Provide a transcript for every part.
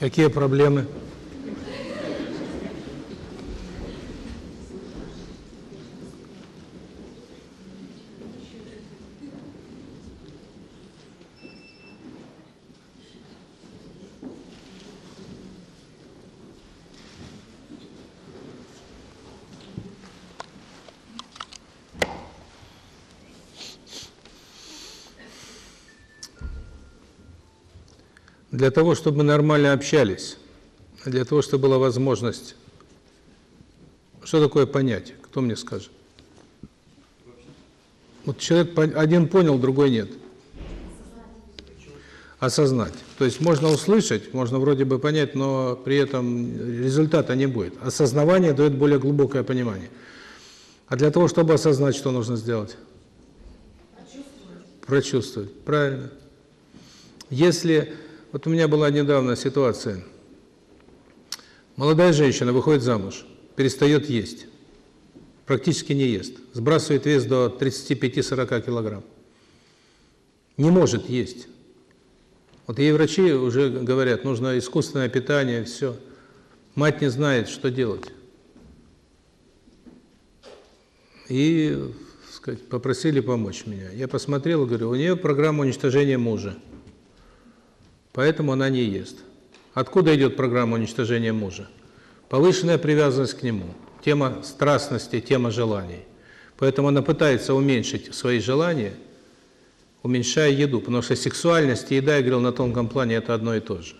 Какие проблемы? Для того, чтобы мы нормально общались, для того, чтобы была возможность... Что такое понятие? Кто мне скажет? Вот человек один понял, другой нет. Осознать. То есть можно услышать, можно вроде бы понять, но при этом результата не будет. Осознавание дает более глубокое понимание. А для того, чтобы осознать, что нужно сделать? Прочувствовать. Прочувствовать. Правильно. Если вот у меня была недавно ситуация. Молодая женщина выходит замуж, перестает есть. Практически не ест. Сбрасывает вес до 35-40 килограмм. Не может есть. Вот ей врачи уже говорят, нужно искусственное питание, все. Мать не знает, что делать. И, сказать, попросили помочь меня. Я посмотрел, говорю, у нее программа уничтожения мужа. Поэтому она не ест. Откуда идет программа уничтожения мужа? Повышенная привязанность к нему, тема страстности, тема желаний. Поэтому она пытается уменьшить свои желания, уменьшая еду, потому что сексуальность и еда, я говорил, на тонком плане это одно и то же.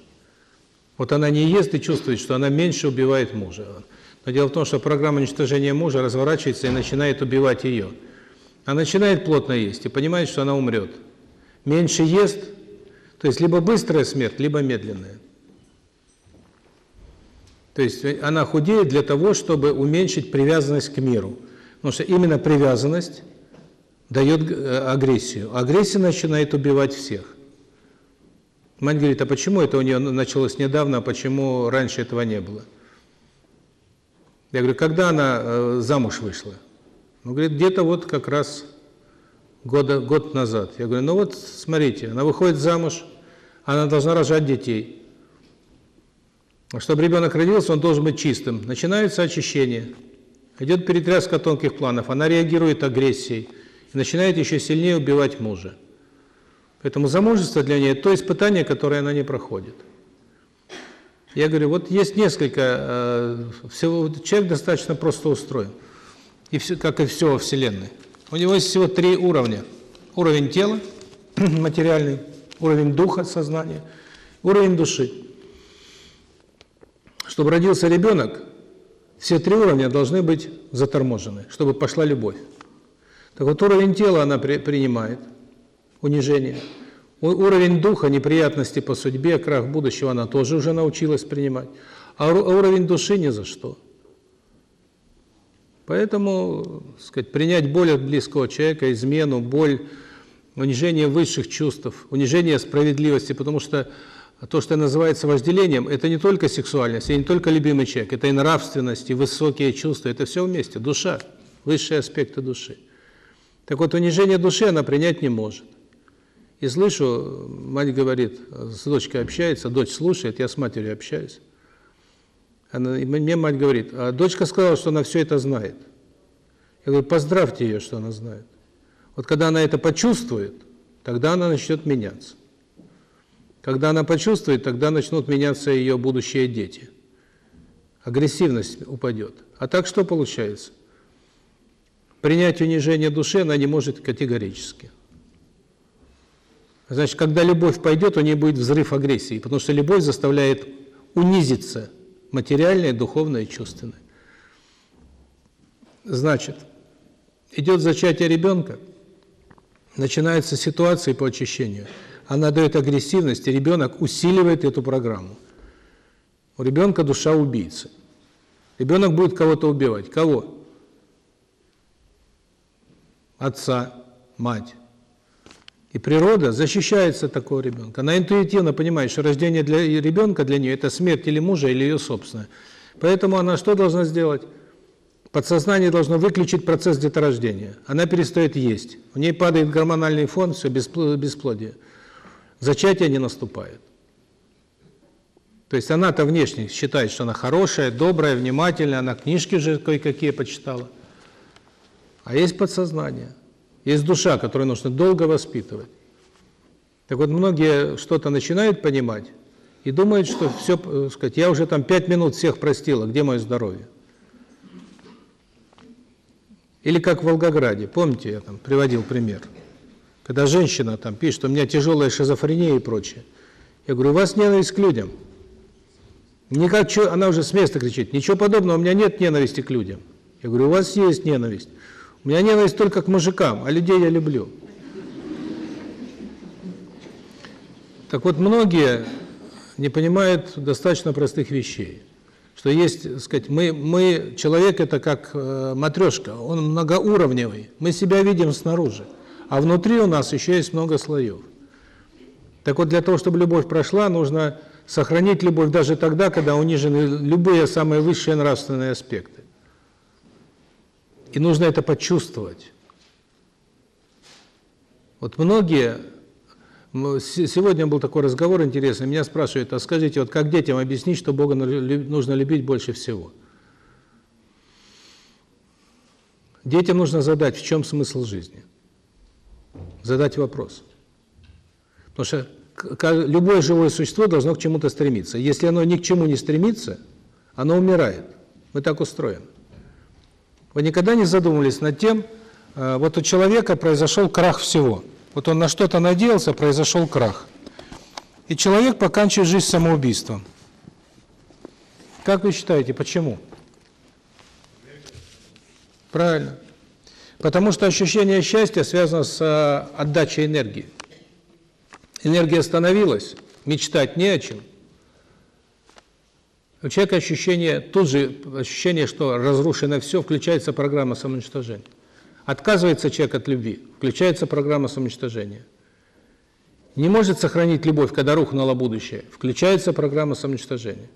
Вот она не ест и чувствует, что она меньше убивает мужа. Но дело в том, что программа уничтожения мужа разворачивается и начинает убивать ее. Она начинает плотно есть и понимает, что она умрет. Меньше ест, то есть либо быстрая смерть, либо медленная. То есть она худеет для того, чтобы уменьшить привязанность к миру. Потому что именно привязанность дает э, агрессию. Агрессия начинает убивать всех. Мать говорит, а почему это у нее началось недавно, а почему раньше этого не было? Я говорю, когда она э, замуж вышла? Ну, говорит, где-то вот как раз года, год назад. Я говорю, ну вот смотрите, она выходит замуж, она должна рожать детей. Чтобы ребенок родился, он должен быть чистым. Начинается очищение. Идет перетряска тонких планов, она реагирует агрессией и начинает еще сильнее убивать мужа. Поэтому замужество для нее – то испытание, которое она не проходит. Я говорю, вот есть несколько, э, всего, человек достаточно просто устроен, и все, как и все во Вселенной. У него есть всего три уровня. Уровень тела, материальный, уровень духа, сознания, уровень души. Чтобы родился ребенок, все три уровня должны быть заторможены, чтобы пошла любовь. Так вот, уровень тела она при, принимает, унижение. Уровень духа, неприятности по судьбе, крах будущего она тоже уже научилась принимать. А, а уровень души ни за что. Поэтому, сказать, принять боль от близкого человека, измену, боль, унижение высших чувств, унижение справедливости, потому что то, что называется вожделением, это не только сексуальность, и не только любимый человек, это и нравственность, и высокие чувства, это все вместе, душа, высшие аспекты души. Так вот, унижение души она принять не может. И слышу, мать говорит, с дочкой общается, дочь слушает, я с матерью общаюсь. Она, и мне мать говорит, а дочка сказала, что она все это знает. Я говорю, поздравьте ее, что она знает. Вот когда она это почувствует, тогда она начнет меняться. Когда она почувствует, тогда начнут меняться ее будущие дети. Агрессивность упадет. А так что получается? Принять унижение души она не может категорически. Значит, когда любовь пойдет, у нее будет взрыв агрессии, потому что любовь заставляет унизиться материальное, духовное и чувственное. Значит, идет зачатие ребенка – начинаются ситуации по очищению. Она дает агрессивность, и ребенок усиливает эту программу. У ребенка душа убийцы. Ребенок будет кого-то убивать. Кого? Отца, мать. И природа защищается такого ребенка. Она интуитивно понимает, что рождение для ребенка для нее – это смерть или мужа, или ее собственная. Поэтому она что должна сделать? Подсознание должно выключить процесс деторождения. Она перестает есть. У ней падает гормональный фон, все, бесплодие. Зачатие не наступает. То есть она-то внешне считает, что она хорошая, добрая, внимательная, она книжки же кое-какие почитала. А есть подсознание, есть душа, которую нужно долго воспитывать. Так вот, многие что-то начинают понимать и думают, что все, э, сказать, я уже там пять минут всех простила, где мое здоровье? Или как в Волгограде, помните, я там приводил пример, когда женщина там пишет, у меня тяжелая шизофрения и прочее. Я говорю, у вас ненависть к людям. Никак, что, она уже с места кричит, ничего подобного, у меня нет ненависти к людям. Я говорю, у вас есть ненависть. У меня ненависть только к мужикам, а людей я люблю. Так вот, многие не понимают достаточно простых вещей что есть, так сказать, мы, мы, человек это как э, матрешка, он многоуровневый, мы себя видим снаружи, а внутри у нас еще есть много слоев. Так вот, для того, чтобы любовь прошла, нужно сохранить любовь даже тогда, когда унижены любые самые высшие нравственные аспекты. И нужно это почувствовать. Вот многие Сегодня был такой разговор интересный. Меня спрашивают, а скажите, вот как детям объяснить, что Бога нужно любить больше всего? Детям нужно задать, в чем смысл жизни. Задать вопрос. Потому что любое живое существо должно к чему-то стремиться. Если оно ни к чему не стремится, оно умирает. Мы так устроены. Вы никогда не задумывались над тем, э, вот у человека произошел крах всего – вот он на что-то надеялся, произошел крах. И человек поканчивает жизнь самоубийством. Как вы считаете, почему? Правильно. Потому что ощущение счастья связано с э, отдачей энергии. Энергия остановилась, мечтать не о чем. У человека ощущение, тут же ощущение, что разрушено все, включается программа самоуничтожения. Отказывается человек от любви, включается программа самоуничтожения. Не может сохранить любовь, когда рухнуло будущее, включается программа самоуничтожения.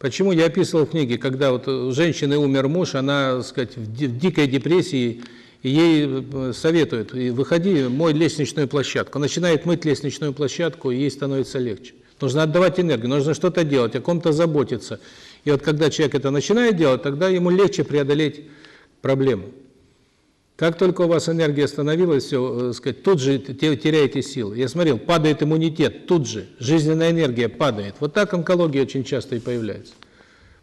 Почему я описывал в книге, когда вот у женщины умер муж, она, сказать, в дикой депрессии, и ей э, советуют, выходи, мой лестничную площадку. Начинает мыть лестничную площадку, и ей становится легче. Нужно отдавать энергию, нужно что-то делать, о ком-то заботиться. И вот когда человек это начинает делать, тогда ему легче преодолеть проблему. Как только у вас энергия остановилась, все, э, сказать, тут же теряете силы. Я смотрел, падает иммунитет, тут же жизненная энергия падает. Вот так онкология очень часто и появляется.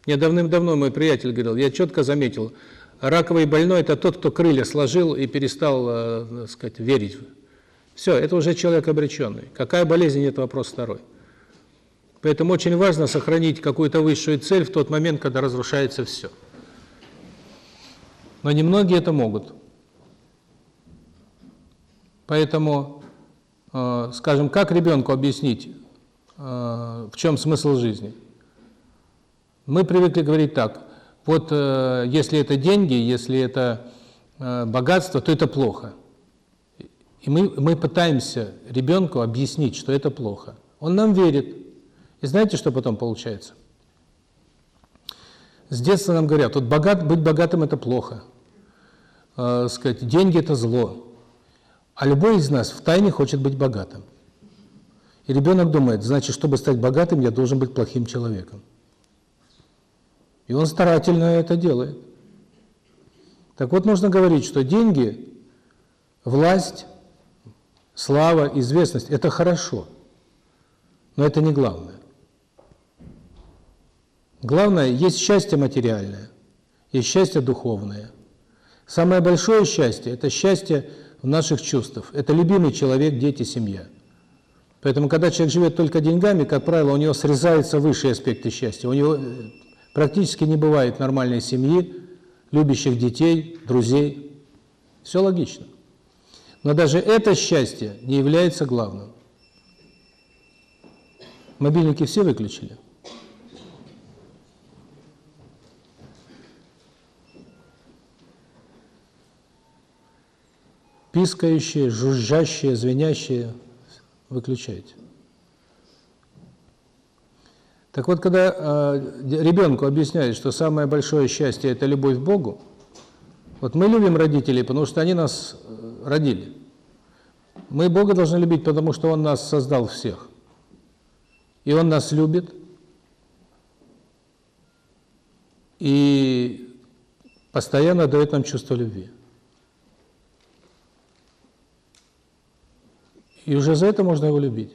Мне давным-давно мой приятель говорил, я четко заметил, раковый больной – это тот, кто крылья сложил и перестал, э, сказать, верить. Все, это уже человек обреченный. Какая болезнь – это вопрос второй. Поэтому очень важно сохранить какую-то высшую цель в тот момент, когда разрушается все. Но немногие это могут. Поэтому, э, скажем, как ребенку объяснить, э, в чем смысл жизни? Мы привыкли говорить так, вот э, если это деньги, если это богатство, то это плохо. И мы, мы пытаемся ребенку объяснить, что это плохо. Он нам верит. И знаете, что потом получается? С детства нам говорят, вот богат, быть богатым – это плохо. Э, сказать, деньги – это зло. А любой из нас в тайне хочет быть богатым. И ребенок думает, значит, чтобы стать богатым, я должен быть плохим человеком. И он старательно это делает. Так вот, нужно говорить, что деньги, власть, слава, известность – это хорошо, но это не главное. Главное, есть счастье материальное, есть счастье духовное. Самое большое счастье – это счастье наших чувствах. Это любимый человек, дети, семья. Поэтому, когда человек живет только деньгами, как правило, у него срезаются высшие аспекты счастья. У него э, практически не бывает нормальной семьи, любящих детей, друзей. Все логично. Но даже это счастье не является главным. Мобильники все выключили? пискающие, жужжащие, звенящие, выключайте. Так вот, когда э, ребенку объясняют, что самое большое счастье – это любовь к Богу, вот мы любим родителей, потому что они нас э, родили. Мы Бога должны любить, потому что Он нас создал всех. И Он нас любит. И постоянно дает нам чувство любви. И уже за это можно его любить.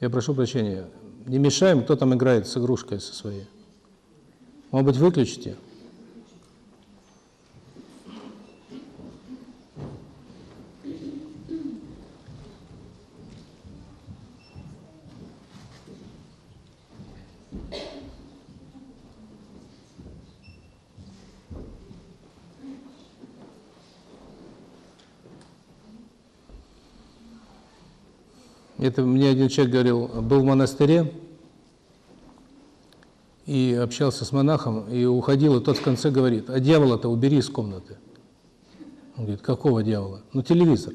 Я прошу прощения, не мешаем, кто там играет с игрушкой со своей. Может быть, выключите? Это мне один человек говорил, был в монастыре и общался с монахом, и уходил, и тот в конце говорит, а дьявола-то убери из комнаты. Он говорит, какого дьявола? Ну, телевизор.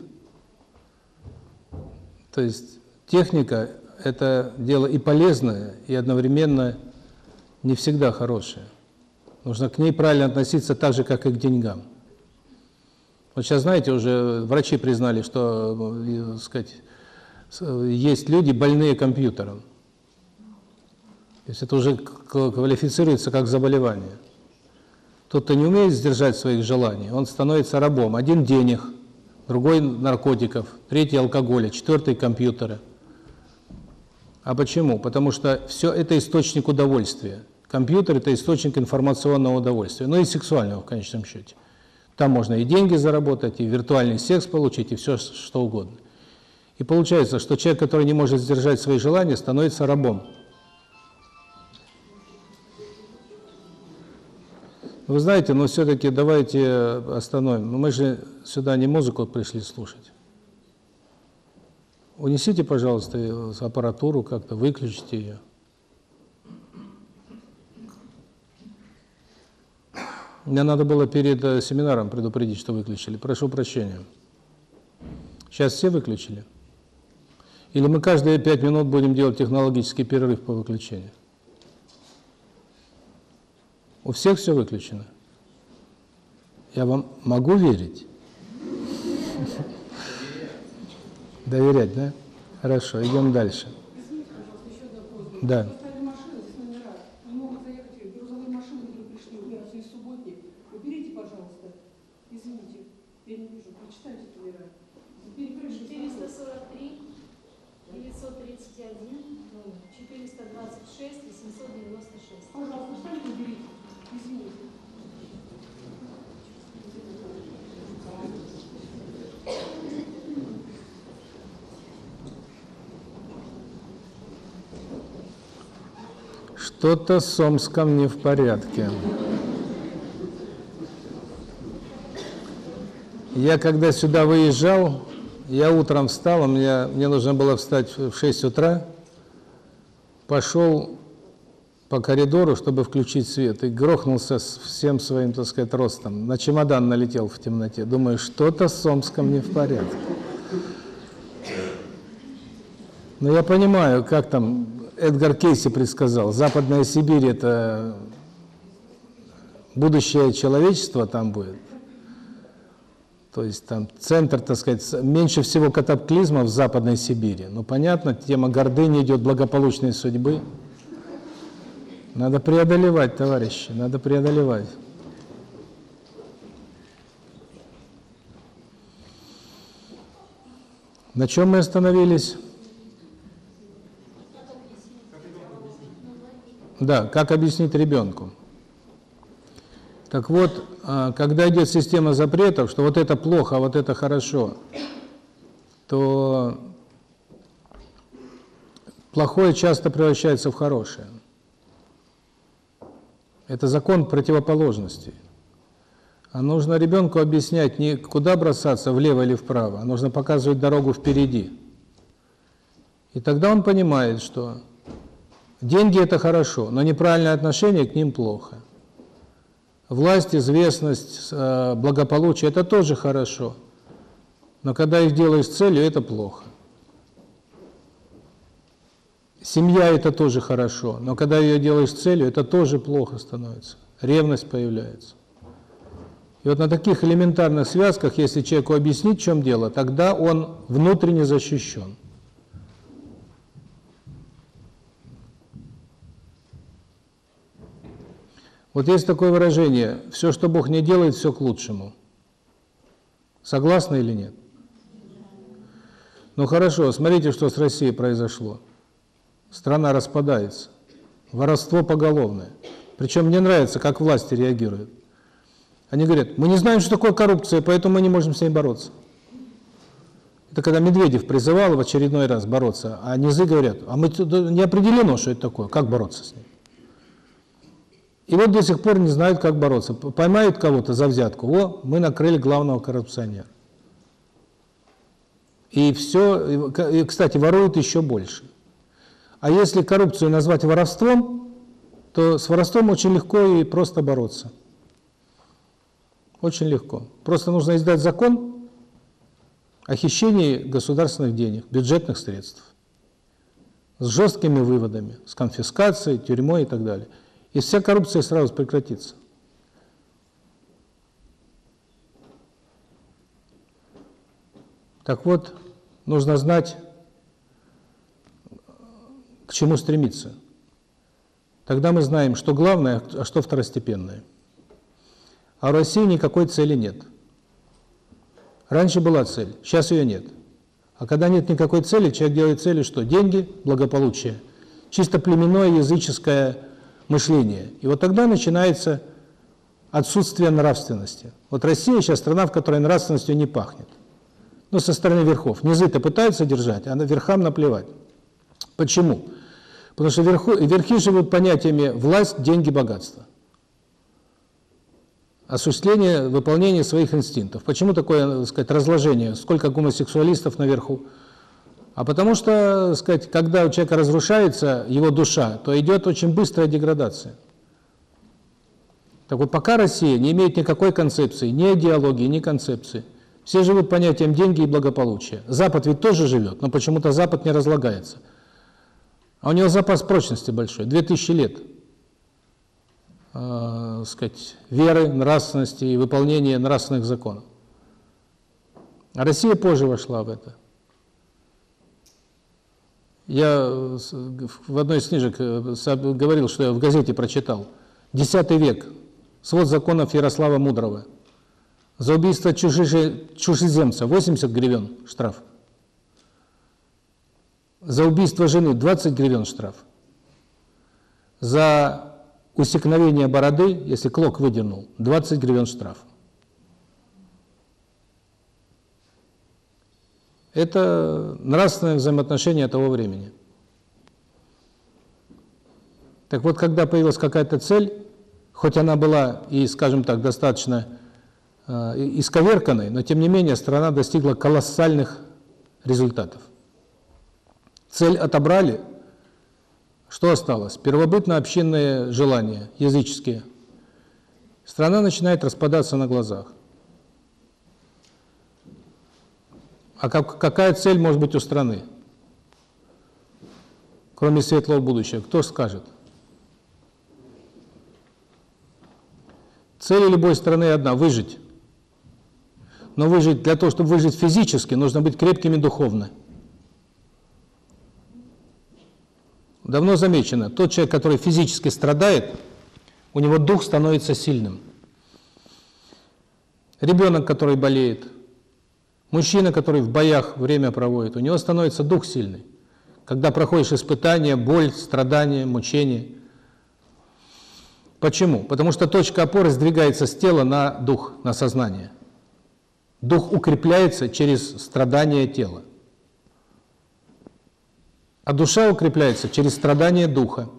То есть техника – это дело и полезное, и одновременно не всегда хорошее. Нужно к ней правильно относиться так же, как и к деньгам. Вот сейчас, знаете, уже врачи признали, что, э, сказать, есть люди, больные компьютером. То есть это уже квалифицируется как заболевание. Тот, кто не умеет сдержать своих желаний, он становится рабом. Один денег, другой наркотиков, третий алкоголя, четвертый компьютера. А почему? Потому что все это источник удовольствия. Компьютер – это источник информационного удовольствия, ну и сексуального в конечном счете. Там можно и деньги заработать, и виртуальный секс получить, и все что угодно. И получается, что человек, который не может сдержать свои желания, становится рабом. Вы знаете, но все-таки давайте остановим. Мы же сюда не музыку пришли слушать. Унесите, пожалуйста, аппаратуру как-то, выключите ее. Мне надо было перед э, семинаром предупредить, что выключили. Прошу прощения. Сейчас все выключили? Или мы каждые пять минут будем делать технологический перерыв по выключению? У всех все выключено. Я вам могу верить? Доверять, да? Хорошо, идем дальше. Да. Что-то с Омском не в порядке. Я когда сюда выезжал, я утром встал, мне, мне нужно было встать в 6 утра, пошел по коридору, чтобы включить свет, и грохнулся с всем своим, так сказать, ростом. На чемодан налетел в темноте. Думаю, что-то с Омском не в порядке. Но я понимаю, как там Эдгар Кейси предсказал, Западная Сибирь – это будущее человечества там будет. То есть там центр, так сказать, меньше всего катаклизмов в Западной Сибири. Ну, понятно, тема гордыни идет, благополучной судьбы. Надо преодолевать, товарищи, надо преодолевать. На чем мы остановились? Да, как объяснить ребенку? Так вот, а, когда идет система запретов, что вот это плохо, а вот это хорошо, то плохое часто превращается в хорошее. Это закон противоположностей. А нужно ребенку объяснять не куда бросаться, влево или вправо, а нужно показывать дорогу впереди. И тогда он понимает, что Деньги – это хорошо, но неправильное отношение к ним плохо. Власть, известность, э, благополучие – это тоже хорошо, но когда их делаешь целью, это плохо. Семья – это тоже хорошо, но когда ее делаешь целью, это тоже плохо становится. Ревность появляется. И вот на таких элементарных связках, если человеку объяснить, в чем дело, тогда он внутренне защищен. Вот есть такое выражение, все, что Бог не делает, все к лучшему. Согласны или нет? Ну хорошо, смотрите, что с Россией произошло. Страна распадается. Воровство поголовное. Причем мне нравится, как власти реагируют. Они говорят, мы не знаем, что такое коррупция, поэтому мы не можем с ней бороться. Это когда Медведев призывал в очередной раз бороться, а низы говорят, а мы не определено, что это такое, как бороться с ним. И вот до сих пор не знают, как бороться. Поймают кого-то за взятку, о, мы накрыли главного коррупционера. И все, и, кстати, воруют еще больше. А если коррупцию назвать воровством, то с воровством очень легко и просто бороться. Очень легко. Просто нужно издать закон о хищении государственных денег, бюджетных средств. С жесткими выводами, с конфискацией, тюрьмой и так далее. И вся коррупция сразу прекратится. Так вот, нужно знать, к чему стремиться. Тогда мы знаем, что главное, а что второстепенное. А в России никакой цели нет. Раньше была цель, сейчас ее нет. А когда нет никакой цели, человек делает цели что? Деньги, благополучие. Чисто племенное языческое мышление. И вот тогда начинается отсутствие нравственности. Вот Россия сейчас страна, в которой нравственностью не пахнет. Ну, со стороны верхов. Низы-то пытаются держать, а на верхам наплевать. Почему? Потому что верху, верхи живут понятиями власть, деньги, богатство. Осуществление, выполнение своих инстинктов. Почему такое, так сказать, разложение? Сколько гомосексуалистов наверху? А потому что, сказать, когда у человека разрушается его душа, то идет очень быстрая деградация. Так вот, пока Россия не имеет никакой концепции, ни идеологии, ни концепции, все живут понятием деньги и благополучия. Запад ведь тоже живет, но почему-то Запад не разлагается. А у него запас прочности большой, 2000 лет. Э, сказать, веры, нравственности и выполнения нравственных законов. А Россия позже вошла в это. Я в одной из книжек э, говорил, что я в газете прочитал. X век. Свод законов Ярослава Мудрого. За убийство чужеземца 80 гривен штраф. За убийство жены 20 гривен штраф. За усекновение бороды, если клок выдернул, 20 гривен штраф. Это нравственное взаимоотношение того времени. Так вот, когда появилась какая-то цель, хоть она была и, скажем так, достаточно э, исковерканной, но тем не менее страна достигла колоссальных результатов. Цель отобрали, что осталось? Первобытно-общинные желания, языческие. Страна начинает распадаться на глазах. А как, какая цель может быть у страны? Кроме светлого будущего. Кто скажет? Цель любой страны одна – выжить. Но выжить, для того, чтобы выжить физически, нужно быть крепкими духовно. Давно замечено, тот человек, который физически страдает, у него дух становится сильным. Ребенок, который болеет, Мужчина, который в боях время проводит, у него становится дух сильный. Когда проходишь испытания, боль, страдания, мучения. Почему? Потому что точка опоры сдвигается с тела на дух, на сознание. Дух укрепляется через страдания тела. А душа укрепляется через страдания духа.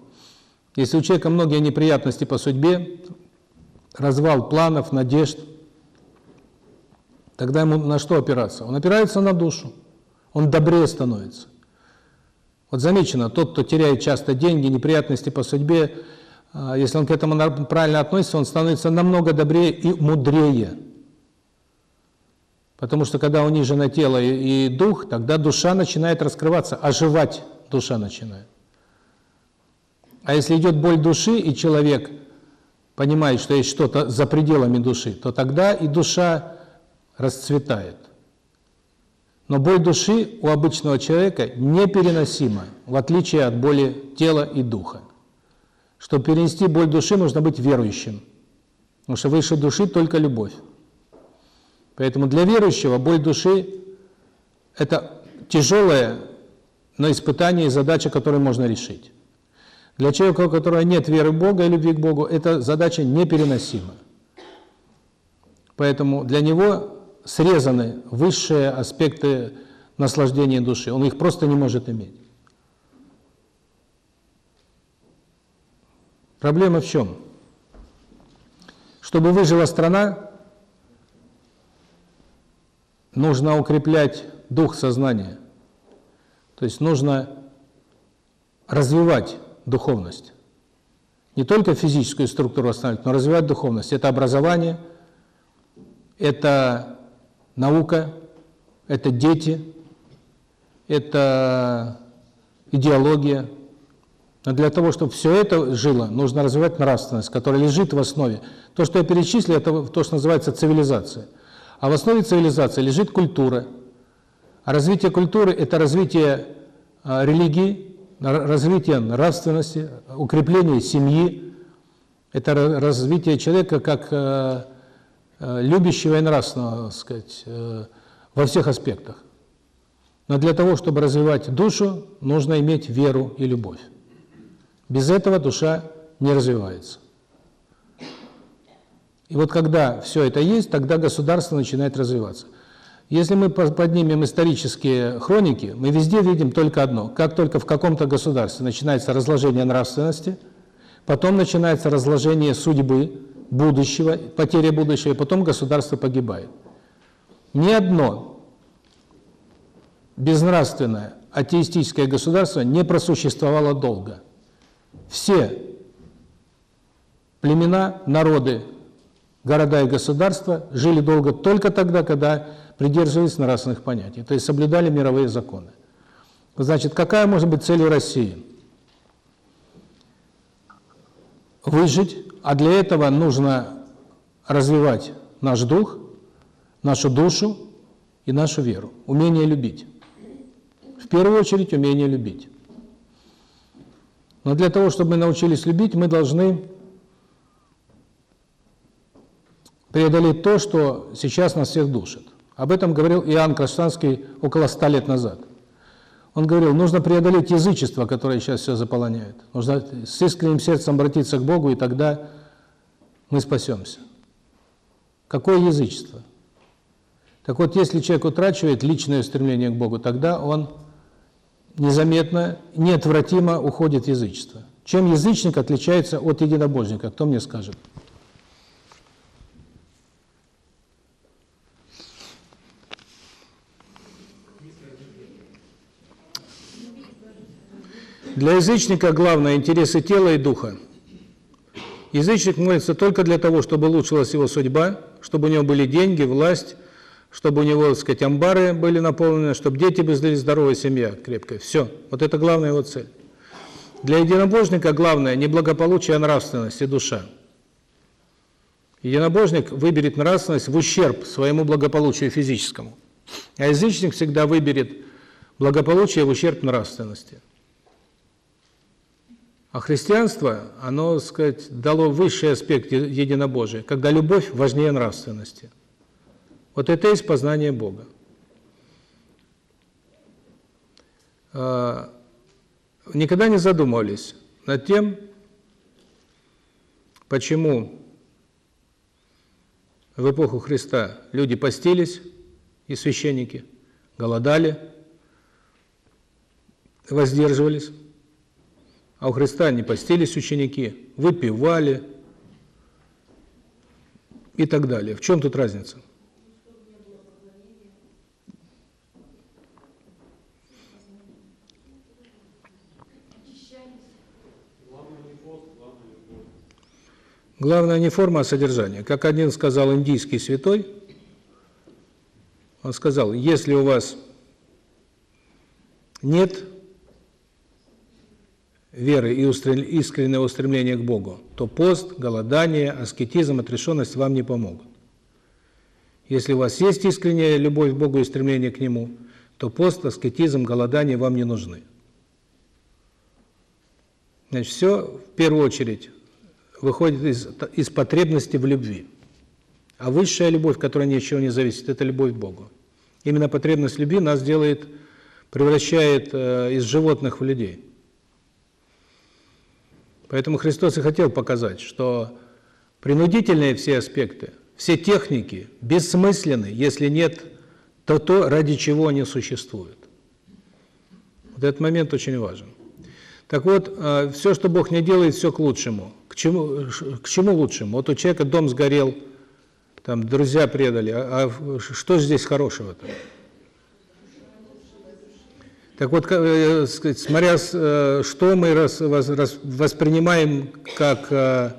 Если у человека многие неприятности по судьбе, развал планов, надежд – Тогда ему на что опираться? Он опирается на душу. Он добрее становится. Вот замечено, тот, кто теряет часто деньги, неприятности по судьбе, а, если он к этому правильно относится, он становится намного добрее и мудрее. Потому что когда унижено тело и дух, тогда душа начинает раскрываться, оживать душа начинает. А если идет боль души, и человек понимает, что есть что-то за пределами души, то тогда и душа расцветает. Но боль души у обычного человека непереносима, в отличие от боли тела и духа. Чтобы перенести боль души, нужно быть верующим. Потому что выше души только любовь. Поэтому для верующего боль души – это тяжелое, но испытание и задача, которую можно решить. Для человека, у которого нет веры в Бога и любви к Богу, эта задача непереносима. Поэтому для него срезаны высшие аспекты наслаждения души. Он их просто не может иметь. Проблема в чем? Чтобы выжила страна, нужно укреплять дух сознания. То есть нужно развивать духовность. Не только физическую структуру восстанавливать, но развивать духовность. Это образование, это наука, это дети, это идеология. Но для того, чтобы все это жило, нужно развивать нравственность, которая лежит в основе. То, что я перечислил, это то, что называется цивилизация. А в основе цивилизации лежит культура. А развитие культуры – это развитие а, религии, развитие нравственности, укрепление семьи, это развитие человека как э, любящего и нравственного, так сказать, э, во всех аспектах. Но для того, чтобы развивать душу, нужно иметь веру и любовь. Без этого душа не развивается. И вот когда все это есть, тогда государство начинает развиваться. Если мы поднимем исторические хроники, мы везде видим только одно. Как только в каком-то государстве начинается разложение нравственности, потом начинается разложение судьбы, будущего, потеря будущего, и потом государство погибает. Ни одно безнравственное атеистическое государство не просуществовало долго. Все племена, народы, города и государства жили долго только тогда, когда придерживались нравственных понятий, то есть соблюдали мировые законы. Значит, какая может быть цель у России? Выжить, а для этого нужно развивать наш дух, нашу душу и нашу веру, умение любить. В первую очередь умение любить. Но для того, чтобы мы научились любить, мы должны преодолеть то, что сейчас нас всех душит. Об этом говорил Иоанн Краштанский около ста лет назад. Он говорил, нужно преодолеть язычество, которое сейчас все заполоняет. Нужно с искренним сердцем обратиться к Богу, и тогда мы спасемся. Какое язычество? Так вот, если человек утрачивает личное стремление к Богу, тогда он незаметно, неотвратимо уходит в язычество. Чем язычник отличается от единобожника? Кто мне скажет? Для язычника главное – интересы тела и духа. Язычник молится только для того, чтобы улучшилась его судьба, чтобы у него были деньги, власть, чтобы у него, так сказать, амбары были наполнены, чтобы дети были здоровая семья крепкая. Все. Вот это главная его цель. Для единобожника главное не благополучие, а нравственность и душа. Единобожник выберет нравственность в ущерб своему благополучию физическому. А язычник всегда выберет благополучие в ущерб нравственности. А христианство, оно, так сказать, дало высший аспект единобожия, когда любовь важнее нравственности. Вот это и есть познание Бога. А, никогда не задумывались над тем, почему в эпоху Христа люди постились, и священники, голодали, воздерживались, а у Христа не постились ученики, выпивали и так далее. В чем тут разница? Главное не форма, а содержание. Как один сказал индийский святой, он сказал, если у вас нет веры и искреннего устремления к Богу, то пост, голодание, аскетизм, отрешенность вам не помогут. Если у вас есть искренняя любовь к Богу и стремление к Нему, то пост, аскетизм, голодание вам не нужны. Значит, все в первую очередь выходит из, из потребности в любви. А высшая любовь, которая ни от чего не зависит, это любовь к Богу. Именно потребность любви нас делает, превращает э, из животных в людей. Поэтому Христос и хотел показать, что принудительные все аспекты, все техники бессмысленны, если нет то, то ради чего они существуют. Вот этот момент очень важен. Так вот, э, все, что Бог не делает, все к лучшему. К чему, к чему лучшему? Вот у человека дом сгорел, там друзья предали, а, а что здесь хорошего-то? Так вот, э, сказать, смотря э, что мы воспринимаем как э,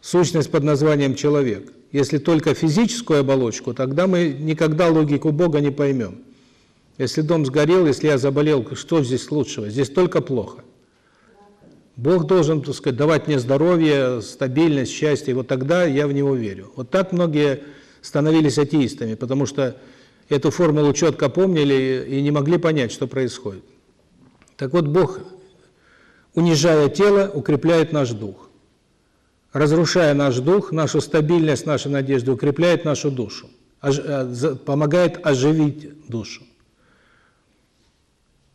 сущность под названием человек. Если только физическую оболочку, тогда мы никогда логику Бога не поймем. Если дом сгорел, если я заболел, что здесь лучшего? Здесь только плохо. Бог должен, так сказать, давать мне здоровье, стабильность, счастье, вот тогда я в Него верю. Вот так многие становились атеистами, потому что эту формулу четко помнили и не могли понять, что происходит. Так вот, Бог, унижая тело, укрепляет наш дух. Разрушая наш дух, нашу стабильность, наши надежды, укрепляет нашу душу, э, помогает оживить душу.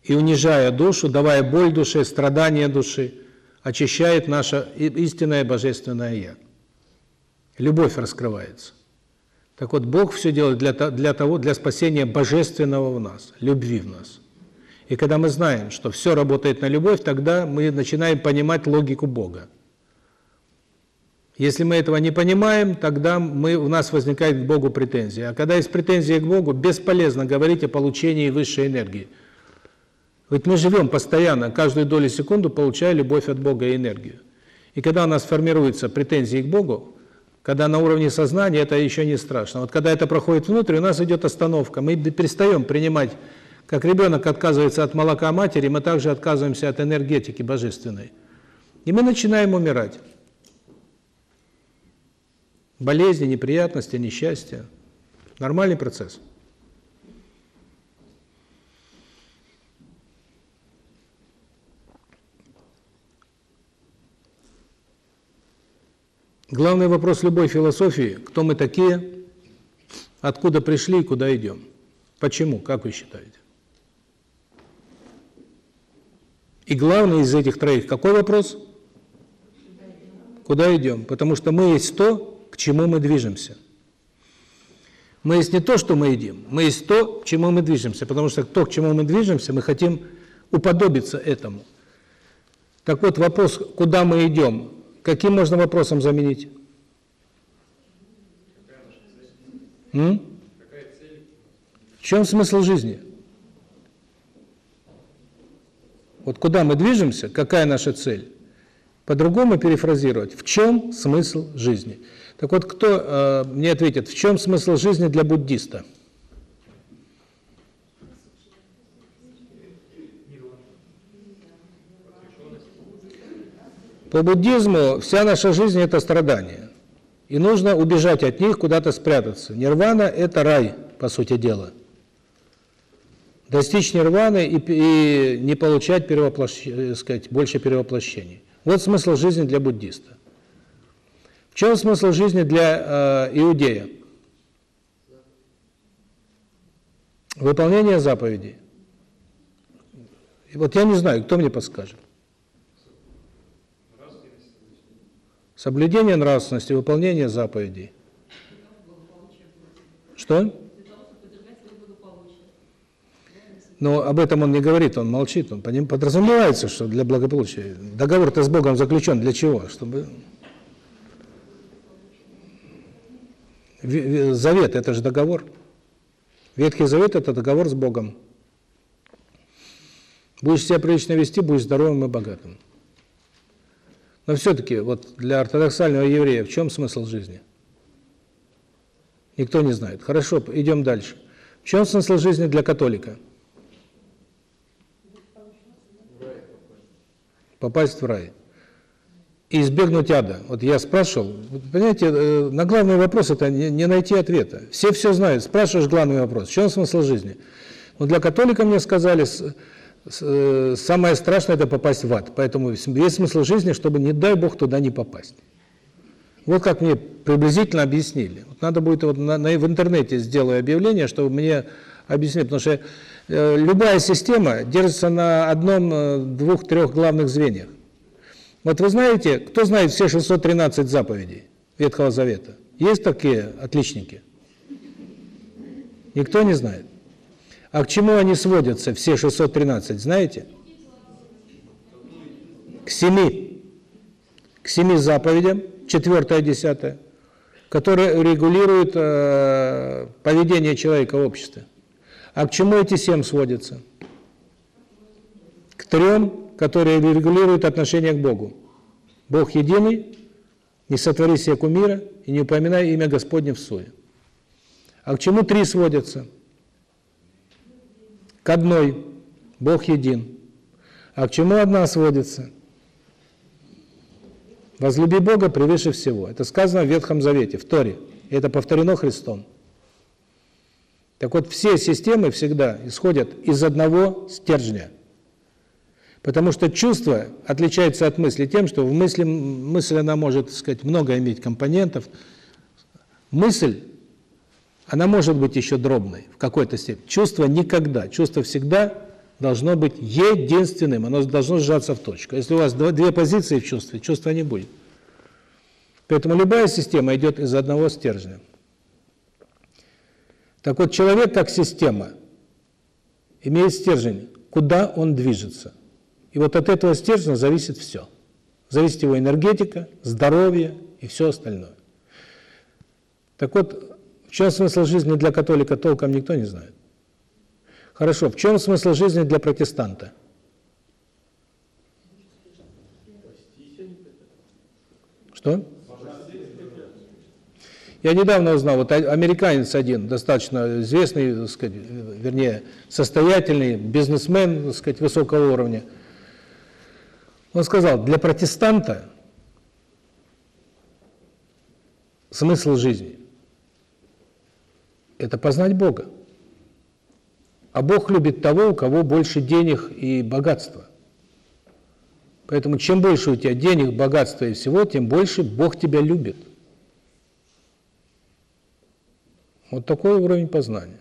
И унижая душу, давая боль душе, страдания души, очищает наше истинное божественное Я. Любовь раскрывается. Так вот, Бог все делает для, для того, для спасения божественного в нас, любви в нас. И когда мы знаем, что все работает на любовь, тогда мы начинаем понимать логику Бога. Если мы этого не понимаем, тогда мы, у нас возникает к Богу претензия. А когда есть претензия к Богу, бесполезно говорить о получении высшей энергии. Ведь мы живем постоянно, каждую долю секунду получая любовь от Бога и энергию. И когда у нас формируются претензии к Богу, когда на уровне сознания, это еще не страшно. Вот когда это проходит внутрь, у нас идет остановка. Мы перестаем принимать, как ребенок отказывается от молока матери, мы также отказываемся от энергетики божественной. И мы начинаем умирать. Болезни, неприятности, несчастья. Нормальный процесс. Главный вопрос любой философии – кто мы такие, откуда пришли и куда идем. Почему, как вы считаете? И главный из этих троих – какой вопрос? Куда идем? Потому что мы есть то, к чему мы движемся. Мы есть не то, что мы едим, мы есть то, к чему мы движемся, потому что то, к чему мы движемся, мы хотим уподобиться этому. Так вот, вопрос, куда мы идем, Каким можно вопросом заменить? М? В чем смысл жизни? Вот куда мы движемся, какая наша цель? По-другому перефразировать, в чем смысл жизни? Так вот, кто э, мне ответит, в чем смысл жизни для буддиста? По буддизму вся наша жизнь – это страдания. И нужно убежать от них, куда-то спрятаться. Нирвана – это рай, по сути дела. Достичь нирваны и, и не получать перевоплощ... Э, сказать, больше перевоплощений. Вот смысл жизни для буддиста. В чем смысл жизни для э, иудея? Выполнение заповедей. И вот я не знаю, кто мне подскажет. Соблюдение нравственности, выполнение заповедей. Что? Но об этом он не говорит, он молчит, он подразумевается, что для благополучия. Договор-то с Богом заключен для чего? Чтобы Завет – это же договор. Ветхий Завет – это договор с Богом. Будешь себя прилично вести, будешь здоровым и богатым. Но все-таки вот для ортодоксального еврея в чем смысл жизни? Никто не знает. Хорошо, идем дальше. В чем смысл жизни для католика? Попасть в рай. И избегнуть ада. Вот я спрашивал, понимаете, э, на главный вопрос это не, найти ответа. Все все знают. Спрашиваешь главный вопрос. В чем смысл жизни? Но для католика мне сказали, самое страшное – это попасть в ад. Поэтому весь смысл жизни, чтобы, не дай Бог, туда не попасть. Вот как мне приблизительно объяснили. Вот надо будет вот на, на, в интернете сделаю объявление, чтобы мне объяснили, потому что э, любая система держится на одном, э, двух, трех главных звеньях. Вот вы знаете, кто знает все 613 заповедей Ветхого Завета? Есть такие отличники? Никто не знает. А к чему они сводятся, все 613, знаете? К семи. К семи заповедям четвертое, десятое, которое регулирует э, поведение человека в обществе. А к чему эти семь сводятся? К трем, которые регулируют отношение к Богу. Бог единый, не сотвори себе кумира и не упоминай имя Господне в суе. А к чему три сводятся? К одной. Бог един. А к чему одна сводится? Возлюби Бога превыше всего. Это сказано в Ветхом Завете, в Торе. И это повторено Христом. Так вот, все системы всегда исходят из одного стержня. Потому что чувство отличается от мысли тем, что в мысли мысль она может, так сказать, много иметь компонентов. Мысль, она может быть еще дробной в какой-то степени. Чувство никогда. Чувство всегда должно быть единственным, оно должно сжаться в точку. Если у вас две позиции в чувстве, чувства не будет. Поэтому любая система идет из одного стержня. Так вот, человек как система имеет стержень, куда он движется. И вот от этого стержня зависит все. Зависит его энергетика, здоровье и все остальное. Так вот, в чем смысл жизни для католика толком никто не знает. Хорошо, в чем смысл жизни для протестанта? Что? Я недавно узнал, вот американец один, достаточно известный, так сказать, вернее, состоятельный бизнесмен, так сказать, высокого уровня. Он сказал, для протестанта смысл жизни – это познать Бога. А Бог любит того, у кого больше денег и богатства. Поэтому чем больше у тебя денег, богатства и всего, тем больше Бог тебя любит. Вот такой уровень познания.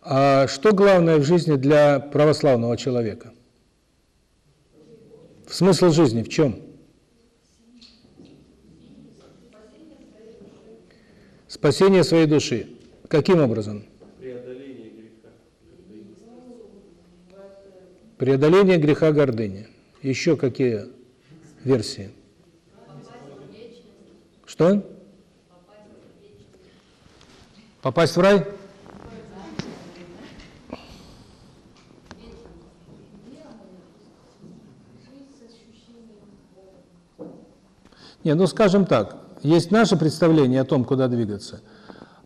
А что главное в жизни для православного человека? В смысл жизни в чем? Спасение своей души. Каким образом? Преодоление греха гордыни. Еще какие версии? Что? Попасть в рай? Не, ну скажем так, есть наше представление о том, куда двигаться –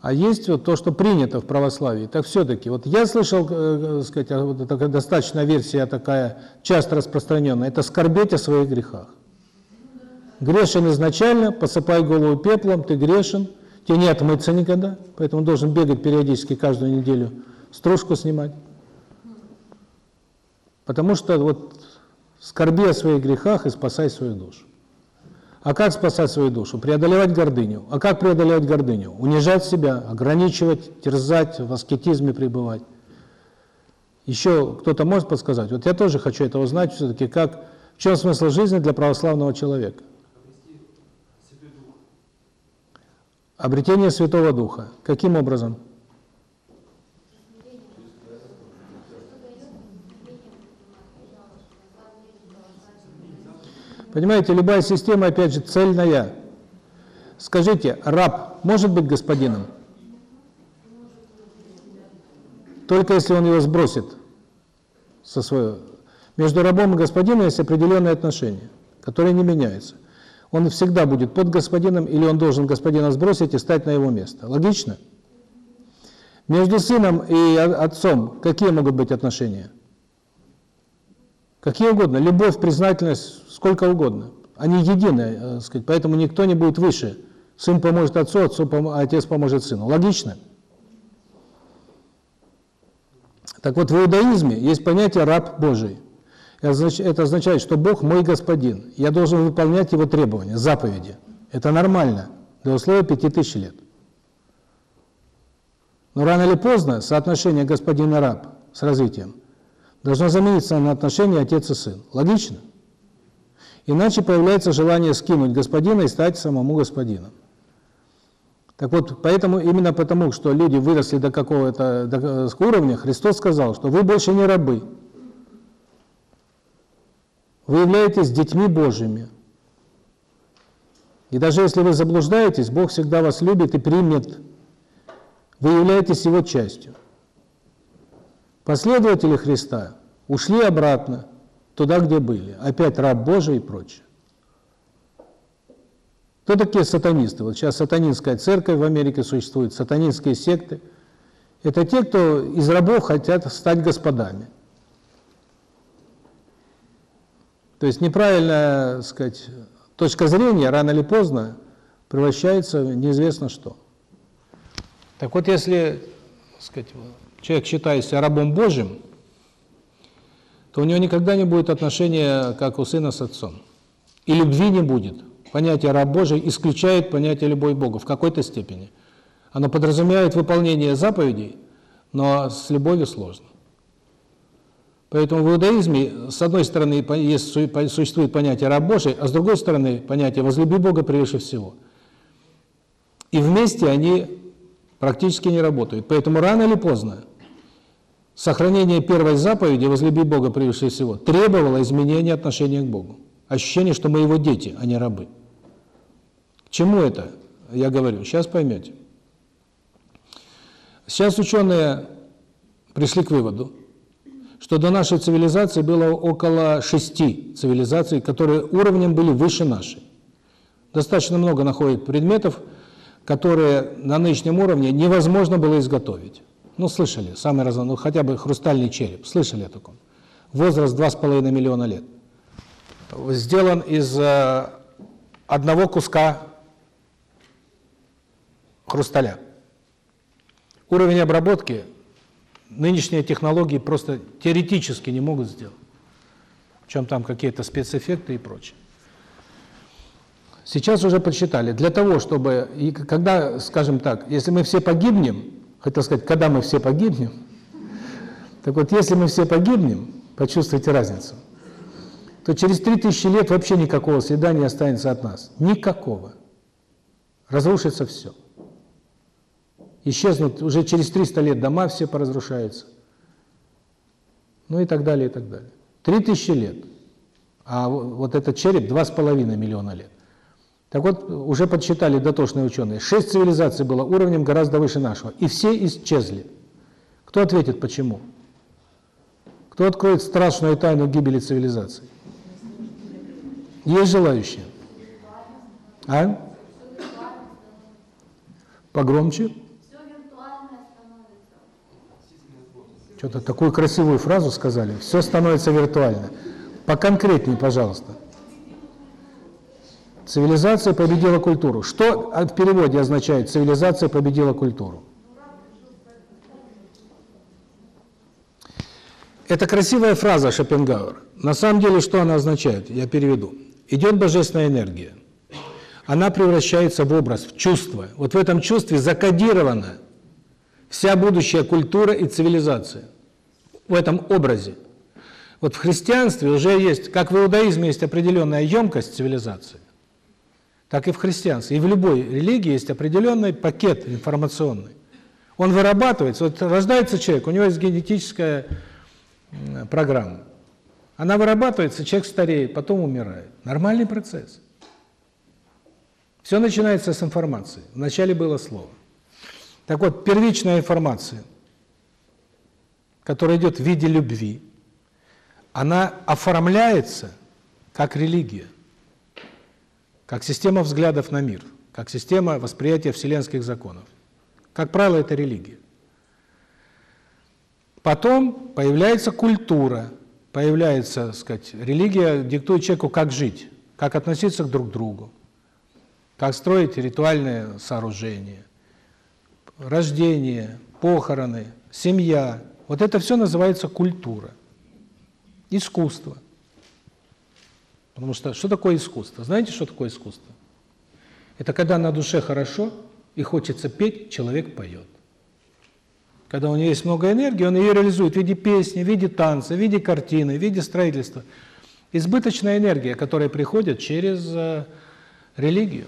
а есть вот то, что принято в православии. Так все-таки, вот я слышал, э, э сказать, вот такая достаточно версия такая, часто распространенная, это скорбеть о своих грехах. Грешен изначально, посыпай голову пеплом, ты грешен, тебе не отмыться никогда, поэтому должен бегать периодически каждую неделю, стружку снимать. Потому что вот скорби о своих грехах и спасай свою душу. А как спасать свою душу? Преодолевать гордыню. А как преодолевать гордыню? Унижать себя, ограничивать, терзать, в аскетизме пребывать. Еще кто-то может подсказать? Вот я тоже хочу это узнать все-таки, как, в чем смысл жизни для православного человека? Обретение Святого Духа. Каким образом? Понимаете, любая система, опять же, цельная. Скажите, раб может быть господином? Только если он его сбросит со своего... Между рабом и господином есть определенные отношения, которые не меняются. Он всегда будет под господином, или он должен господина сбросить и стать на его место. Логично? Между сыном и отцом какие могут быть отношения? Какие угодно. Любовь, признательность, сколько угодно. Они едины, э, сказать, поэтому никто не будет выше. Сын поможет отцу, отцу пом... отец поможет сыну. Логично? Так вот, в иудаизме есть понятие «раб Божий». Это означает, что Бог мой господин. Я должен выполнять Его требования, заповеди. Это нормально для условия пяти тысяч лет. Но рано или поздно соотношение господин-раб с развитием должно замениться на отношение отец и сын. Логично? Иначе появляется желание скинуть господина и стать самому господином. Так вот, поэтому именно потому, что люди выросли до какого-то уровня, Христос сказал, что вы больше не рабы. Вы являетесь детьми Божьими. И даже если вы заблуждаетесь, Бог всегда вас любит и примет. Вы являетесь Его частью. Последователи Христа ушли обратно, туда, где были. Опять раб Божий и прочее. Кто такие сатанисты? Вот сейчас сатанинская церковь в Америке существует, сатанинские секты. Это те, кто из рабов хотят стать господами. То есть неправильная, сказать, точка зрения рано или поздно превращается в неизвестно что. Так вот, если, сказать, человек считает себя рабом Божьим, то у него никогда не будет отношения, как у сына с отцом. И любви не будет. Понятие «раб Божий» исключает понятие «любовь Богу» в какой-то степени. Оно подразумевает выполнение заповедей, но с любовью сложно. Поэтому в иудаизме, с одной стороны, есть, существует понятие «раб Божий», а с другой стороны, понятие «возлюби Бога превыше всего». И вместе они практически не работают. Поэтому рано или поздно сохранение первой заповеди «возлюби Бога превыше всего» требовало изменения отношения к Богу. Ощущение, что мы его дети, а не рабы. К чему это, я говорю? Сейчас поймете. Сейчас ученые пришли к выводу, что до нашей цивилизации было около шести цивилизаций, которые уровнем были выше нашей. Достаточно много находят предметов, которые на нынешнем уровне невозможно было изготовить. Ну, слышали, самый раз, ну, хотя бы хрустальный череп, слышали о таком. Возраст 2,5 миллиона лет. Сделан из э, одного куска хрусталя. Уровень обработки нынешние технологии просто теоретически не могут сделать. Причем там какие-то спецэффекты и прочее. Сейчас уже подсчитали, для того, чтобы, и когда, скажем так, если мы все погибнем, хотел сказать, когда мы все погибнем, так вот, если мы все погибнем, почувствуйте разницу, то через 3000 лет вообще никакого следа не останется от нас. Никакого. Разрушится все. Исчезнут уже через 300 лет дома все поразрушаются. Ну и так далее, и так далее. 3000 лет. А вот этот череп 2,5 миллиона лет. Так вот, уже подсчитали дотошные ученые, шесть цивилизаций было уровнем гораздо выше нашего, и все исчезли. Кто ответит, почему? Кто откроет страшную тайну гибели цивилизации? Есть желающие? А? Погромче. Что-то такую красивую фразу сказали. Все становится виртуально. Поконкретнее, пожалуйста. Цивилизация победила культуру. Что в переводе означает «цивилизация победила культуру»? Это красивая фраза Шопенгауэр. На самом деле, что она означает? Я переведу. Идет божественная энергия. Она превращается в образ, в чувство. Вот в этом чувстве закодирована вся будущая культура и цивилизация в этом образе. Вот в христианстве уже есть, как в иудаизме есть определенная емкость цивилизации, так и в христианстве. И в любой религии есть определенный пакет информационный. Он вырабатывается, вот рождается человек, у него есть генетическая программа. Она вырабатывается, человек стареет, потом умирает. Нормальный процесс. Все начинается с информации. Вначале было слово. Так вот, первичная информация, которая идет в виде любви, она оформляется как религия, как система взглядов на мир, как система восприятия вселенских законов. Как правило, это религия. Потом появляется культура, появляется, так сказать, религия диктует человеку, как жить, как относиться к друг другу, как строить ритуальные сооружения, рождение, похороны, семья, Вот это все называется культура, искусство. Потому что что такое искусство? Знаете, что такое искусство? Это когда на душе хорошо и хочется петь, человек поет. Когда у него есть много энергии, он ее реализует в виде песни, в виде танца, в виде картины, в виде строительства. Избыточная энергия, которая приходит через э, религию.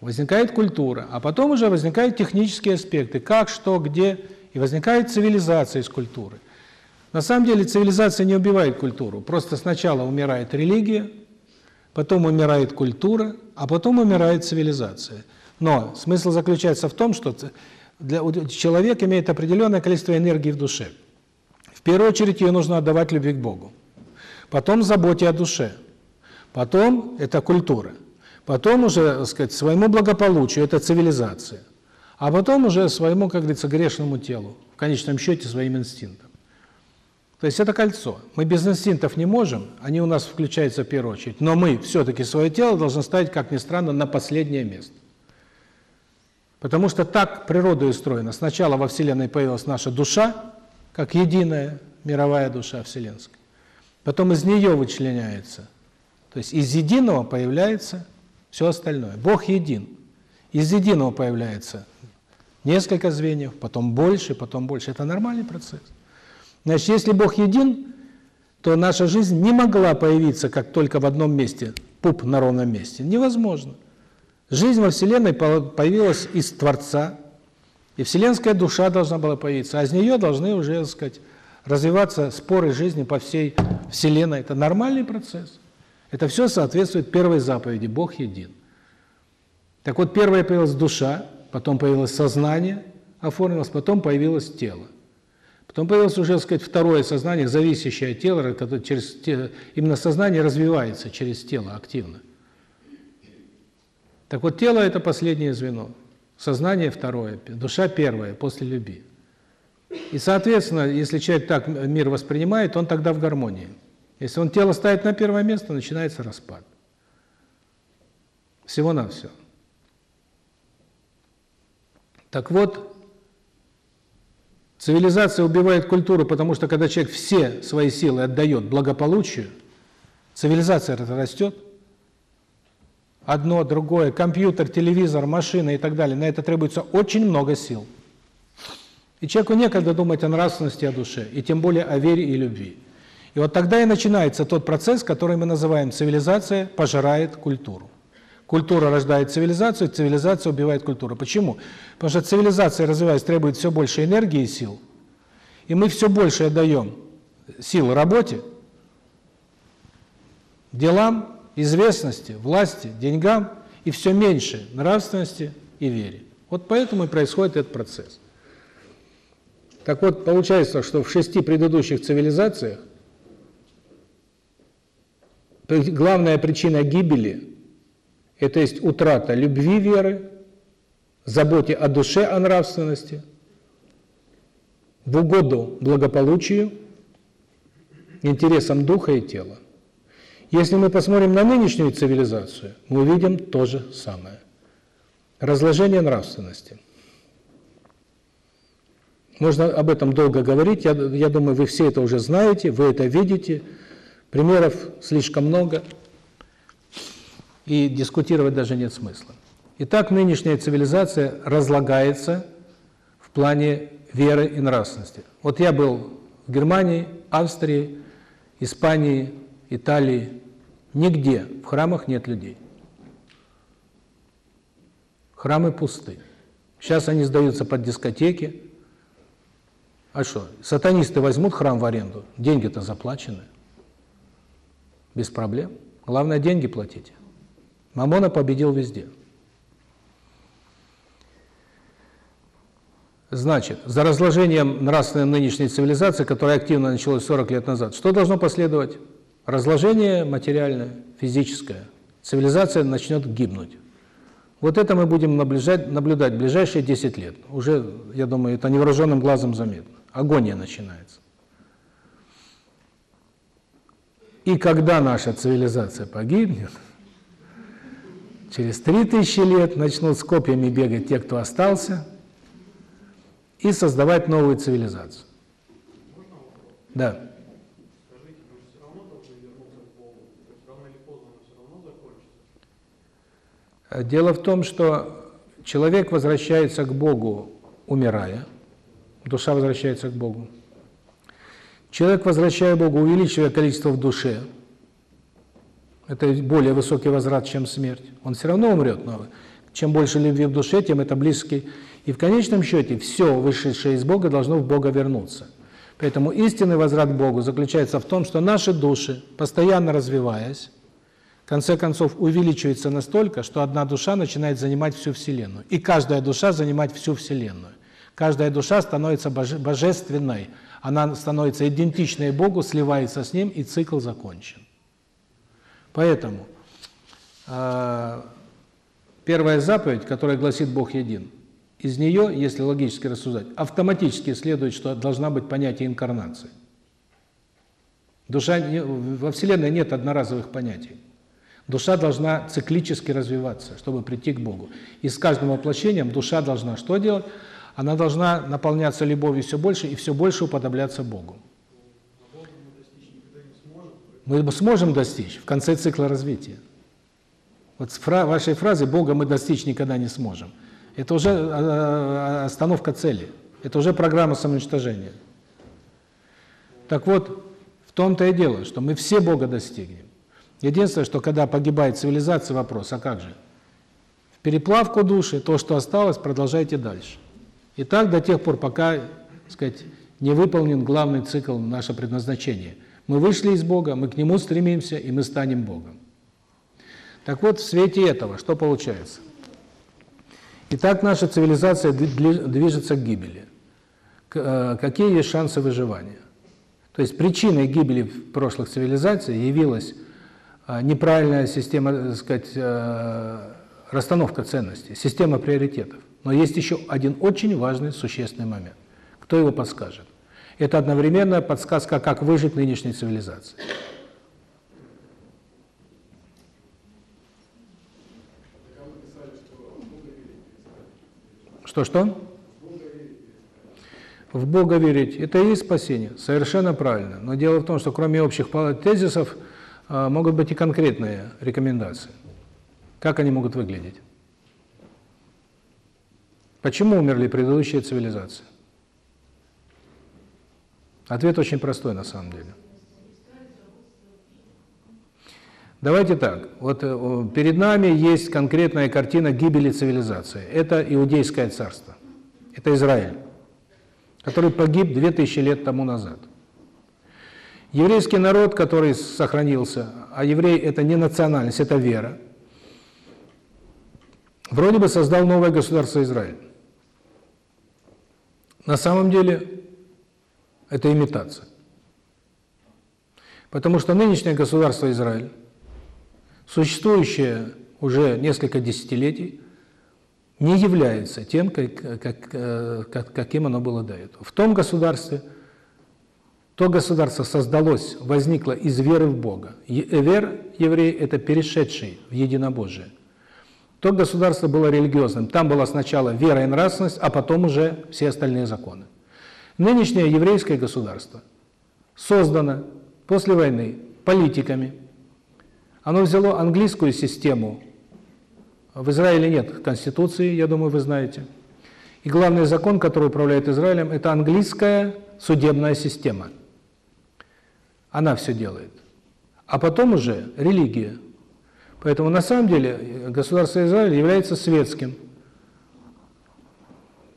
Возникает культура, а потом уже возникают технические аспекты, как, что, где, и возникает цивилизация из культуры. На самом деле цивилизация не убивает культуру, просто сначала умирает религия, потом умирает культура, а потом умирает цивилизация. Но смысл заключается в том, что для, человек имеет определенное количество энергии в душе. В первую очередь ее нужно отдавать любви к Богу. Потом заботе о душе. Потом это культура. Потом уже, так сказать, своему благополучию, это цивилизация. А потом уже своему, как говорится, грешному телу, в конечном счете своим инстинктам. То есть это кольцо. Мы без инстинктов не можем, они у нас включаются в первую очередь, но мы все-таки свое тело должны ставить, как ни странно, на последнее место. Потому что так природа устроена. Сначала во Вселенной появилась наша душа, как единая мировая душа вселенская. Потом из нее вычленяется. То есть из единого появляется все остальное. Бог един. Из единого появляется несколько звеньев, потом больше, потом больше. Это нормальный процесс. Значит, если Бог един, то наша жизнь не могла появиться как только в одном месте, пуп на ровном месте. Невозможно. Жизнь во Вселенной появилась из Творца, и вселенская душа должна была появиться, а из нее должны уже, так сказать, развиваться споры жизни по всей Вселенной. Это нормальный процесс. Это все соответствует первой заповеди «Бог един». Так вот, первая появилась душа, потом появилось сознание, оформилось, потом появилось тело. Потом появилось уже, так сказать, второе сознание, зависящее от тела, которое через именно сознание развивается через тело активно. Так вот, тело – это последнее звено, сознание – второе, душа – первое, после любви. И, соответственно, если человек так мир воспринимает, он тогда в гармонии. Если он тело ставит на первое место, начинается распад. Всего-навсего. Так вот, цивилизация убивает культуру, потому что когда человек все свои силы отдает благополучию, цивилизация растет – одно, другое, компьютер, телевизор, машина и так далее, на это требуется очень много сил. И человеку некогда думать о нравственности, о душе, и тем более о вере и любви. И вот тогда и начинается тот процесс, который мы называем цивилизация пожирает культуру. Культура рождает цивилизацию, цивилизация убивает культуру. Почему? Потому что цивилизация, развиваясь, требует все больше энергии и сил, и мы все больше отдаем сил работе, делам, известности, власти, деньгам и все меньше нравственности и вере. Вот поэтому и происходит этот процесс. Так вот, получается, что в шести предыдущих цивилизациях главная причина гибели – это есть утрата любви веры, заботе о душе, о нравственности, в угоду благополучию, интересам духа и тела. Если мы посмотрим на нынешнюю цивилизацию, мы увидим то же самое. Разложение нравственности. Можно об этом долго говорить, я, я думаю, вы все это уже знаете, вы это видите, примеров слишком много, и дискутировать даже нет смысла. Итак, нынешняя цивилизация разлагается в плане веры и нравственности. Вот я был в Германии, Австрии, Испании, Италии, Нигде в храмах нет людей. Храмы пусты. Сейчас они сдаются под дискотеки. А что, сатанисты возьмут храм в аренду, деньги-то заплачены. Без проблем. Главное, деньги платить. Мамона победил везде. Значит, за разложением нравственной нынешней цивилизации, которая активно началась 40 лет назад, что должно последовать? Разложение материальное, физическое. Цивилизация начнет гибнуть. Вот это мы будем наблюдать, наблюдать ближайшие 10 лет. Уже, я думаю, это невооруженным глазом заметно. Агония начинается. И когда наша цивилизация погибнет, через 3000 лет начнут с копьями бегать те, кто остался, и создавать новую цивилизацию. Да. Дело в том, что человек возвращается к Богу, умирая, душа возвращается к Богу. Человек, возвращая Богу, увеличивая количество в душе, это более высокий возврат, чем смерть. Он все равно умрет, но чем больше любви в душе, тем это близкий. И в конечном счете все, вышедшее из Бога, должно в Бога вернуться. Поэтому истинный возврат к Богу заключается в том, что наши души, постоянно развиваясь, в конце концов увеличиваются настолько, что одна душа начинает занимать всю Вселенную. И каждая душа занимать всю Вселенную. Каждая душа становится боже божественной. Она становится идентичной Богу, сливается с Ним, и цикл закончен. Поэтому э, первая заповедь, которая гласит «Бог един», из нее, если логически рассуждать, автоматически следует, что должна быть понятие инкарнации. Душа во Вселенной нет одноразовых понятий. Душа должна циклически развиваться, чтобы прийти к Богу. И с каждым воплощением душа должна что делать? Она должна наполняться любовью все больше и все больше уподобляться Богу. Мы сможем достичь в конце цикла развития. Вот с фра вашей фразы «Бога мы достичь никогда не сможем». Это уже а, а, остановка цели. Это уже программа самоуничтожения. Так вот, в том-то и дело, что мы все Бога достигнем. Единственное, что когда погибает цивилизация, вопрос, а как же? В переплавку души, то, что осталось, продолжайте дальше. И так до тех пор, пока, так сказать, не выполнен главный цикл наше предназначение. Мы вышли из Бога, мы к Нему стремимся, и мы станем Богом. Так вот, в свете этого что получается? Итак, наша цивилизация движется к гибели. Э, какие есть шансы выживания? То есть причиной гибели прошлых цивилизаций явилась э, неправильная система, так сказать, э, расстановка ценностей, система приоритетов. Но есть еще один очень важный, существенный момент. Кто его подскажет? Это одновременная подсказка, как выжить нынешней цивилизации. Что-что? В Бога верить – это и есть спасение. Совершенно правильно. Но дело в том, что кроме общих тезисов а, могут быть и конкретные рекомендации. Как они могут выглядеть? Почему умерли предыдущие цивилизации? Ответ очень простой на самом деле. Давайте так, вот э, перед нами есть конкретная картина гибели цивилизации. Это Иудейское царство, это Израиль, который погиб 2000 лет тому назад. Еврейский народ, который сохранился, а еврей – это не национальность, это вера, вроде бы создал новое государство Израиль. На самом деле это имитация. Потому что нынешнее государство Израиль существующее уже несколько десятилетий, не является тем, как, как, как, каким оно было до этого. В том государстве, то государство создалось, возникло из веры в Бога. Вер, еврей, это перешедший в единобожие. То государство было религиозным. Там была сначала вера и нравственность, а потом уже все остальные законы. Нынешнее еврейское государство создано после войны политиками, оно взяло английскую систему. В Израиле нет конституции, я думаю, вы знаете. И главный закон, который управляет Израилем, это английская судебная система. Она все делает. А потом уже религия. Поэтому на самом деле государство Израиль является светским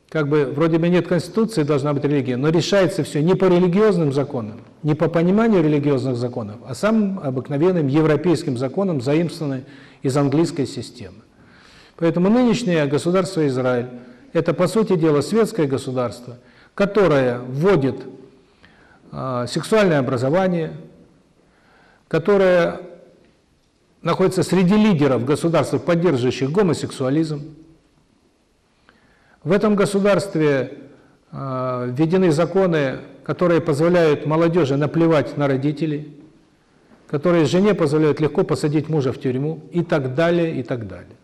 как бы вроде бы нет конституции, должна быть религия, но решается все не по религиозным законам, не по пониманию религиозных законов, а самым обыкновенным европейским законам, заимствованным из английской системы. Поэтому нынешнее государство Израиль – это, по сути дела, светское государство, которое вводит э, сексуальное образование, которое находится среди лидеров государств, поддерживающих гомосексуализм, в этом государстве э, введены законы, которые позволяют молодежи наплевать на родителей, которые жене позволяют легко посадить мужа в тюрьму и так далее, и так далее.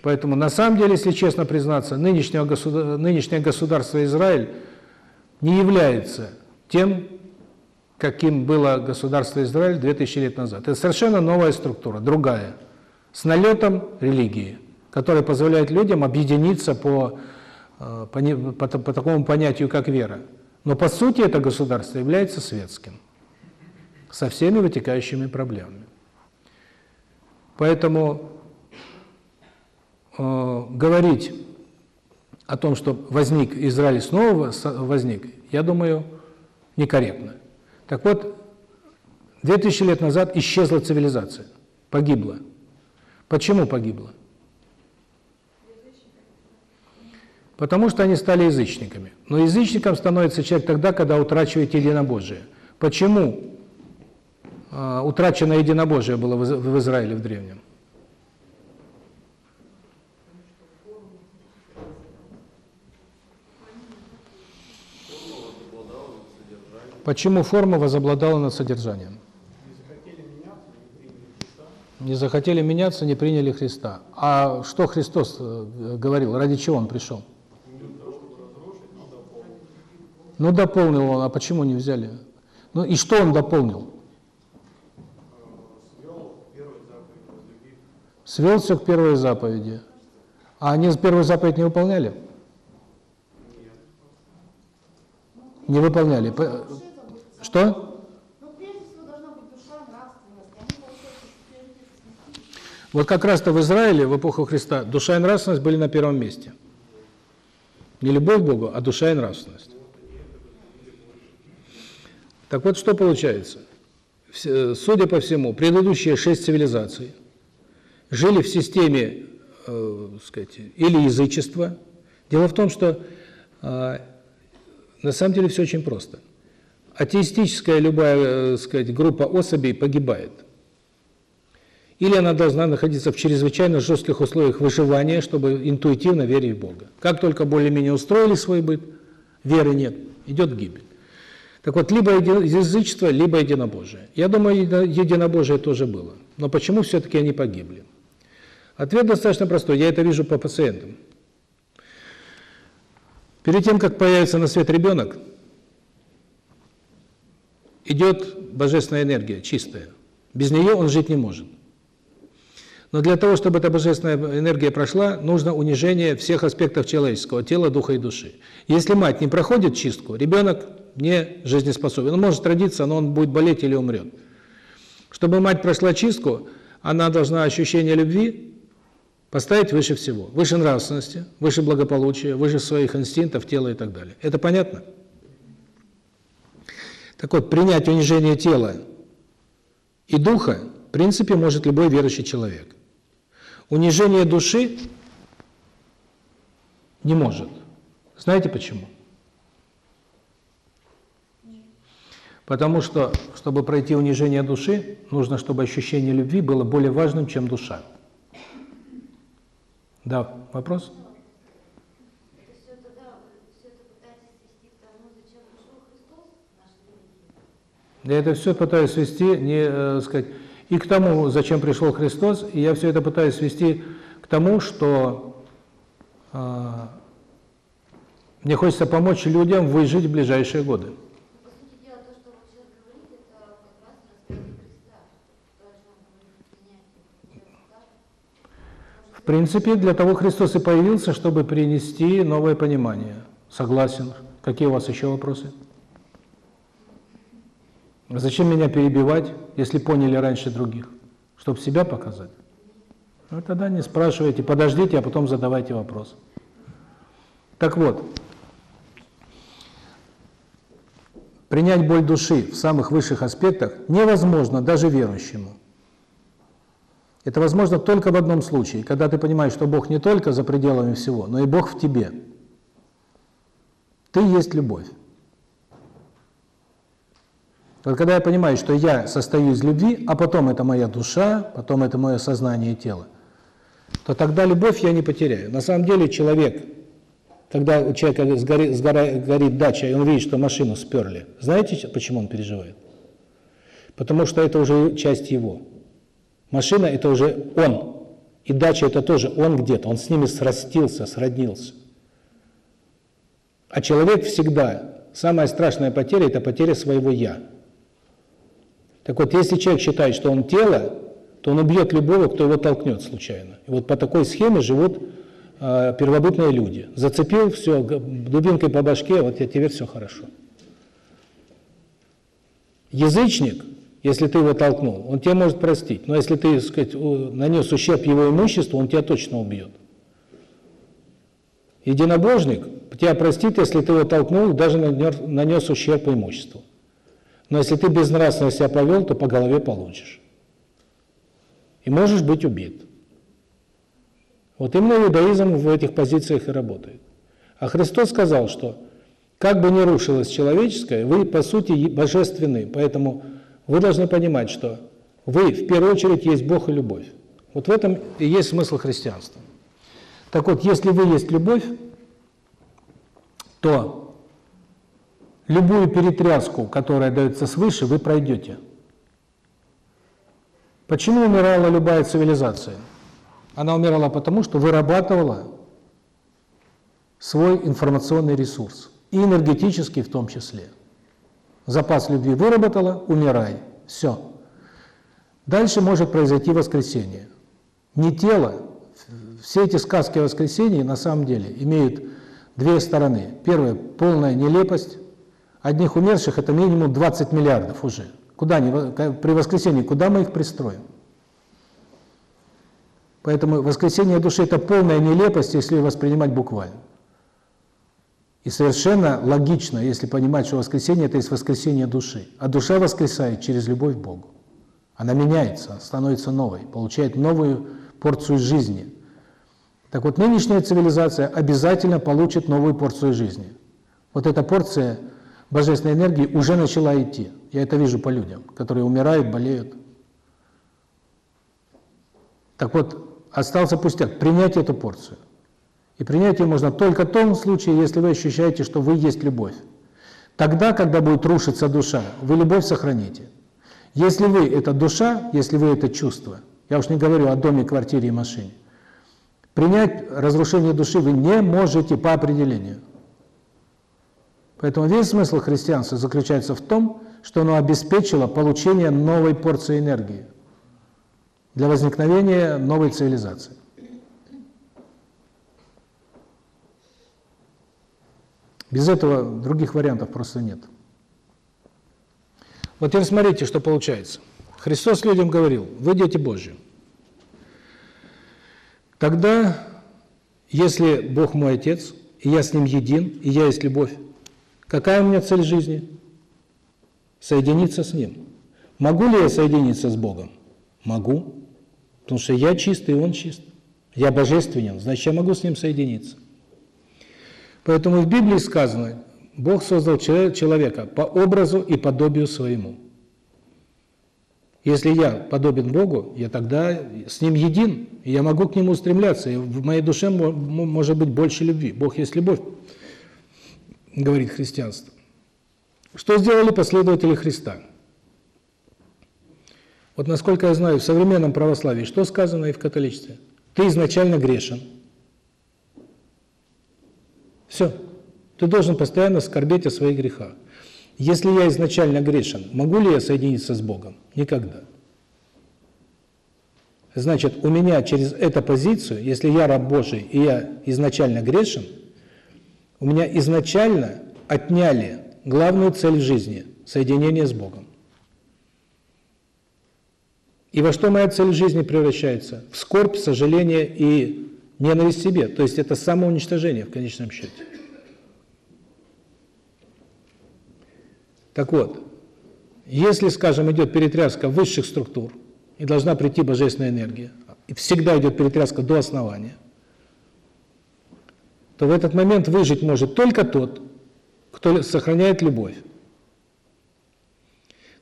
Поэтому на самом деле, если честно признаться, нынешнее государство, нынешнее государство Израиль не является тем, каким было государство Израиль 2000 лет назад. Это совершенно новая структура, другая, с налетом религии, которая позволяет людям объединиться по, э, по, по, по такому понятию, как вера. Но по сути это государство является светским, со всеми вытекающими проблемами. Поэтому э, говорить о том, что возник Израиль снова возник, я думаю, некорректно. Так вот, 2000 лет назад исчезла цивилизация, погибла. Почему погибла? Потому что они стали язычниками. Но язычником становится человек тогда, когда утрачивает единобожие. Почему а, утрачено единобожие было в Из- в Израиле в древнем? Почему форма возобладала над содержанием? Не захотели меняться, не приняли Христа. А что Христос э, говорил? Ради чего Он пришел? Ну, дополнил Он, а почему не взяли? Ну, и что Он дополнил? Свел все к первой заповеди. А они первую заповедь не выполняли? Не выполняли. По- Что? Ну, душа. Вот как раз-то в Израиле в эпоху Христа душа и нравственность были на первом месте. Не любовь к Богу, а душа и нравственность. Так вот, что получается? Все- Судя по всему, предыдущие шесть цивилизаций жили в системе, э, сказать, или язычества. Дело в том, что э, на самом деле все очень просто. Атеистическая любая, э, сказать, группа особей погибает. Или она должна находиться в чрезвычайно жестких условиях выживания, чтобы интуитивно верить в Бога. Как только более-менее устроили свой быт, веры нет, идет гибель. Так вот, либо язычество, либо единобожие. Я думаю, еди- единобожие тоже было. Но почему все-таки они погибли? Ответ достаточно простой, я это вижу по пациентам. Перед тем, как появится на свет ребенок, идет божественная энергия, чистая. Без нее он жить не может. Но для того, чтобы эта божественная энергия прошла, нужно унижение всех аспектов человеческого тела, духа и души. Если мать не проходит чистку, ребенок не жизнеспособен. Он может родиться, но он будет болеть или умрет. Чтобы мать прошла чистку, она должна ощущение любви поставить выше всего. Выше нравственности, выше благополучия, выше своих инстинктов, тела и так далее. Это понятно? Так вот, принять унижение тела и духа, в принципе, может любой верующий человек. Унижение души не может. Знаете почему? Потому что, чтобы пройти унижение души, нужно, чтобы ощущение любви было более важным, чем душа. Да, вопрос? Я это все пытаюсь свести, не э, сказать, и к тому, зачем пришел Христос, и я все это пытаюсь свести к тому, что э, мне хочется помочь людям выжить в ближайшие годы. По сути дела, то, что вы сейчас говорите, это как раз распятие Христа. То, о чем вы меняете. В принципе, для того Христос и появился, чтобы принести новое понимание. Согласен. Какие у вас еще вопросы? Зачем меня перебивать, если поняли раньше других? Чтобы себя показать? Ну, тогда не спрашивайте, подождите, а потом задавайте вопрос. Так вот, принять боль души в самых высших аспектах невозможно даже верующему. Это возможно только в одном случае, когда ты понимаешь, что Бог не только за пределами всего, но и Бог в тебе. Ты есть любовь. Вот когда я понимаю, что я состою из любви, а потом это моя душа, потом это мое сознание и тело, то тогда любовь я не потеряю. На самом деле человек, когда у человека сгорит, сгора- горит дача, и он видит, что машину сперли, знаете, почему он переживает? Потому что это уже часть его. Машина – это уже он. И дача – это тоже он где-то. Он с ними срастился, сроднился. А человек всегда Самая страшная потеря – это потеря своего «я». Так вот, если человек считает, что он тело, то он убьет любого, кто его толкнет случайно. И вот по такой схеме живут э, первобытные люди. Зацепил, все, дубинкой по башке, вот теперь все хорошо. Язычник, если ты его толкнул, он тебя может простить. Но если ты, так сказать, нанес ущерб его имуществу, он тебя точно убьет. Единобожник тебя простит, если ты его толкнул, даже нанес ущерб имуществу. Но если ты безнравственно себя повел, то по голове получишь. И можешь быть убит. Вот именно иудаизм в этих позициях и работает. А Христос сказал, что как бы ни рушилось человеческое, вы по сути божественны, поэтому вы должны понимать, что вы в первую очередь есть Бог и любовь. Вот в этом и есть смысл христианства. Так вот, если вы есть любовь, то любую перетряску, которая дается свыше, вы пройдете. Почему умирала любая цивилизация? Она умирала потому, что вырабатывала свой информационный ресурс, и энергетический в том числе. Запас любви выработала, умирай. Все. Дальше может произойти воскресение. Не тело. Все эти сказки о воскресении на самом деле имеют две стороны. Первая – полная нелепость. Одних умерших – это минимум 20 миллиардов уже. Куда они, при воскресении, куда мы их пристроим? Поэтому воскресение души – это полная нелепость, если воспринимать буквально. И совершенно логично, если понимать, что воскресение – это есть воскресение души. А душа воскресает через любовь к Богу. Она меняется, становится новой, получает новую порцию жизни. Так вот, нынешняя цивилизация обязательно получит новую порцию жизни. Вот эта порция божественной энергии уже начала идти. Я это вижу по людям, которые умирают, болеют. Так вот, остался пустяк – принять эту порцию. И принять ее можно только в том случае, если вы ощущаете, что вы есть любовь. Тогда, когда будет рушиться душа, вы любовь сохраните. Если вы – это душа, если вы – это чувство, я уж не говорю о доме, квартире и машине, принять разрушение души вы не можете по определению. Поэтому весь смысл христианства заключается в том, что оно обеспечило получение новой порции энергии для возникновения новой цивилизации. Без этого других вариантов просто нет. Вот теперь смотрите, что получается. Христос людям говорил, вы дети Божьи. Тогда, если Бог мой Отец, и я с Ним един, и я есть любовь, какая у меня цель жизни? Соединиться с Ним. Могу ли я соединиться с Богом? Могу. Потому что я чистый, и Он чист. Я божественен, значит, я могу с Ним соединиться. Поэтому в Библии сказано, Бог создал человека по образу и подобию своему. Если я подобен Богу, я тогда с Ним един, и я могу к Нему устремляться, и в моей душе может быть больше любви. Бог есть любовь, говорит христианство. Что сделали последователи Христа? Вот насколько я знаю, в современном православии что сказано и в католичестве? Ты изначально грешен. Все. Ты должен постоянно скорбеть о своих грехах. Если я изначально грешен, могу ли я соединиться с Богом? Никогда. Значит, у меня через эту позицию, если я раб Божий и я изначально грешен, у меня изначально отняли главную цель жизни – соединение с Богом. И во что моя цель жизни превращается? В скорбь, сожаление и Ненависть себе. То есть это самоуничтожение в конечном счете. Так вот, если, скажем, идет перетряска высших структур, и должна прийти божественная энергия, и всегда идет перетряска до основания, то в этот момент выжить может только тот, кто сохраняет любовь.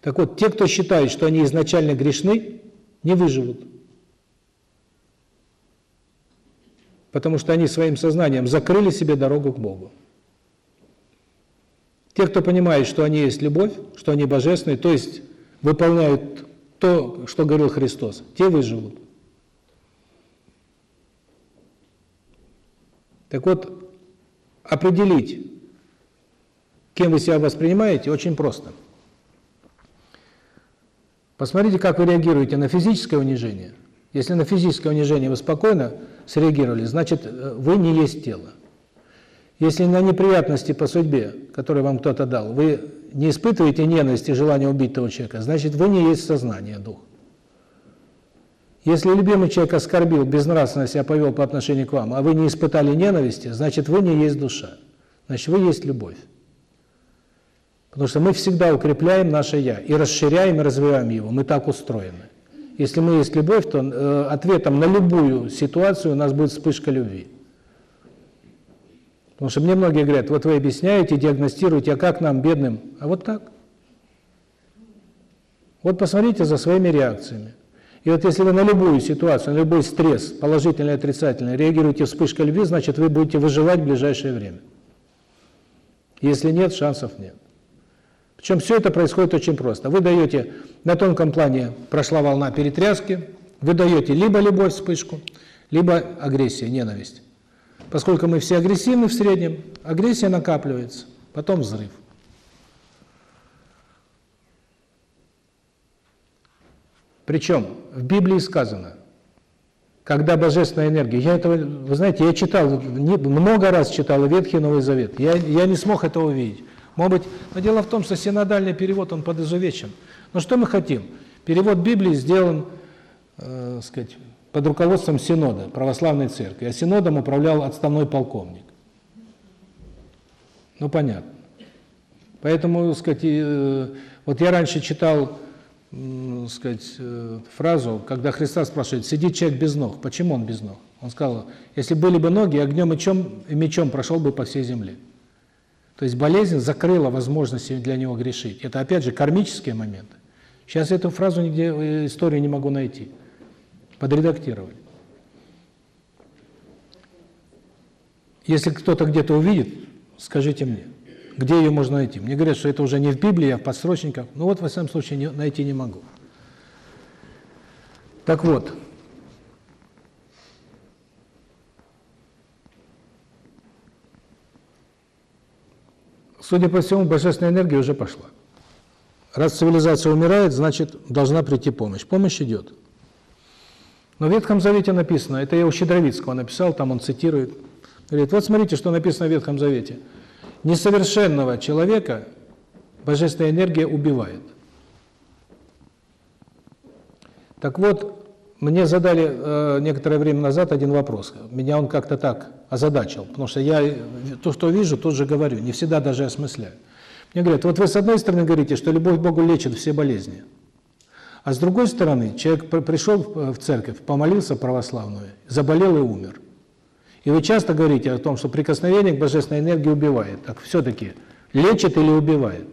Так вот, те, кто считает, что они изначально грешны, не выживут. Потому что они своим сознанием закрыли себе дорогу к Богу. Те, кто понимает, что они есть любовь, что они божественные, то есть выполняют то, что говорил Христос, те выживут. Так вот, определить, кем вы себя воспринимаете, очень просто. Посмотрите, как вы реагируете на физическое унижение. Если на физическое унижение вы спокойно среагировали, значит, э, вы не есть тело. Если на неприятности по судьбе, которые вам кто-то дал, вы не испытываете ненависти и желания убить того человека, значит, вы не есть сознание, дух. Если любимый человек оскорбил, безнравственно себя повел по отношению к вам, а вы не испытали ненависти, значит, вы не есть душа. Значит, вы есть любовь. Потому что мы всегда укрепляем наше «я» и расширяем, и развиваем его. Мы так устроены. Если мы есть любовь, то э, ответом на любую ситуацию у нас будет вспышка любви. Потому что мне многие говорят, вот вы объясняете, диагностируете, а как нам, бедным? А вот так. Вот посмотрите за своими реакциями. И вот если вы на любую ситуацию, на любой стресс, положительный, отрицательный, реагируете вспышкой любви, значит, вы будете выживать в ближайшее время. Если нет, шансов нет. Причем все это происходит очень просто. Вы даете, на тонком плане прошла волна перетряски, вы даете либо любовь, вспышку, либо агрессия, ненависть. Поскольку мы все агрессивны в среднем, агрессия накапливается, потом взрыв. Причем в Библии сказано, когда божественная энергия, я этого, вы знаете, я читал, много раз читал Ветхий и Новый Завет, я, я не смог этого увидеть. Может быть, но дело в том, что синодальный перевод, он подизувечен. Но что мы хотим? Перевод Библии сделан, э, сказать, под руководством Синода, православной церкви, а Синодом управлял отставной полковник. Ну, понятно. Поэтому, сказать, э, вот я раньше читал сказать, э, фразу, когда Христа спрашивает, сидит человек без ног, почему он без ног? Он сказал, если были бы ноги, огнем и мечом, и мечом прошел бы по всей земле. То есть болезнь закрыла возможности для него грешить. Это опять же кармические моменты. Сейчас эту фразу нигде в истории не могу найти. Подредактировали. Если кто-то где-то увидит, скажите мне. Где ее можно найти? Мне говорят, что это уже не в Библии, а в подсрочниках. Ну вот, во всяком случае, не, найти не могу. Так вот. Судя по всему, божественная энергия уже пошла. Раз цивилизация умирает, значит, должна прийти помощь. Помощь идет. Но в Ветхом Завете написано, это я у Щедровицкого написал, там он цитирует, говорит, вот смотрите, что написано в Ветхом Завете – Несовершенного человека божественная энергия убивает. Так вот, мне задали э, некоторое время назад один вопрос. Меня он как-то так озадачил, потому что я то, что вижу, тут же говорю, не всегда даже осмысляю. Мне говорят, вот вы с одной стороны говорите, что любовь к Богу лечит все болезни, а с другой стороны, человек пришел в церковь, помолился православную, заболел и умер. И вы часто говорите о том, что прикосновение к божественной энергии убивает. Так все-таки лечит или убивает?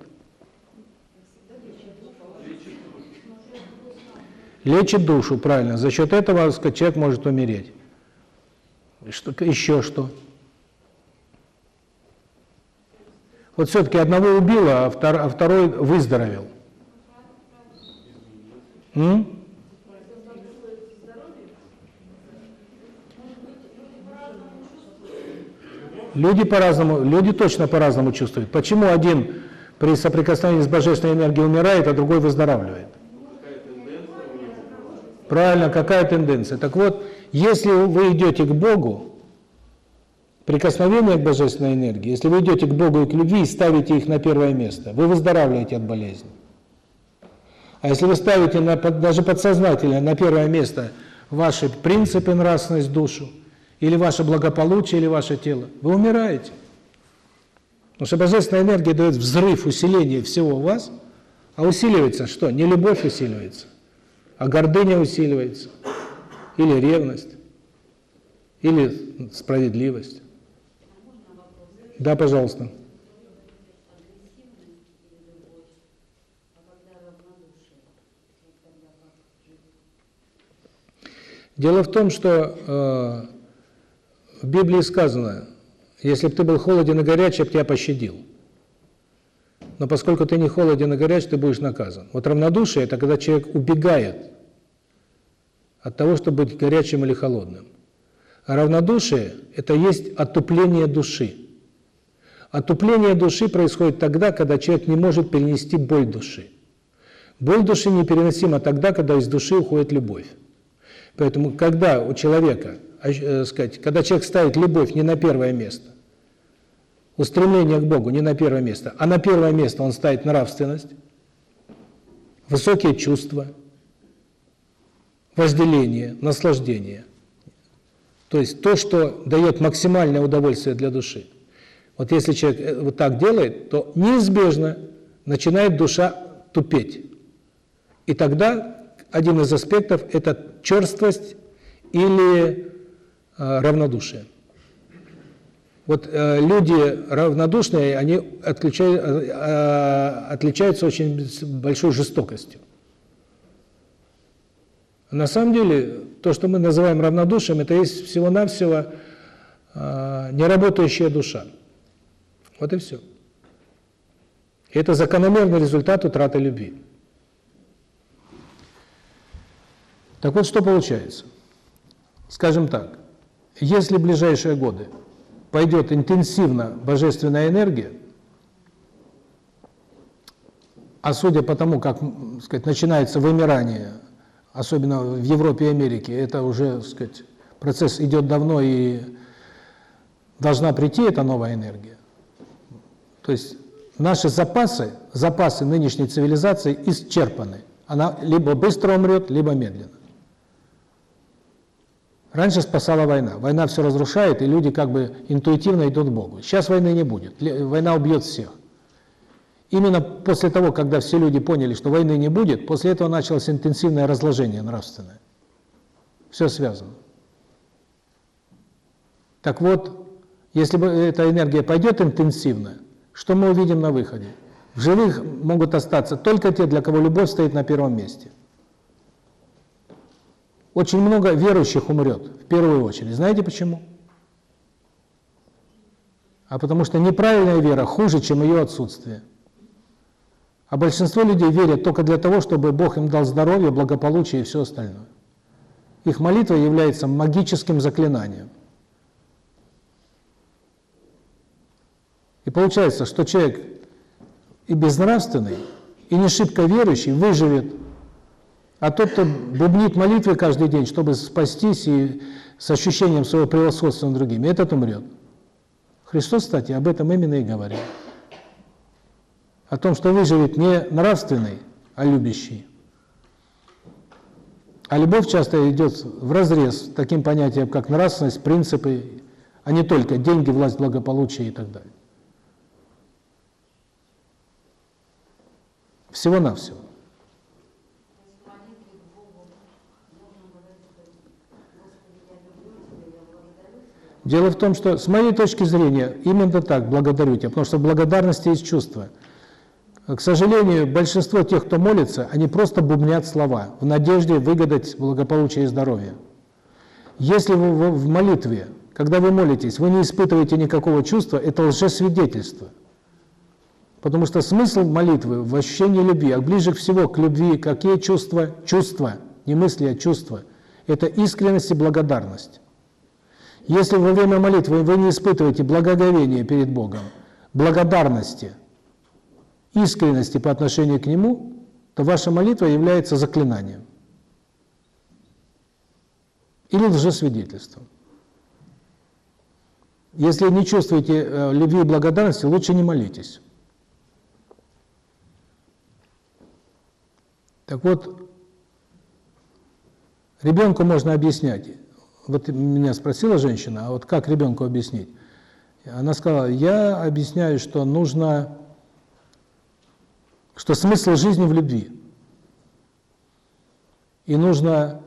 Лечит душу, правильно. За счет этого человек может умереть. Что, еще что? Вот все-таки одного убило, а, втор, а второй выздоровел. М? Люди по-разному, люди точно по-разному чувствуют. Почему один при соприкосновении с божественной энергией умирает, а другой выздоравливает? Правильно, какая тенденция? Так вот, если вы идете к Богу, прикосновение к божественной энергии, если вы идете к Богу и к любви и ставите их на первое место, вы выздоравливаете от болезни. А если вы ставите на, даже подсознательно на первое место ваши принципы, нравственность, душу, или ваше благополучие, или ваше тело, вы умираете. Потому что божественная энергия дает взрыв, усиление всего у вас, а усиливается что? Не любовь усиливается, а гордыня усиливается, или ревность, или справедливость. Да, пожалуйста. Дело в том, что э, в Библии сказано, если бы ты был холоден и горяч, я бы тебя пощадил. Но поскольку ты не холоден и горяч, ты будешь наказан. Вот равнодушие – это когда человек убегает от того, чтобы быть горячим или холодным. А равнодушие – это есть отупление души. Отупление души происходит тогда, когда человек не может перенести боль души. Боль души непереносима тогда, когда из души уходит любовь. Поэтому, когда у человека, э, сказать, когда человек ставит любовь не на первое место, устремление к Богу не на первое место, а на первое место он ставит нравственность, высокие чувства, вожделение, наслаждение. То есть то, что дает максимальное удовольствие для души. Вот если человек э, вот так делает, то неизбежно начинает душа тупеть. И тогда один из аспектов – это черствость или э, равнодушие. Вот э, люди равнодушные, они отключают, э, э, отличаются очень большой жестокостью. На самом деле, то, что мы называем равнодушием, это есть всего-навсего э, неработающая душа. Вот и все. И это закономерный результат утраты любви. Так вот, что получается? Скажем так, если ближайшие годы пойдет интенсивно божественная энергия, а судя по тому, как сказать, начинается вымирание, особенно в Европе и Америке, это уже сказать, процесс идет давно и должна прийти эта новая энергия. То есть наши запасы, запасы нынешней цивилизации исчерпаны. Она либо быстро умрет, либо медленно. Раньше спасала война. Война все разрушает, и люди как бы интуитивно идут к Богу. Сейчас войны не будет. Война убьет всех. Именно после того, когда все люди поняли, что войны не будет, после этого началось интенсивное разложение нравственное. Все связано. Так вот, если бы эта энергия пойдет интенсивно, что мы увидим на выходе? В живых могут остаться только те, для кого любовь стоит на первом месте. Очень много верующих умрет, в первую очередь. Знаете почему? А потому что неправильная вера хуже, чем ее отсутствие. А большинство людей верят только для того, чтобы Бог им дал здоровье, благополучие и все остальное. Их молитва является магическим заклинанием. И получается, что человек и безнравственный, и не шибко верующий выживет, а тот, кто бубнит молитвы каждый день, чтобы спастись и с ощущением своего превосходства над другими, этот умрет. Христос, кстати, об этом именно и говорил. О том, что выживет не нравственный, а любящий. А любовь часто идет в разрез таким понятием, как нравственность, принципы, а не только деньги, власть, благополучие и так далее. Всего-навсего. Дело в том, что с моей точки зрения именно так, благодарю тебя, потому что в благодарности есть чувство. К сожалению, большинство тех, кто молится, они просто бубнят слова в надежде выгадать благополучие и здоровье. Если вы в молитве, когда вы молитесь, вы не испытываете никакого чувства, это лжесвидетельство. Потому что смысл молитвы в ощущении любви, а ближе всего к любви какие чувства? Чувства, не мысли, а чувства. Это искренность и благодарность. Если во время молитвы вы не испытываете благоговения перед Богом, благодарности, искренности по отношению к Нему, то ваша молитва является заклинанием или лжесвидетельством. Если не чувствуете э, любви и благодарности, лучше не молитесь. Так вот, ребенку можно объяснять. Вот меня спросила женщина, а вот как ребенку объяснить? Она сказала, я объясняю, что нужно, что смысл жизни в любви. И нужно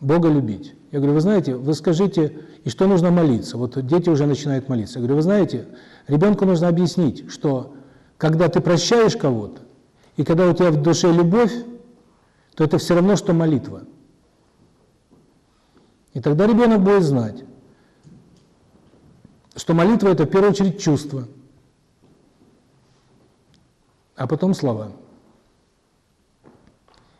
Бога любить. Я говорю, вы знаете, вы скажите, и что нужно молиться? Вот дети уже начинают молиться. Я говорю, вы знаете, ребенку нужно объяснить, что когда ты прощаешь кого-то, и когда у тебя в душе любовь, то это все равно, что молитва. И тогда ребенок будет знать, что молитва – это в первую очередь чувство, а потом слова.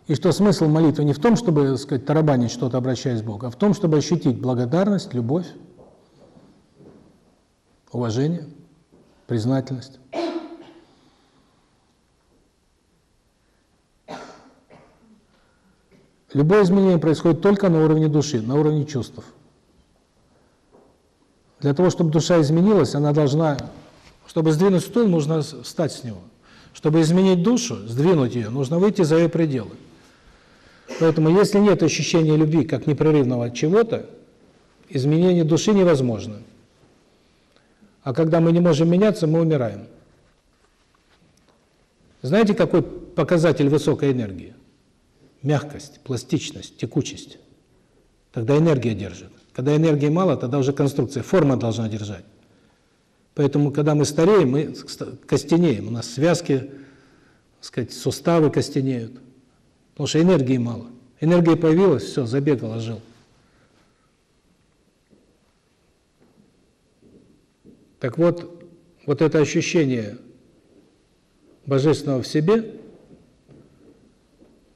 И что смысл молитвы не в том, чтобы, так сказать, тарабанить что-то, обращаясь к Богу, а в том, чтобы ощутить благодарность, любовь, уважение. признательность. Любое изменение происходит только на уровне души, на уровне чувств. Для того, чтобы душа изменилась, она должна, чтобы сдвинуть стул, нужно встать с него. Чтобы изменить душу, сдвинуть ее, нужно выйти за ее пределы. Поэтому если нет ощущения любви как непрерывного чего-то, изменение души невозможно. А когда мы не можем меняться, мы умираем. Знаете, какой показатель высокой энергии? Мягкость, пластичность, текучесть. Тогда энергия держит. Когда энергии мало, тогда уже конструкция, форма должна держать. Поэтому, когда мы стареем, мы костенеем, у нас связки, так сказать, суставы костенеют. Потому что энергии мало. Энергия появилась, все, забегала, жил. Так вот, вот это ощущение божественного в себе,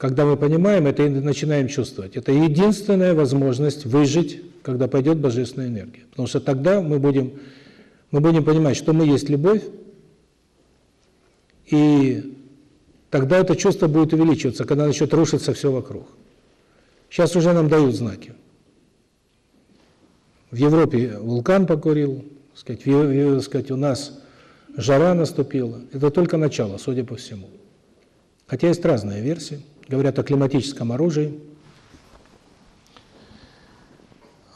когда мы понимаем это и начинаем чувствовать, это единственная возможность выжить, когда пойдет божественная энергия. Потому что тогда мы будем, мы будем понимать, что мы есть любовь, и тогда это чувство будет увеличиваться, когда начнет рушиться все вокруг. Сейчас уже нам дают знаки. В Европе вулкан покурил, сказать, в, сказать, у нас жара наступила. Это только начало, судя по всему. Хотя есть разные версии. Говорят о климатическом оружии.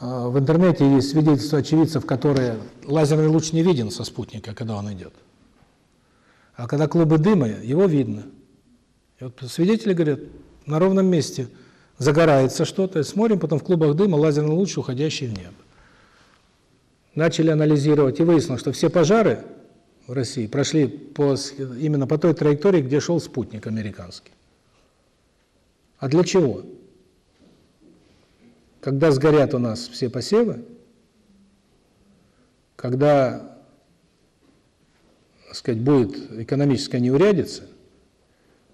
А, в интернете есть свидетельства очевидцев, которые лазерный луч не виден со спутника, когда он идет. А когда клубы дыма, его видно. И вот свидетели говорят, на ровном месте загорается что-то, смотрим, потом в клубах дыма лазерный луч, уходящий в небо начали анализировать, и выяснилось, что все пожары в России прошли по, именно по той траектории, где шел спутник американский. А для чего? Когда сгорят у нас все посевы, когда, так сказать, будет экономическая неурядица,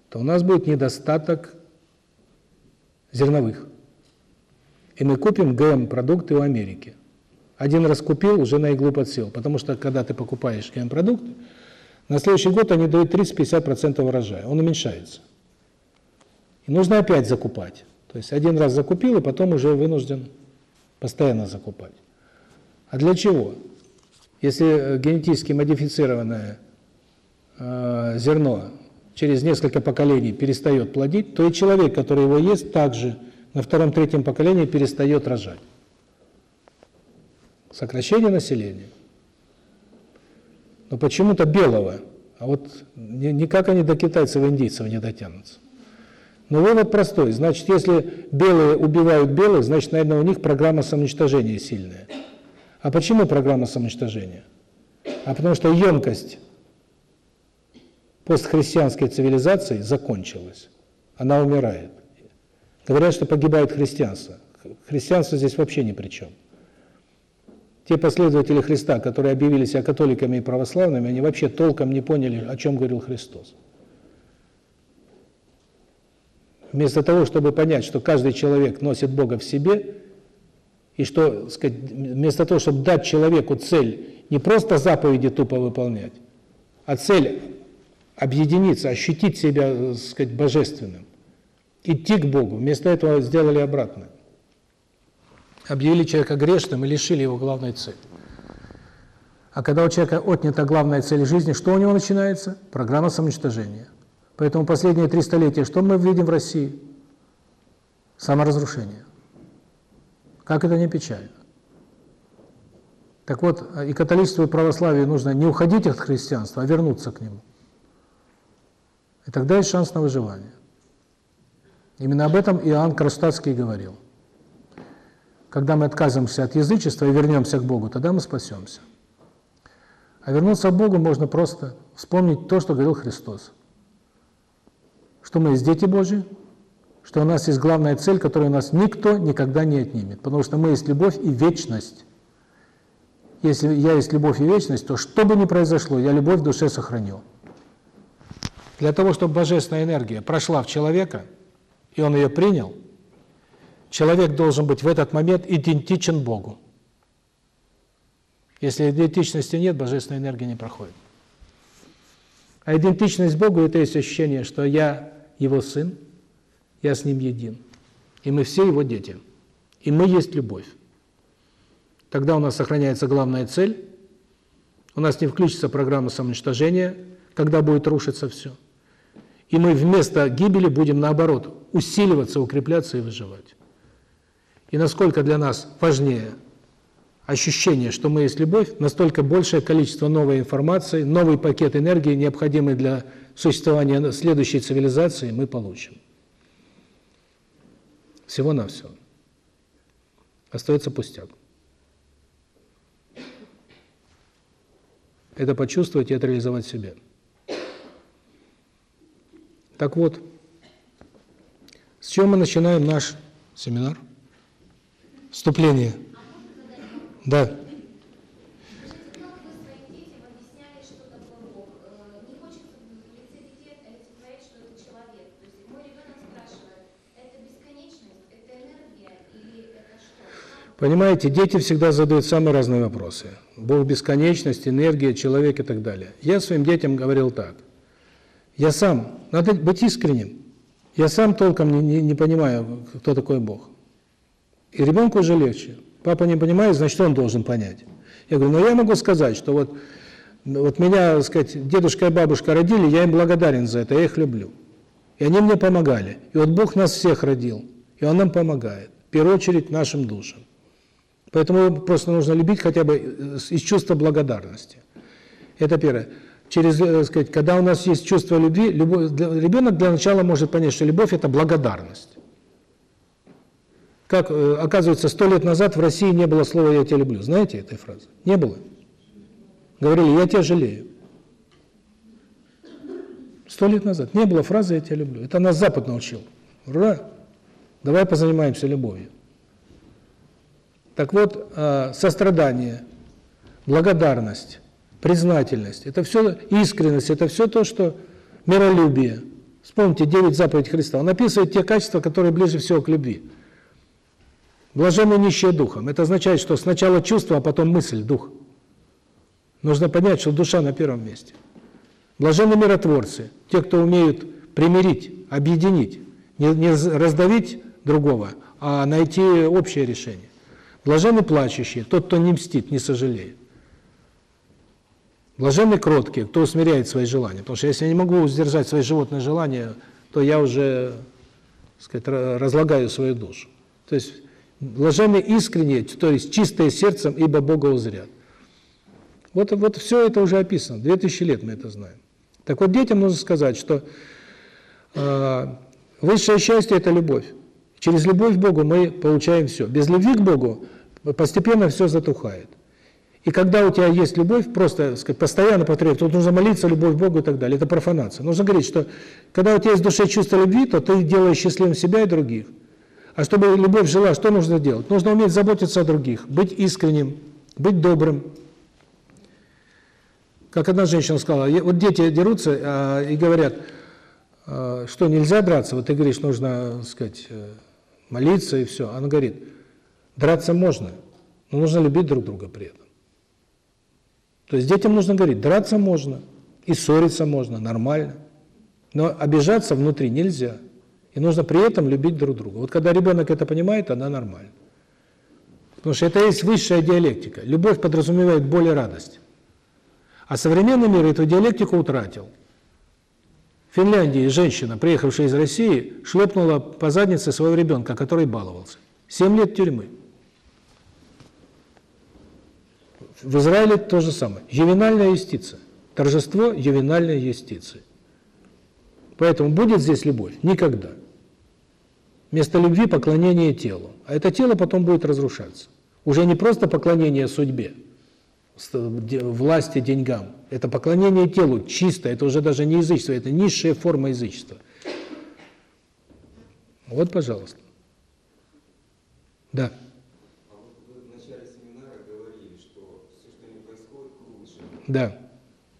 то у нас будет недостаток зерновых. И мы купим ГМ-продукты у Америки. Один раз купил, уже на иглу подсел. Потому что, когда ты покупаешь ГМ-продукт, на следующий год они дают 30-50% урожая. Он уменьшается. И нужно опять закупать. То есть один раз закупил, и потом уже вынужден постоянно закупать. А для чего? Если э, генетически модифицированное э, зерно через несколько поколений перестает плодить, то и человек, который его ест, также на втором-третьем поколении перестает рожать сокращение населения. Но почему-то белого, а вот никак они до китайцев и индийцев не дотянутся. Но вывод простой. Значит, если белые убивают белых, значит, наверное, у них программа самоуничтожения сильная. А почему программа самоуничтожения? А потому что емкость постхристианской цивилизации закончилась. Она умирает. Говорят, что погибает христианство. Христианство здесь вообще ни при чем. Те последователи Христа, которые объявили себя католиками и православными, они вообще толком не поняли, о чем говорил Христос. Вместо того, чтобы понять, что каждый человек носит Бога в себе, и что, сказать, вместо того, чтобы дать человеку цель не просто заповеди тупо выполнять, а цель объединиться, ощутить себя, сказать, божественным, идти к Богу, вместо этого сделали обратное объявили человека грешным и лишили его главной цели. А когда у человека отнята главная цель жизни, что у него начинается? Программа самоуничтожения. Поэтому последние три столетия, что мы видим в России? Саморазрушение. Как это не печально? Так вот, и католичеству, и православию нужно не уходить от христианства, а вернуться к нему. И тогда есть шанс на выживание. Именно об этом Иоанн Кронштадтский говорил. Когда мы отказываемся от язычества и вернемся к Богу, тогда мы спасемся. А вернуться к Богу можно просто вспомнить то, что говорил Христос. Что мы есть дети Божьи, что у нас есть главная цель, которую у нас никто никогда не отнимет. Потому что мы есть любовь и вечность. Если я есть любовь и вечность, то что бы ни произошло, я любовь в душе сохраню. Для того, чтобы божественная энергия прошла в человека, и он ее принял – человек должен быть в этот момент идентичен Богу. Если идентичности нет, божественная энергия не проходит. А идентичность Богу – это есть ощущение, что я Его Сын, я с Ним един. И мы все Его дети. И мы есть любовь. Тогда у нас сохраняется главная цель, у нас не включится программа самоуничтожения, когда будет рушиться все. И мы вместо гибели будем, наоборот, усиливаться, укрепляться и выживать. И насколько для нас важнее ощущение, что мы есть любовь, настолько большее количество новой информации, новый пакет энергии, необходимый для существования следующей цивилизации, мы получим. Всего-навсего. Остается пустяк. Это почувствовать и это реализовать в себе. Так вот, с чего мы начинаем наш семинар? Вступление. Да. Понимаете, дети всегда задают самые разные вопросы. Бог, бесконечность, энергия, человек и так далее. Я своим детям говорил так. Я сам, надо быть искренним, я сам толком не, не, не понимаю, кто такой Бог. И ребенку уже легче. Папа не понимает, значит, он должен понять. Я говорю, ну я могу сказать, что вот, вот меня, так сказать, дедушка и бабушка родили, я им благодарен за это, я их люблю. И они мне помогали. И вот Бог нас всех родил, и Он нам помогает. В первую очередь нашим душам. Поэтому просто нужно любить хотя бы э, из чувства благодарности. Это первое. Через, э, сказать, когда у нас есть чувство любви, любовь, для, ребенок для начала может понять, что любовь – это благодарность. Как, э, оказывается, сто лет назад в России не было слова «я тебя люблю». Знаете этой фразы? Не было. Говорили «я тебя жалею». Сто лет назад не было фразы «я тебя люблю». Это нас Запад научил. Ура! Давай позанимаемся любовью. Так вот, э, сострадание, благодарность, признательность – это все искренность, это все то, что миролюбие. Вспомните девять заповедей Христа. Он описывает те качества, которые ближе всего к любви. Блаженны нищие духом. Это означает, что сначала чувство, а потом мысль, дух. Нужно понять, что душа на первом месте. Блаженны миротворцы, те, кто умеют примирить, объединить, не, не раздавить другого, а найти общее решение. Блаженны плачущие, тот, кто не мстит, не сожалеет. Блаженны кроткие, кто усмиряет свои желания. Потому что если я не могу сдержать свои животные желания, то я уже, так сказать, разлагаю свою душу. То есть блаженны искренние, то есть чистые сердцем, ибо Бога узрят. Вот, вот все это уже описано, 2000 лет мы это знаем. Так вот, детям нужно сказать, что э, высшее счастье – это любовь. Через любовь к Богу мы получаем все. Без любви к Богу постепенно все затухает. И когда у тебя есть любовь, просто сказать, постоянно повторяю, тут нужно молиться, любовь к Богу и так далее, это профанация. Нужно говорить, что когда у тебя есть в душе чувство любви, то ты делаешь счастливым себя и других. А чтобы любовь жила, что нужно делать? Нужно уметь заботиться о других, быть искренним, быть добрым. Как одна женщина сказала, вот дети дерутся а, и говорят, а, что нельзя драться, вот ты говоришь, нужно, сказать, э, молиться и все. Она говорит, драться можно, но нужно любить друг друга при этом. То есть детям нужно говорить, драться можно, и ссориться можно, нормально, но обижаться внутри нельзя. И нужно при этом любить друг друга. Вот когда ребенок это понимает, она нормальна. Потому что это есть высшая диалектика. Любовь подразумевает боль и радость. А современный мир эту диалектику утратил. В Финляндии женщина, приехавшая из России, шлепнула по заднице своего ребенка, который баловался. Семь лет тюрьмы. В Израиле то же самое. Ювенальная юстиция. Торжество ювенальной юстиции. Поэтому будет здесь любовь? Никогда. Вместо любви поклонение телу. А это тело потом будет разрушаться. Уже не просто поклонение судьбе, власти, деньгам. Это поклонение телу, чисто, это уже даже не язычество, это низшая форма язычества. Вот, пожалуйста. Да. А вот вы в начале семинара говорили, что все, что не происходит, к лучшему. Да.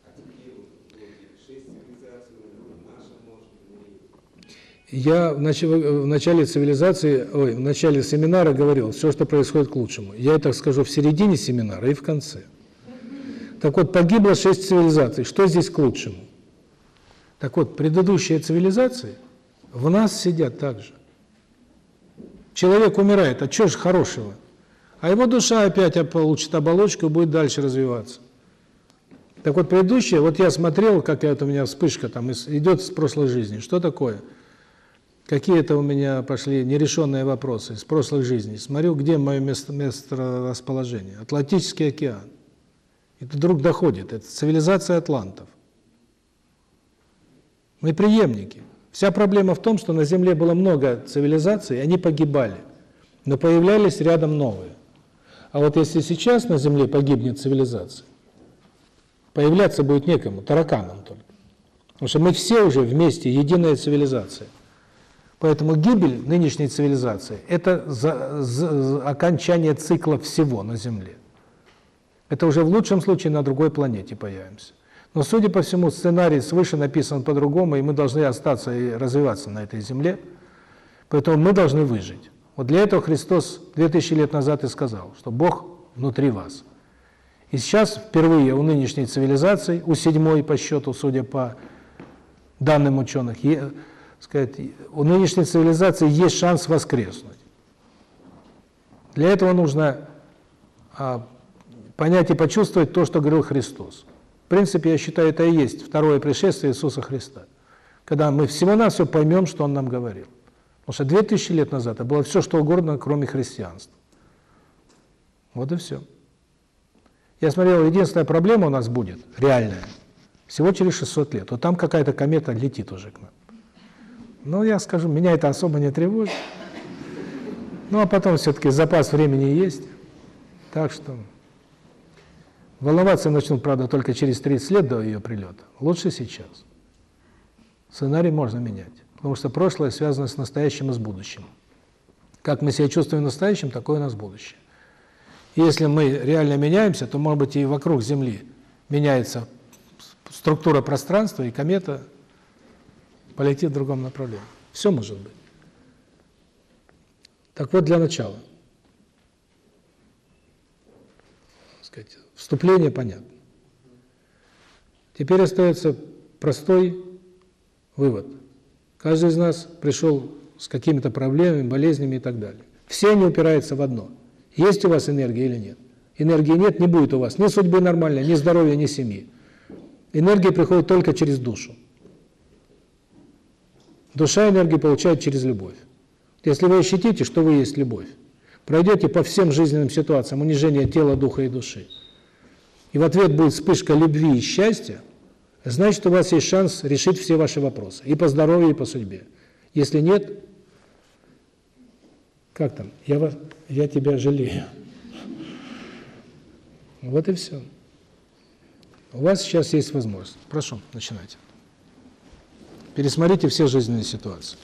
А теперь вот вроде шесть цивилизаций умерло, наша может умереть. Я в нач- в начале цивилизации, ой, в начале семинара говорил, все, что происходит к лучшему. Я это скажу в середине семинара и в конце. Так вот, погибло шесть цивилизаций. Что здесь к лучшему? Так вот, предыдущие цивилизации в нас сидят также. Человек умирает, а что ж хорошего? А его душа опять получит оболочку и будет дальше развиваться. Так вот, предыдущее, вот я смотрел, как это у меня вспышка там идет с прошлой жизни. Что такое? Какие это у меня пошли нерешенные вопросы из прошлой жизни. Смотрю, где мое место, место расположения. Атлантический океан. И вдруг доходит. Это цивилизация атлантов. Мы преемники. Вся проблема в том, что на Земле было много цивилизаций, они погибали, но появлялись рядом новые. А вот если сейчас на Земле погибнет цивилизация, появляться будет некому, тараканам только. Потому что мы все уже вместе, единая цивилизация. Поэтому гибель нынешней цивилизации – это за, за, окончание цикла всего на Земле. Это уже в лучшем случае на другой планете появимся. Но, судя по всему, сценарий свыше написан по-другому, и мы должны остаться и развиваться на этой земле. Поэтому мы должны выжить. Вот для этого Христос 2000 лет назад и сказал, что Бог внутри вас. И сейчас впервые у нынешней цивилизации, у седьмой по счету, судя по данным ученых, сказать, у нынешней цивилизации есть шанс воскреснуть. Для этого нужно а, понять и почувствовать то, что говорил Христос. В принципе, я считаю, это и есть второе пришествие Иисуса Христа. Когда мы всего-навсего поймем, что Он нам говорил. Потому что 2000 лет назад это было все, что угодно, кроме христианства. Вот и все. Я смотрел, единственная проблема у нас будет, реальная, всего через 600 лет. Вот там какая-то комета летит уже к нам. Но я скажу, меня это особо не тревожит. Ну, а потом все-таки запас времени есть. Так что... Волноваться начнут, правда, только через 30 лет до ее прилета. Лучше сейчас. Сценарий можно менять. Потому что прошлое связано с настоящим и с будущим. Как мы себя чувствуем в настоящем, такое у нас будущее. если мы реально меняемся, то, может быть, и вокруг Земли меняется структура пространства, и комета полетит в другом направлении. Все может быть. Так вот, для начала. сказать, Вступление понятно. Теперь остается простой вывод. Каждый из нас пришел с какими-то проблемами, болезнями и так далее. Все они упираются в одно. Есть у вас энергия или нет? Энергии нет, не будет у вас ни судьбы нормальной, ни здоровья, ни семьи. Энергия приходит только через душу. Душа энергию получает через любовь. Если вы ощутите, что вы есть любовь, пройдете по всем жизненным ситуациям унижение тела, духа и души, и в ответ будет вспышка любви и счастья, значит, у вас есть шанс решить все ваши вопросы. И по здоровью, и по судьбе. Если нет, как там, я, вас, я тебя жалею. Вот и все. У вас сейчас есть возможность. Прошу, начинайте. Пересмотрите все жизненные ситуации.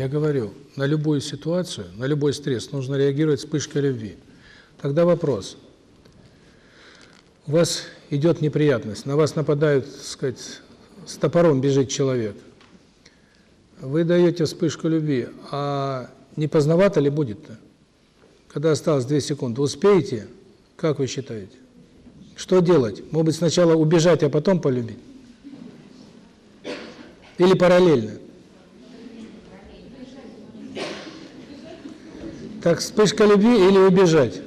Я говорю, на любую ситуацию, на любой стресс нужно реагировать вспышкой любви. Тогда вопрос. У вас идет неприятность, на вас нападают, так сказать, с топором бежит человек. Вы даете вспышку любви, а не поздновато ли будет-то? Когда осталось 2 секунды, успеете? Как вы считаете? Что делать? Может быть, сначала убежать, а потом полюбить? Или параллельно? Так, вспышка любви или убежать?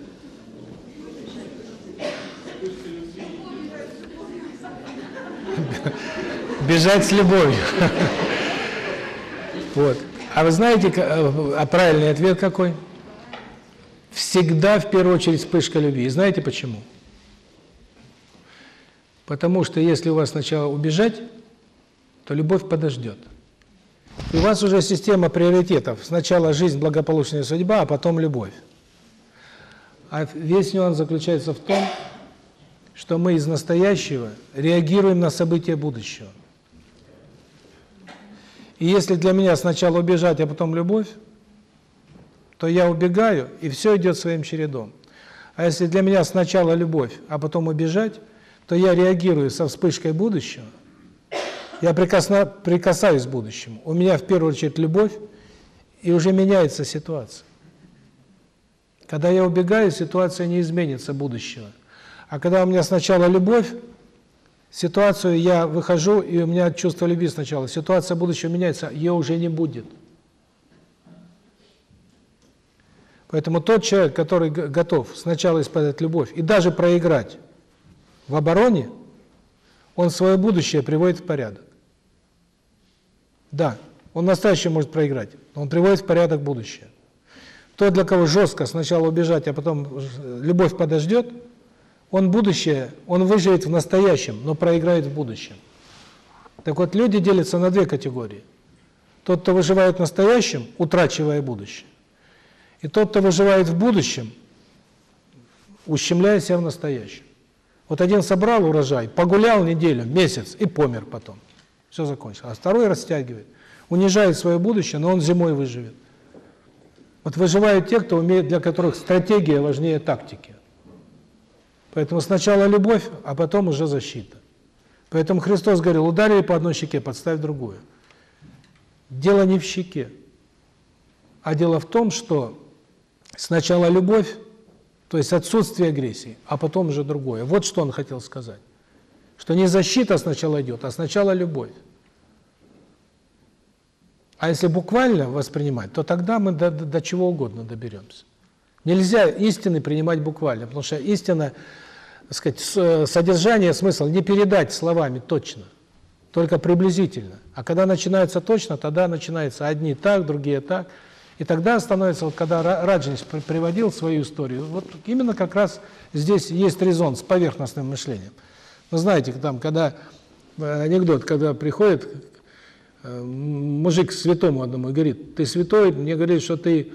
Бежать с любовью. Вот. А вы знаете, э, а правильный ответ какой? Всегда в первую очередь вспышка любви. И знаете почему? Потому что если у вас сначала убежать, то любовь подождет. И у вас уже система приоритетов. Сначала жизнь, благополучная судьба, а потом любовь. А весь нюанс заключается в том, что мы из настоящего реагируем на события будущего. И если для меня сначала убежать, а потом любовь, то я убегаю, и все идет своим чередом. А если для меня сначала любовь, а потом убежать, то я реагирую со вспышкой будущего, я прикосна, прикасаюсь к будущему. У меня в первую очередь любовь, и уже меняется ситуация. Когда я убегаю, ситуация не изменится будущего. А когда у меня сначала любовь, ситуацию я выхожу, и у меня чувство любви сначала. Ситуация будущего меняется, ее уже не будет. Поэтому тот человек, который готов сначала испытать любовь и даже проиграть в обороне, он свое будущее приводит в порядок. Да, он настоящее может проиграть, но он приводит в порядок будущее. Тот, для кого жестко сначала убежать, а потом ж- любовь подождет, он будущее, он выживет в настоящем, но проиграет в будущем. Так вот, люди делятся на две категории. Тот, кто выживает в настоящем, утрачивая будущее. И тот, кто выживает в будущем, ущемляя себя в настоящем. Вот один собрал урожай, погулял неделю, месяц и помер потом. Все закончилось. А второй растягивает. Унижает свое будущее, но он зимой выживет. Вот выживают те, кто умеет, для которых стратегия важнее тактики. Поэтому сначала любовь, а потом уже защита. Поэтому Христос говорил, ударили по одной щеке, подставь другую. Дело не в щеке, а дело в том, что сначала любовь, то есть отсутствие агрессии, а потом уже другое. Вот что он хотел сказать. Что не защита сначала идет, а сначала любовь. А если буквально воспринимать, то тогда мы до, до, чего угодно доберемся. Нельзя истины принимать буквально, потому что истина, так сказать, с- содержание, смысл не передать словами точно, только приблизительно. А когда начинается точно, тогда начинается одни так, другие так. И тогда становится, вот когда Ра- Раджнис при- приводил свою историю, вот именно как раз здесь есть резон с поверхностным мышлением. Вы знаете, там, когда э, анекдот, когда приходит э, мужик к святому одному говорит, ты святой, мне говорит, что ты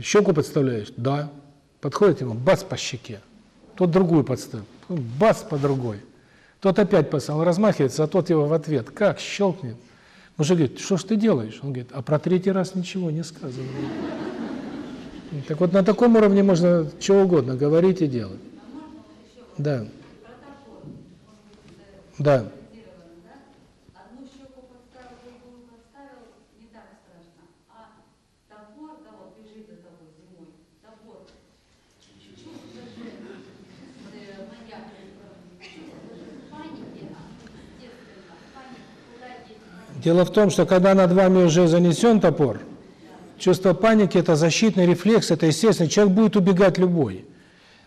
щеку подставляешь? Да. Подходит ему, бац по щеке. Тот другую подставил, бац по другой. Тот опять подставил, размахивается, а тот его в ответ, как щелкнет. Мужик говорит, что ж ты делаешь? Он говорит, а про третий раз ничего не сказано. Так вот на таком уровне можно чего угодно говорить и делать. Да. Да. Одну щеку подставил, другую подставил, не так страшно. А топор, да вот бежит за тобой зимой, топор. Чувство же, э, маньяк, чувство же паники, естественно, паника, куда деть? Дело в том, что когда над вами уже занесен топор, чувство паники – это защитный рефлекс, это естественно, человек будет убегать любой.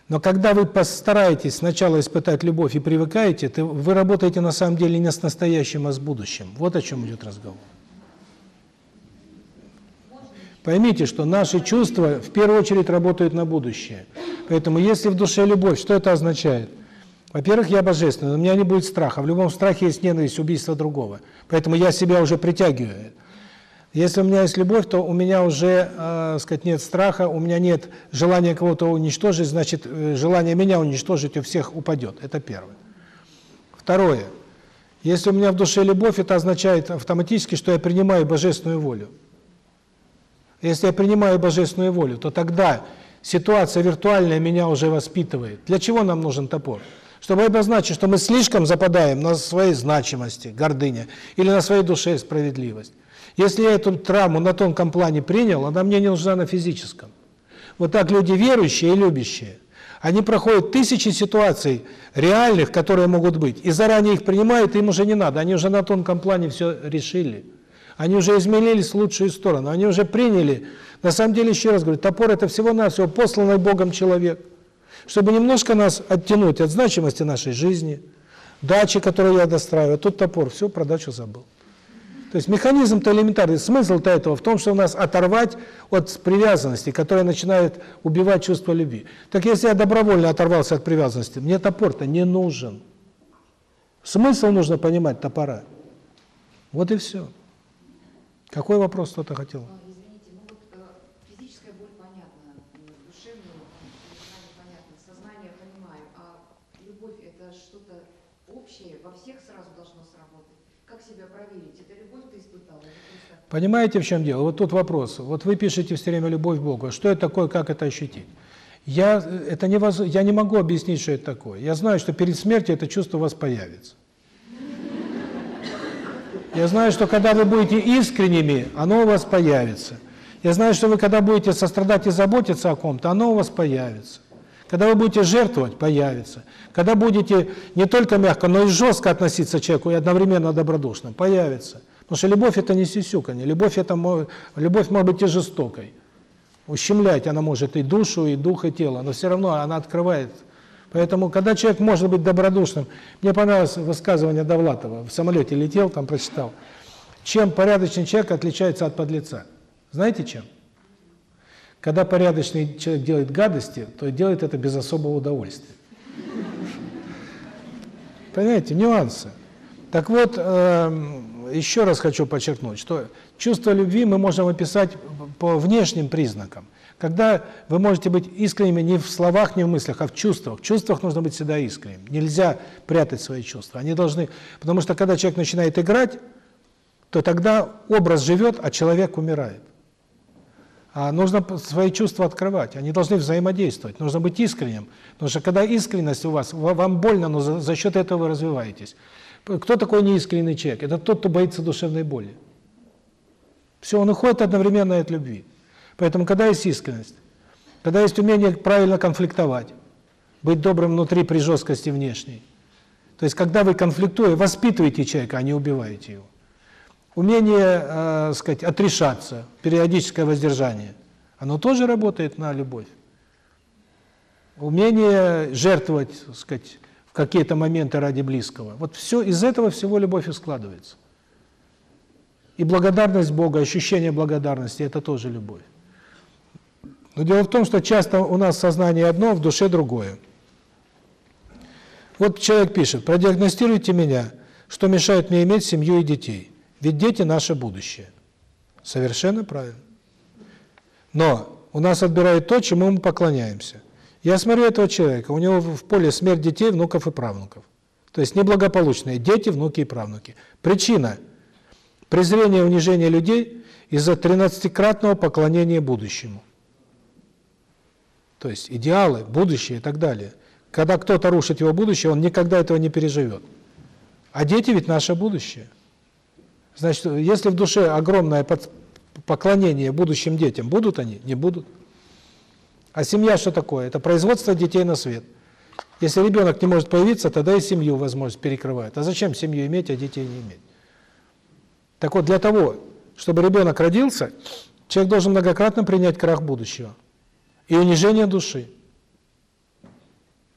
Но когда вы постараетесь сначала испытать любовь и привыкаете, то вы работаете на самом деле не с настоящим, а с будущим. Вот о чем идет разговор. Поймите, что наши чувства в первую очередь работают на будущее. Поэтому если в душе любовь, что это означает? Во-первых, я божественный, у меня не будет страха. В любом страхе есть ненависть, убийство другого. Поэтому я себя уже притягиваю. Если у меня есть любовь, то у меня уже, э, сказать, нет страха, у меня нет желания кого-то уничтожить, значит, э, желание меня уничтожить у всех упадет. Это первое. Второе. Если у меня в душе любовь, это означает автоматически, что я принимаю божественную волю. Если я принимаю божественную волю, то тогда ситуация виртуальная меня уже воспитывает. Для чего нам нужен топор? Чтобы обозначить, что мы слишком западаем на своей значимости, гордыне, или на своей душе справедливость. Если я эту травму на тонком плане принял, она мне не нужна на физическом. Вот так люди верующие и любящие, они проходят тысячи ситуаций реальных, которые могут быть, и заранее их принимают, им уже не надо, они уже на тонком плане все решили. Они уже изменились в лучшую сторону, они уже приняли. На самом деле, еще раз говорю, топор – это всего-навсего посланный Богом человек, чтобы немножко нас оттянуть от значимости нашей жизни, дачи, которую я достраиваю. Тут топор, все, про дачу забыл. То есть механизм-то элементарный, смысл-то этого в том, что нас оторвать от привязанности, которая начинает убивать чувство любви. Так если я добровольно оторвался от привязанности, мне топор-то не нужен. Смысл нужно понимать топора. Вот и все. Какой вопрос кто-то хотел? А, Извините, ну вот э, физическая боль понятна, м, душевная переживания понятно, сознание понимаю, а любовь это что-то общее, во всех сразу должно сработать. Как себя проверить? Это любовь ты испытала? или просто Понимаете, в чем дело? Вот тут вопрос. Вот вы пишете все время «любовь к Богу». Что это такое, как это ощутить? Я, это невоз... я не могу объяснить, что это такое. Я знаю, что перед смертью это чувство у вас появится. Я знаю, что когда вы будете искренними, оно у вас появится. Я знаю, что вы когда будете сострадать и заботиться о ком-то, оно у вас появится. Когда вы будете жертвовать, появится. Когда будете не только мягко, но и жестко относиться к человеку и одновременно добродушно, появится. Потому что любовь – это не сисюканье, любовь, это, любовь может быть и жестокой. Ущемлять она может и душу, и дух, и тело, но все равно она открывает. Поэтому, когда человек может быть добродушным, мне понравилось высказывание Довлатова, в самолете летел, там прочитал, чем порядочный человек отличается от подлеца. Знаете чем? Когда порядочный человек делает гадости, то делает это без особого удовольствия. Понимаете, нюансы. Так вот, эм, еще раз хочу подчеркнуть, что чувство любви мы можем описать по внешним признакам. Когда вы можете быть искренними не в словах, не в мыслях, а в чувствах. В чувствах нужно быть всегда искренним. Нельзя прятать свои чувства. Они должны... Потому что когда человек начинает играть, то тогда образ живет, а человек умирает. А нужно свои чувства открывать, они должны взаимодействовать, нужно быть искренним. Потому что когда искренность у вас, ва- вам больно, но за, за счет этого вы развиваетесь. Кто такой неискренний человек? Это тот, кто боится душевной боли. Все, он уходит одновременно от любви. Поэтому, когда есть искренность, когда есть умение правильно конфликтовать, быть добрым внутри при жесткости внешней, то есть, когда вы конфликтуете, воспитываете человека, а не убиваете его. Умение, э, сказать, отрешаться, периодическое воздержание, оно тоже работает на любовь. Умение жертвовать, сказать, какие-то моменты ради близкого. Вот все из этого всего любовь и складывается. И благодарность Бога, ощущение благодарности – это тоже любовь. Но дело в том, что часто у нас сознание одно, в душе другое. Вот человек пишет, продиагностируйте меня, что мешает мне иметь семью и детей. Ведь дети – наше будущее. Совершенно правильно. Но у нас отбирают то, чему мы поклоняемся. Я смотрю этого человека, у него в поле смерть детей, внуков и правнуков. То есть неблагополучные дети, внуки и правнуки. Причина – презрение и унижение людей из-за 13-кратного поклонения будущему. То есть идеалы, будущее и так далее. Когда кто-то рушит его будущее, он никогда этого не переживет. А дети ведь наше будущее. Значит, если в душе огромное поклонение будущим детям, будут они? Не будут. А семья что такое? Это производство детей на свет. Если ребенок не может появиться, тогда и семью возможность перекрывает. А зачем семью иметь, а детей не иметь? Так вот, для того, чтобы ребенок родился, человек должен многократно принять крах будущего и унижение души.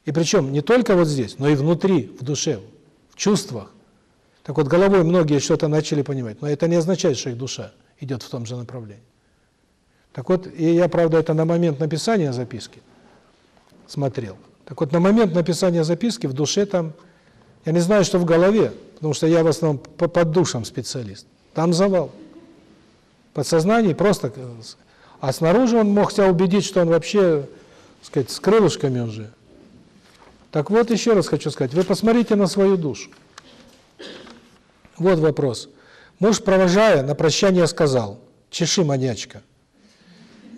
И причем не только вот здесь, но и внутри, в душе, в чувствах. Так вот, головой многие что-то начали понимать, но это не означает, что их душа идет в том же направлении. Так вот, и я, правда, это на момент написания записки смотрел. Так вот, на момент написания записки в душе там, я не знаю, что в голове, потому что я в основном по под душам специалист, там завал. Подсознание просто... э, А снаружи он мог себя убедить, что он вообще, так сказать, с крылышками уже. Так вот, еще раз хочу сказать, вы посмотрите на свою душу. Вот вопрос. Муж, провожая, на прощание сказал, чеши, маньячка.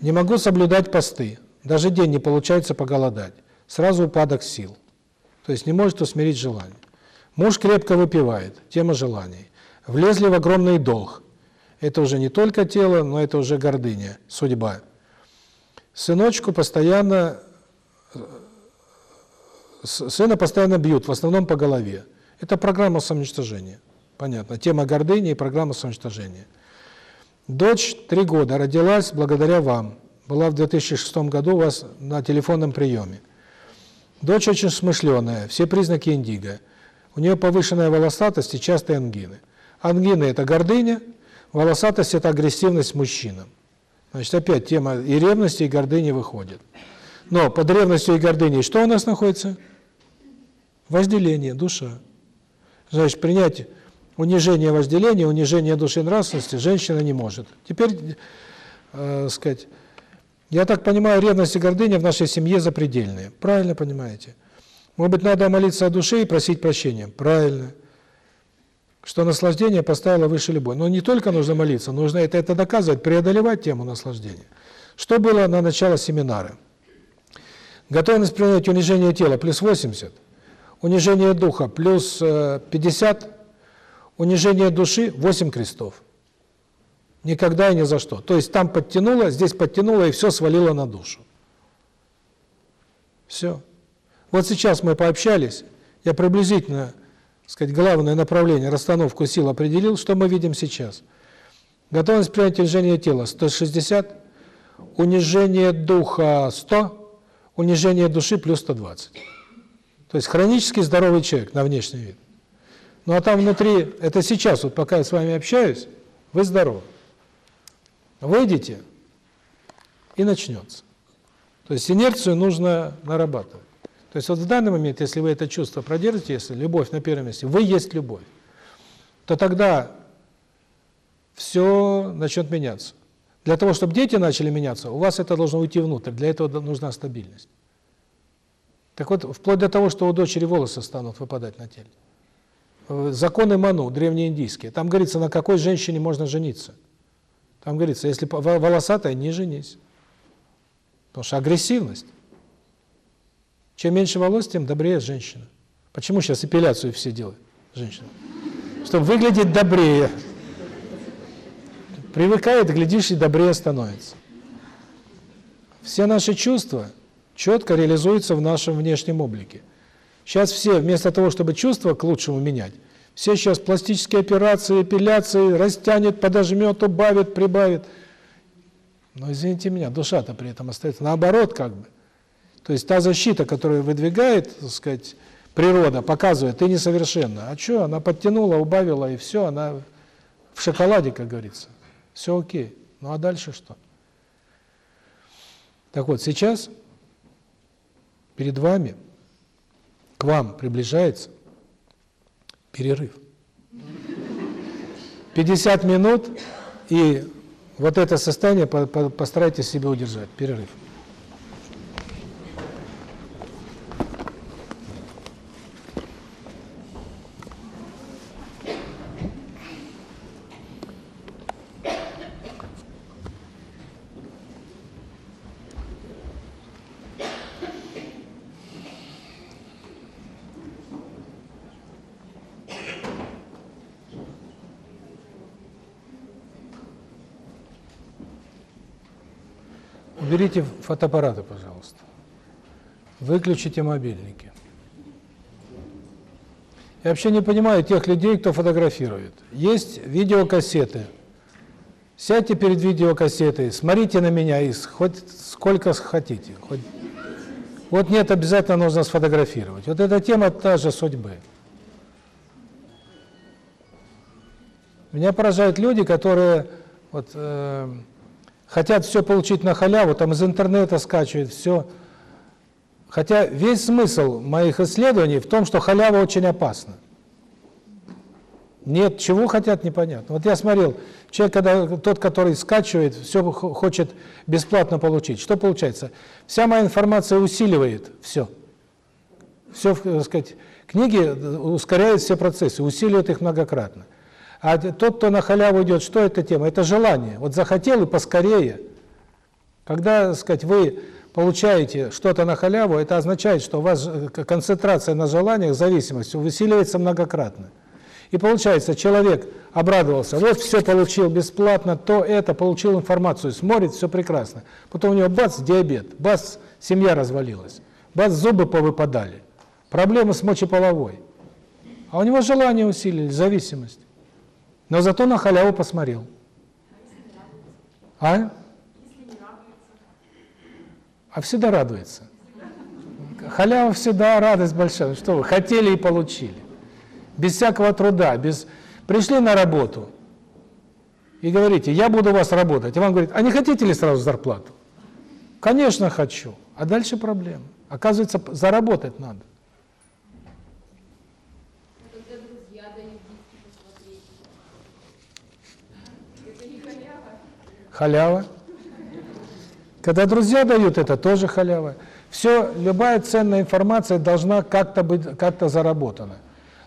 Не могу соблюдать посты. Даже день не получается поголодать. Сразу упадок сил. То есть не может усмирить желание. Муж крепко выпивает. Тема желаний. Влезли в огромный долг. Это уже не только тело, но это уже гордыня, судьба. Сыночку постоянно э, сына постоянно бьют, в основном по голове. Это программа самоуничтожения. Понятно. Тема гордыни и программа самоуничтожения. Дочь три года родилась благодаря вам. Была в 2006 году у вас на телефонном приеме. Дочь очень смышленая, все признаки индиго. У нее повышенная волосатость и частые ангины. Ангины – это гордыня, волосатость – это агрессивность мужчинам. Значит, опять тема и ревности, и гордыни выходит. Но под ревностью и гордыней что у нас находится? Вожделение, душа. Значит, принять унижение вожделения, унижение души нравственности женщина не может. Теперь, э, сказать, я так понимаю, ревность и гордыня в нашей семье запредельные. Правильно понимаете? Может быть, надо молиться о душе и просить прощения. Правильно. Что наслаждение поставило выше любой. Но не только нужно молиться, нужно это, это доказывать, преодолевать тему наслаждения. Что было на начало семинара? Готовность принять унижение тела плюс 80, унижение духа плюс 50, э, унижение души 8 крестов. Никогда и ни за что. То есть там подтянуло, здесь подтянуло и все свалило на душу. Все. Вот сейчас мы пообщались, я приблизительно, сказать, главное направление, расстановку сил определил, что мы видим сейчас. Готовность принять унижение тела 160, унижение духа 100, унижение души плюс 120. То есть хронически здоровый человек на внешний вид. Ну а там внутри, это сейчас, вот пока я с вами общаюсь, вы здоровы. Выйдите, и начнется. То есть инерцию нужно нарабатывать. То есть вот в данный момент, если вы это чувство продержите, если любовь на первом месте, вы есть любовь, то тогда все начнет меняться. Для того, чтобы дети начали меняться, у вас это должно уйти внутрь, для этого нужна стабильность. Так вот, вплоть до того, что у дочери волосы станут выпадать на теле. Законы Ману, древнеиндийские, там говорится, на какой женщине можно жениться – там говорится, если волосатая, не женись. Потому что агрессивность. Чем меньше волос, тем добрее женщина. Почему сейчас эпиляцию все делают, женщины? Чтобы выглядеть добрее. Привыкает, глядишь, и добрее становится. Все наши чувства четко реализуются в нашем внешнем облике. Сейчас все, вместо того, чтобы чувства к лучшему менять, все сейчас пластические операции, эпиляции, растянет, подожмет, убавит, прибавит. Но извините меня, душа-то при этом остается наоборот как бы. То есть та защита, которую выдвигает, так сказать, природа, показывает, ты несовершенна. А что, она подтянула, убавила, и все, она в шоколаде, как говорится. Все окей. Ну а дальше что? Так вот, сейчас перед вами, к вам приближается перерыв. 50 минут, и вот это состояние постарайтесь себе удержать, перерыв. Уберите фотоаппараты, пожалуйста. Выключите мобильники. Я вообще не понимаю тех людей, кто фотографирует. Есть видеокассеты. Сядьте перед видеокассетой, смотрите на меня и хоть сколько хотите. Хоть... Вот нет, обязательно нужно сфотографировать. Вот эта тема та же судьбы. Меня поражают люди, которые вот э, хотят все получить на халяву, там из интернета скачивают все. Хотя весь смысл моих исследований в том, что халява очень опасна. Нет, чего хотят, непонятно. Вот я смотрел, человек, когда тот, который скачивает, все хочет бесплатно получить. Что получается? Вся моя информация усиливает все. Все, так сказать, книги ускоряют все процессы, усиливают их многократно. А тот, кто на халяву идет, что эта тема? Это желание. Вот захотел и поскорее. Когда, так сказать, вы получаете что-то на халяву, это означает, что у вас э, концентрация на желаниях, зависимость усиливается многократно. И получается, человек обрадовался, вот все получил бесплатно, то это, получил информацию, смотрит, все прекрасно. Потом у него бац, диабет, бац, семья развалилась, бац, зубы повыпадали, проблемы с мочеполовой. А у него желание усилились, зависимость. Но зато на халяву посмотрел. А? А всегда радуется. Халява всегда радость большая. Что вы, хотели и получили. Без всякого труда, без... Пришли на работу и говорите, я буду у вас работать. И вам говорит, а не хотите ли сразу зарплату? Конечно, хочу. А дальше проблема. Оказывается, заработать надо. Когда друзья дают диски посмотреть. Это не халява. Халява. Когда друзья дают, это тоже халява. Все, любая ценная информация должна как-то быть, как-то заработана.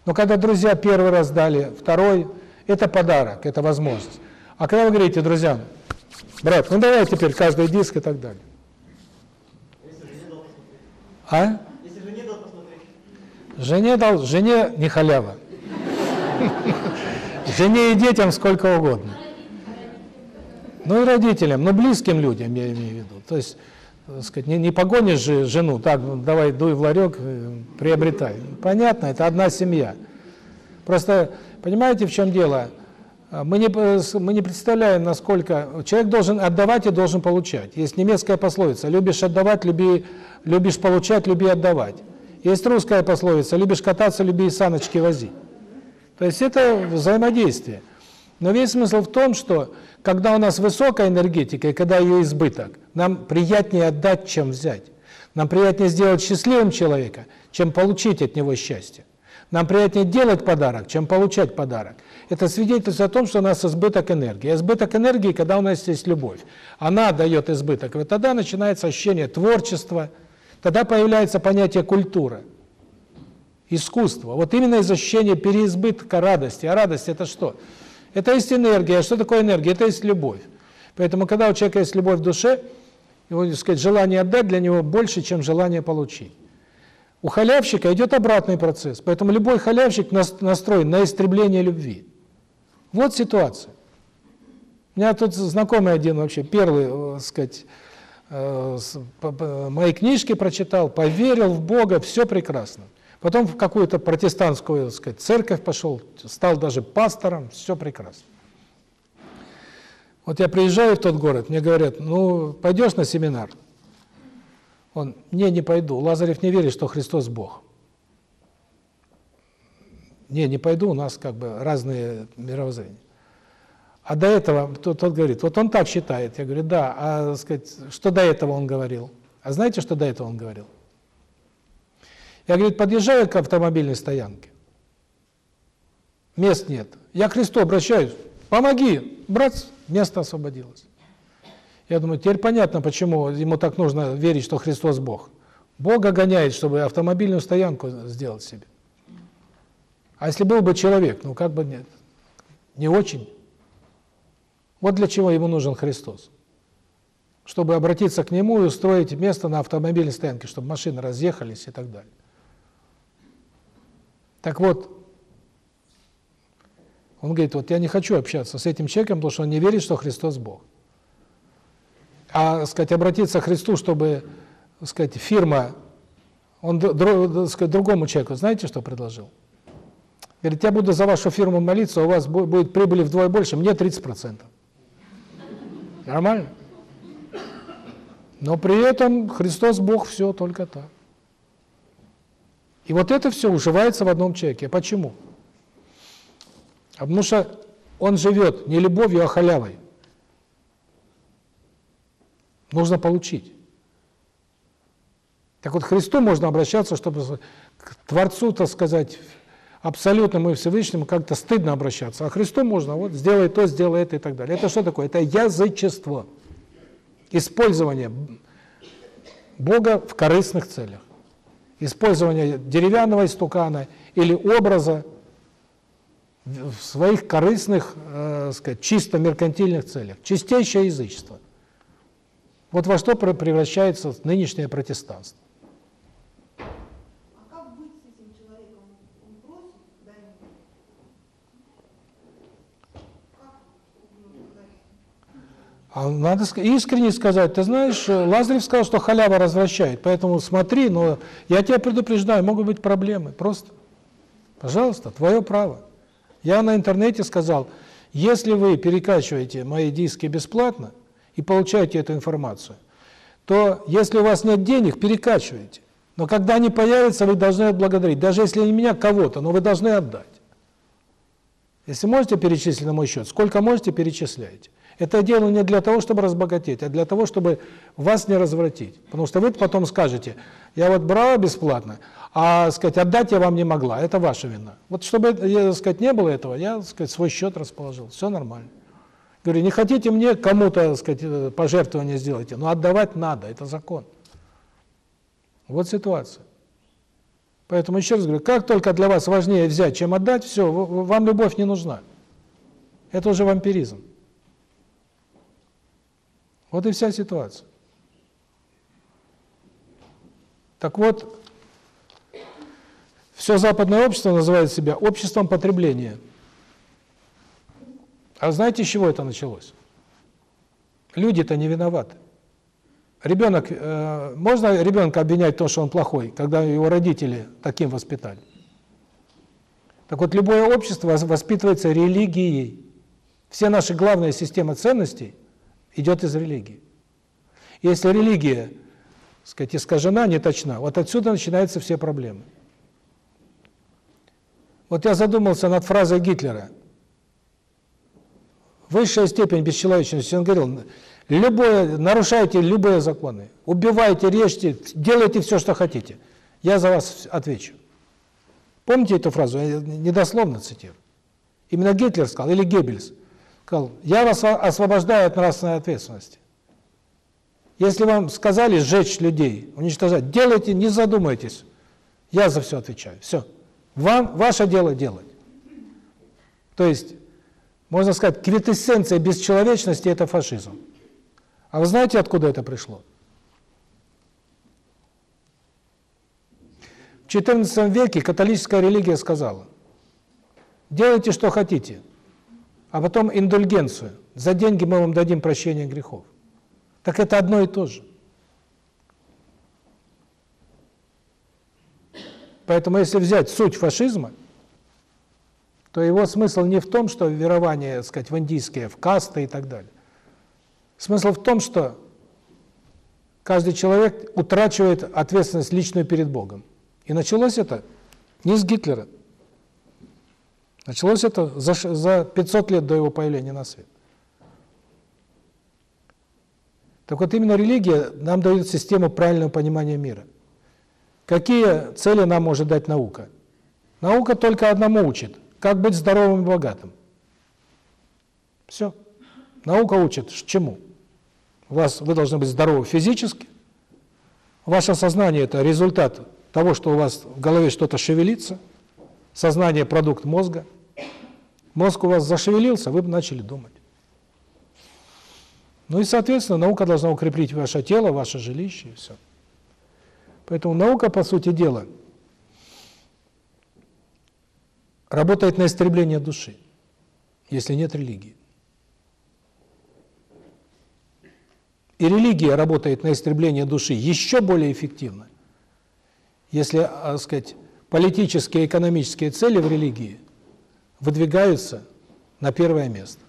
Но когда друзья первый раз дали, второй, это подарок, это возможность. А когда вы говорите друзьям, брат, ну давай теперь каждый диск и так далее. А? Жене дал, жене не халява. Жене и детям сколько угодно. Ну и родителям, ну близким людям, я имею в виду. То есть, так сказать, не, не погонишь же жену, так, давай дуй в ларек, э, приобретай. Понятно, это одна семья. Просто, понимаете, в чем дело? А, Мы не, мы не представляем, насколько... Человек должен отдавать и должен получать. Есть немецкая пословица «любишь отдавать, люби, любишь получать, люби отдавать». Есть русская пословица «любишь кататься, люби саночки возить». То есть это взаимодействие. Но весь смысл в том, что когда у нас высокая энергетика и когда ее избыток, нам приятнее отдать, чем взять. Нам приятнее сделать счастливым человека, чем получить от него счастье. Нам приятнее делать подарок, чем получать подарок. Это свидетельство о том, что у нас избыток энергии. Избыток энергии, когда у нас есть любовь. Она дает избыток. Вот тогда начинается ощущение творчества, тогда появляется понятие культура искусство. Вот именно из ощущения переизбытка радости. А радость это что? Это есть энергия. А что такое энергия? Это есть любовь. Поэтому, когда у человека есть любовь в душе, его, так сказать, желание отдать для него больше, чем желание получить. У халявщика идет обратный процесс. Поэтому любой халявщик нас- настроен на истребление любви. Вот ситуация. У меня тут знакомый один вообще, первый, э, так сказать, э, мои книжки прочитал, поверил в Бога, все прекрасно. Потом в какую-то протестантскую, так сказать, церковь пошел, стал даже пастором, все прекрасно. Вот я приезжаю в тот город, мне говорят, ну, пойдешь на семинар? Он, не, не пойду. Лазарев не верит, что Христос Бог. Не, не пойду, у нас как бы разные мировоззрения. А до этого тот, тот говорит, вот он так считает. Я говорю, да, а сказать, что до этого он говорил? А знаете, что до этого он говорил? Я, говорит, подъезжаю к автомобильной стоянке. Мест нет. Я к Христу обращаюсь. Помоги, брат, место освободилось. Я думаю, теперь понятно, почему ему так нужно верить, что Христос Бог. Бога гоняет, чтобы автомобильную стоянку сделать себе. А если был бы человек, ну как бы нет, не очень. Вот для чего ему нужен Христос. Чтобы обратиться к Нему и устроить место на автомобильной стоянке, чтобы машины разъехались и так далее. Так вот, он говорит, вот я не хочу общаться с этим человеком, потому что он не верит, что Христос Бог. А, сказать, обратиться к Христу, чтобы, сказать, фирма, он др- др- так сказать, другому человеку, знаете, что предложил? Говорит, я буду за вашу фирму молиться, у вас бу- будет прибыли вдвое больше, мне 30%. Нормально? Но при этом Христос Бог все только так. И вот это все уживается в одном человеке. Почему? А потому что он живет не любовью, а халявой. Нужно получить. Так вот, к Христу можно обращаться, чтобы к Творцу, так сказать, абсолютному и Всевышнему как-то стыдно обращаться. А Христу можно, вот, сделай то, сделай это и так далее. Это что такое? Это язычество. Использование Бога в корыстных целях. Использование деревянного истукана или образа в своих корыстных, э, сказать, чисто меркантильных целях. Чистейшее язычество. Вот во что пре- превращается нынешнее протестанство. А как быть с этим человеком? Он просит, дай ему. Как ему говорить? А надо искренне сказать, ты знаешь, э, Лазарев сказал, что халява развращает, поэтому смотри, но я тебя предупреждаю, могут быть проблемы, просто. Пожалуйста, твое право. Я на интернете сказал, если вы перекачиваете мои диски бесплатно и получаете эту информацию, то если у вас нет денег, перекачивайте. Но когда они появятся, вы должны отблагодарить. Даже если не меня, кого-то, но вы должны отдать. Если можете перечислить на мой счет, сколько можете, перечисляйте. Это делаю не для того, чтобы разбогатеть, а для того, чтобы вас не развратить. Потому что вы потом скажете, я вот брала бесплатно, а сказать, отдать я вам не могла, это ваша вина. Вот чтобы сказать, не было этого, я сказать, свой счет расположил, все нормально. Говорю, не хотите мне кому-то э, пожертвование сделайте, но отдавать надо, это закон. Вот ситуация. Поэтому еще раз говорю, как только для вас важнее взять, чем отдать, все, вам любовь не нужна. Это уже вампиризм. Вот и вся ситуация. Так вот, все западное общество называет себя обществом потребления. А знаете, с чего это началось? Люди-то не виноваты. Ребенок, э, можно ребенка обвинять в том, что он плохой, когда его родители таким воспитали? Так вот, любое общество вос- воспитывается религией. Все наши главные системы ценностей идет из религии. Если религия, так сказать, искажена, не точна, вот отсюда начинаются все проблемы. Вот я задумался над фразой Гитлера. Высшая степень бесчеловечности. Он говорил, любое, нарушайте любые законы, убивайте, режьте, делайте все, что хотите. Я за вас отвечу. Помните эту фразу? Я недословно цитирую. Именно Гитлер сказал, или Геббельс, сказал, я вас освобождаю от нравственной ответственности. Если вам сказали сжечь людей, уничтожать, делайте, не задумайтесь. Я за все отвечаю. Все. Вам, ваше дело делать. То есть, можно сказать, квитэссенция бесчеловечности – это фашизм. А вы знаете, откуда это пришло? В XIV веке католическая религия сказала, делайте, что хотите, а потом индульгенцию. За деньги мы вам дадим прощение грехов. Так это одно и то же. Поэтому если взять суть фашизма, то его смысл не в том, что верование, так сказать, в индийские, в касты и так далее. Смысл в том, что каждый человек утрачивает ответственность личную перед Богом. И началось это не с Гитлера. Началось это за, за 500 лет до его появления на свет. Так вот, именно религия нам дает систему правильного понимания мира. Какие цели нам может дать наука? Наука только одному учит – как быть здоровым и богатым. Все. Наука учит чему? У вас, вы должны быть здоровы физически, ваше сознание – это результат того, что у вас в голове что-то шевелится, сознание – продукт мозга. Мозг у вас зашевелился, вы начали думать. Ну и, соответственно, наука должна укреплить ваше тело, ваше жилище и все. Поэтому наука, по сути дела, работает на истребление души, если нет религии. И религия работает на истребление души еще более эффективно, если, так сказать, политические и экономические цели в религии выдвигаются на первое место.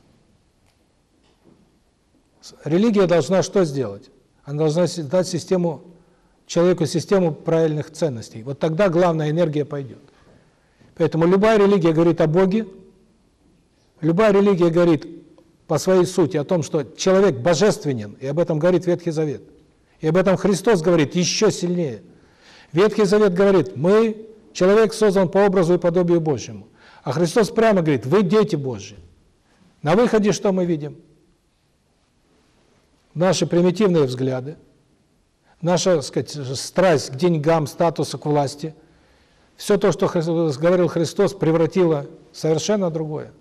Религия должна что сделать? Она должна дать систему, человеку систему правильных ценностей. Вот тогда главная энергия пойдет. Поэтому любая религия говорит о Боге, любая религия говорит по своей сути о том, что человек божественен, и об этом говорит Ветхий Завет. И об этом Христос говорит еще сильнее. Ветхий Завет говорит, мы, человек создан по образу и подобию Божьему. А Христос прямо говорит, вы дети Божьи. На выходе что мы видим? Наши примитивные взгляды, наша, так сказать, страсть к деньгам, статусу, к власти, все то, что говорил Христос, превратило совершенно другое.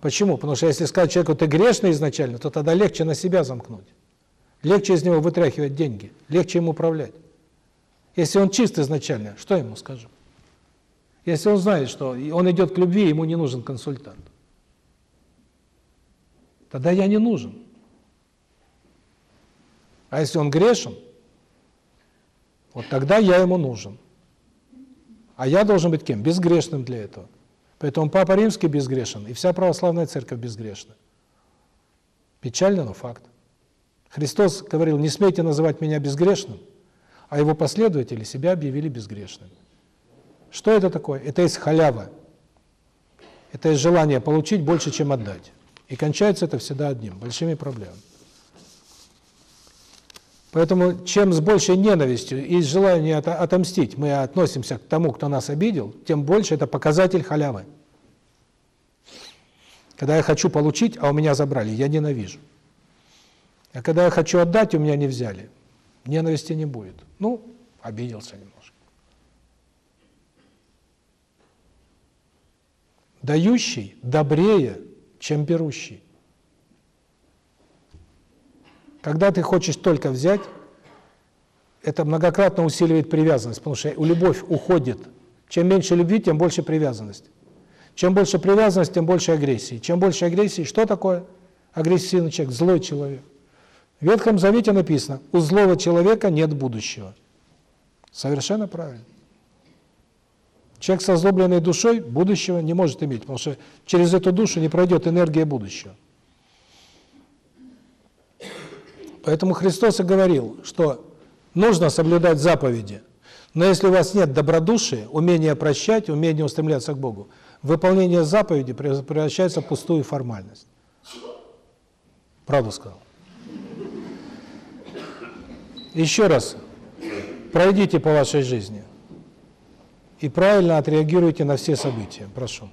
Почему? Потому что если сказать человеку, ты грешный изначально, то тогда легче на себя замкнуть. Легче из него вытряхивать деньги, легче им управлять. Если он чист изначально, что ему скажем? Если он знает, что он идет к любви, ему не нужен консультант. Тогда я не нужен. А если он грешен, вот тогда я ему нужен. А я должен быть кем? Безгрешным для этого. Поэтому Папа Римский безгрешен, и вся православная церковь безгрешна. Печально, но факт. Христос говорил, не смейте называть меня безгрешным, а его последователи себя объявили безгрешными. Что это такое? Это есть халява. Это есть желание получить больше, чем отдать. И кончается это всегда одним, большими проблемами. Поэтому чем с большей ненавистью и желанием отомстить мы относимся к тому, кто нас обидел, тем больше это показатель халявы. Когда я хочу получить, а у меня забрали, я ненавижу. А когда я хочу отдать, у меня не взяли, ненависти не будет. Ну, обиделся немножко. Дающий добрее, чем берущий. Когда ты хочешь только взять, это многократно усиливает привязанность, потому что любовь уходит. Чем меньше любви, тем больше привязанность. Чем больше привязанность, тем больше агрессии. Чем больше агрессии, что такое агрессивный человек? Злой человек. В Ветхом Завете написано, у злого человека нет будущего. Совершенно правильно. Человек с озлобленной душой будущего не может иметь, потому что через эту душу не пройдет энергия будущего. Поэтому Христос и говорил, что нужно соблюдать заповеди, но если у вас нет добродушия, умения прощать, умения устремляться к Богу, выполнение заповеди превращается в пустую формальность. Правду сказал. Еще раз, пройдите по вашей жизни и правильно отреагируйте на все события. Прошу.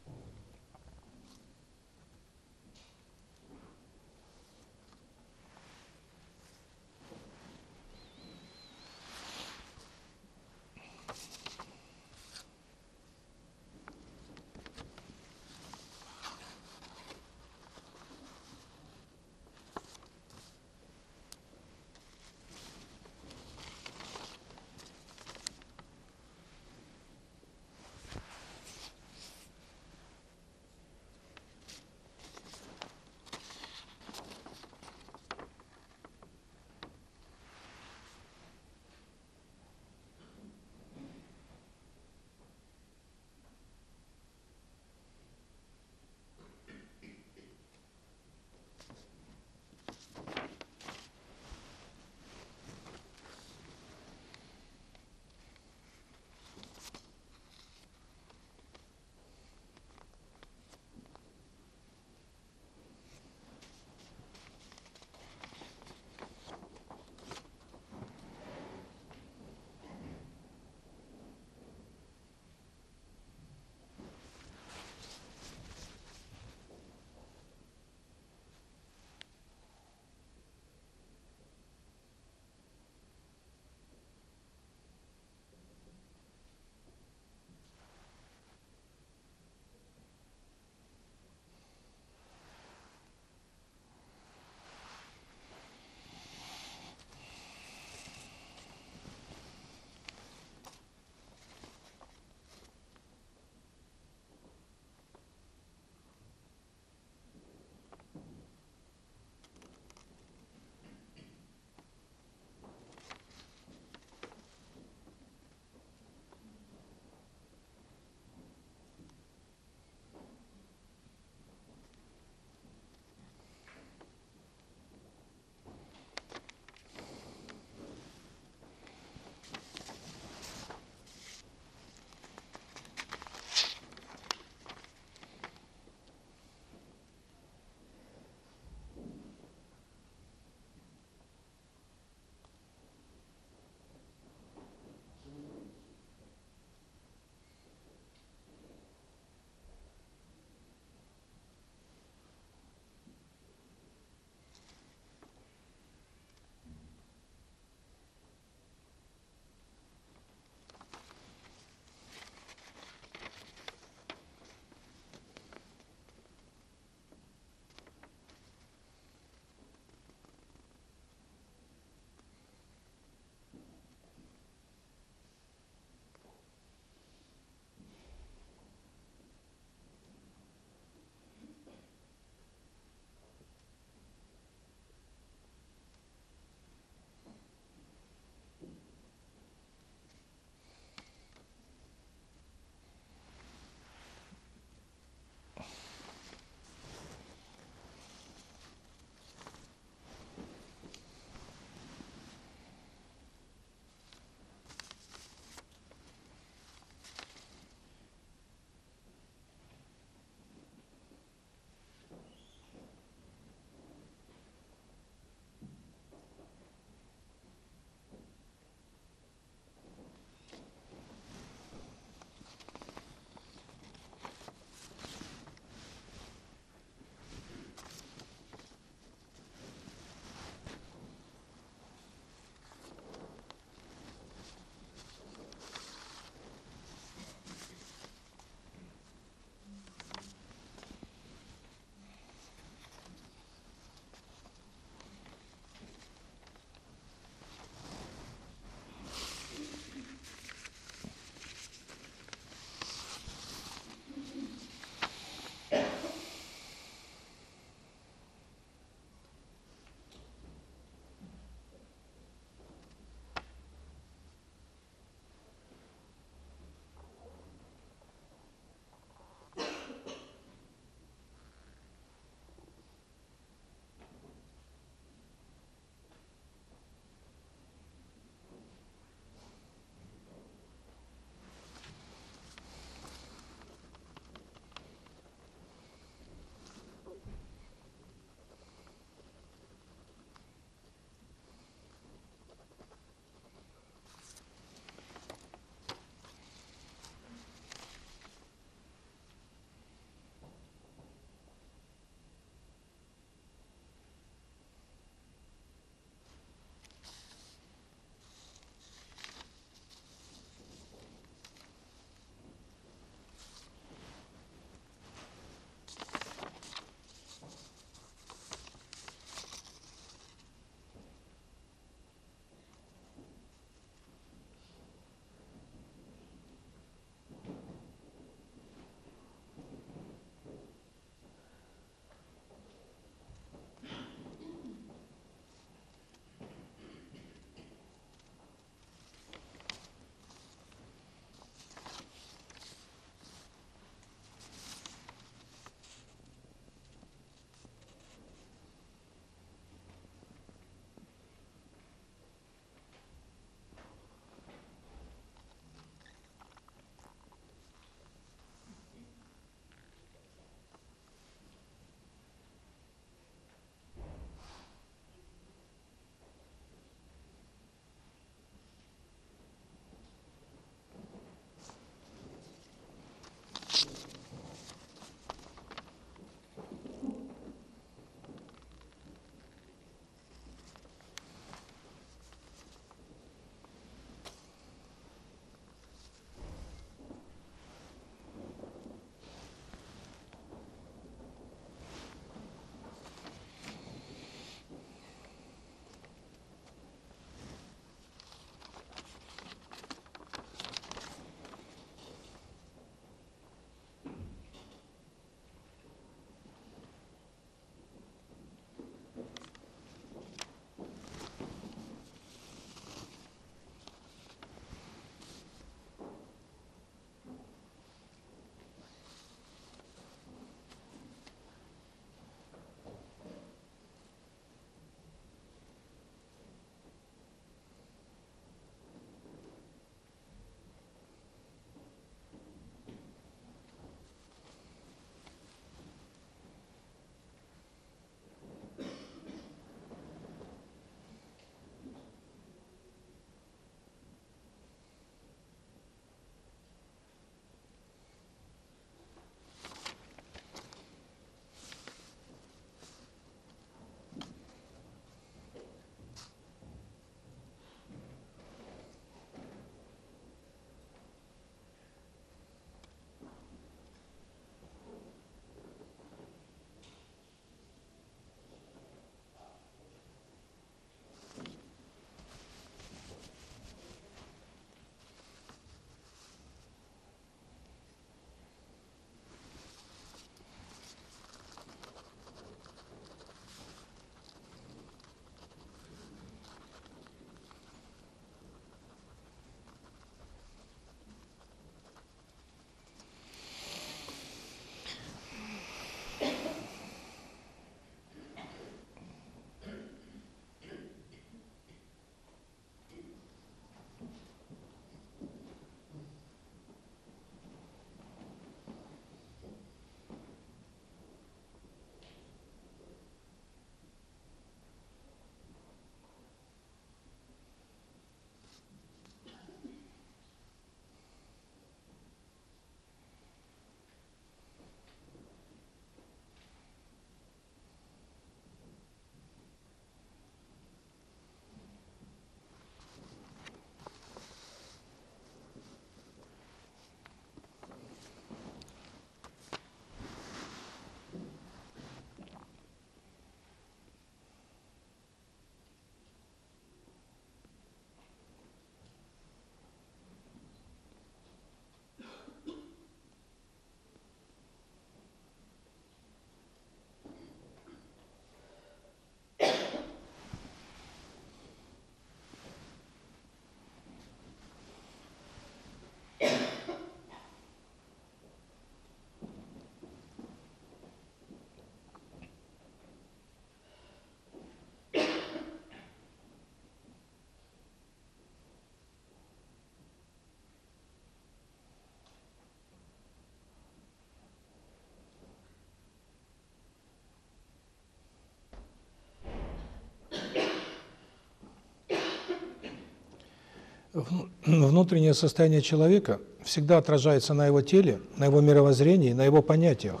Внутреннее состояние человека всегда отражается на его теле, на его мировоззрении, на его понятиях.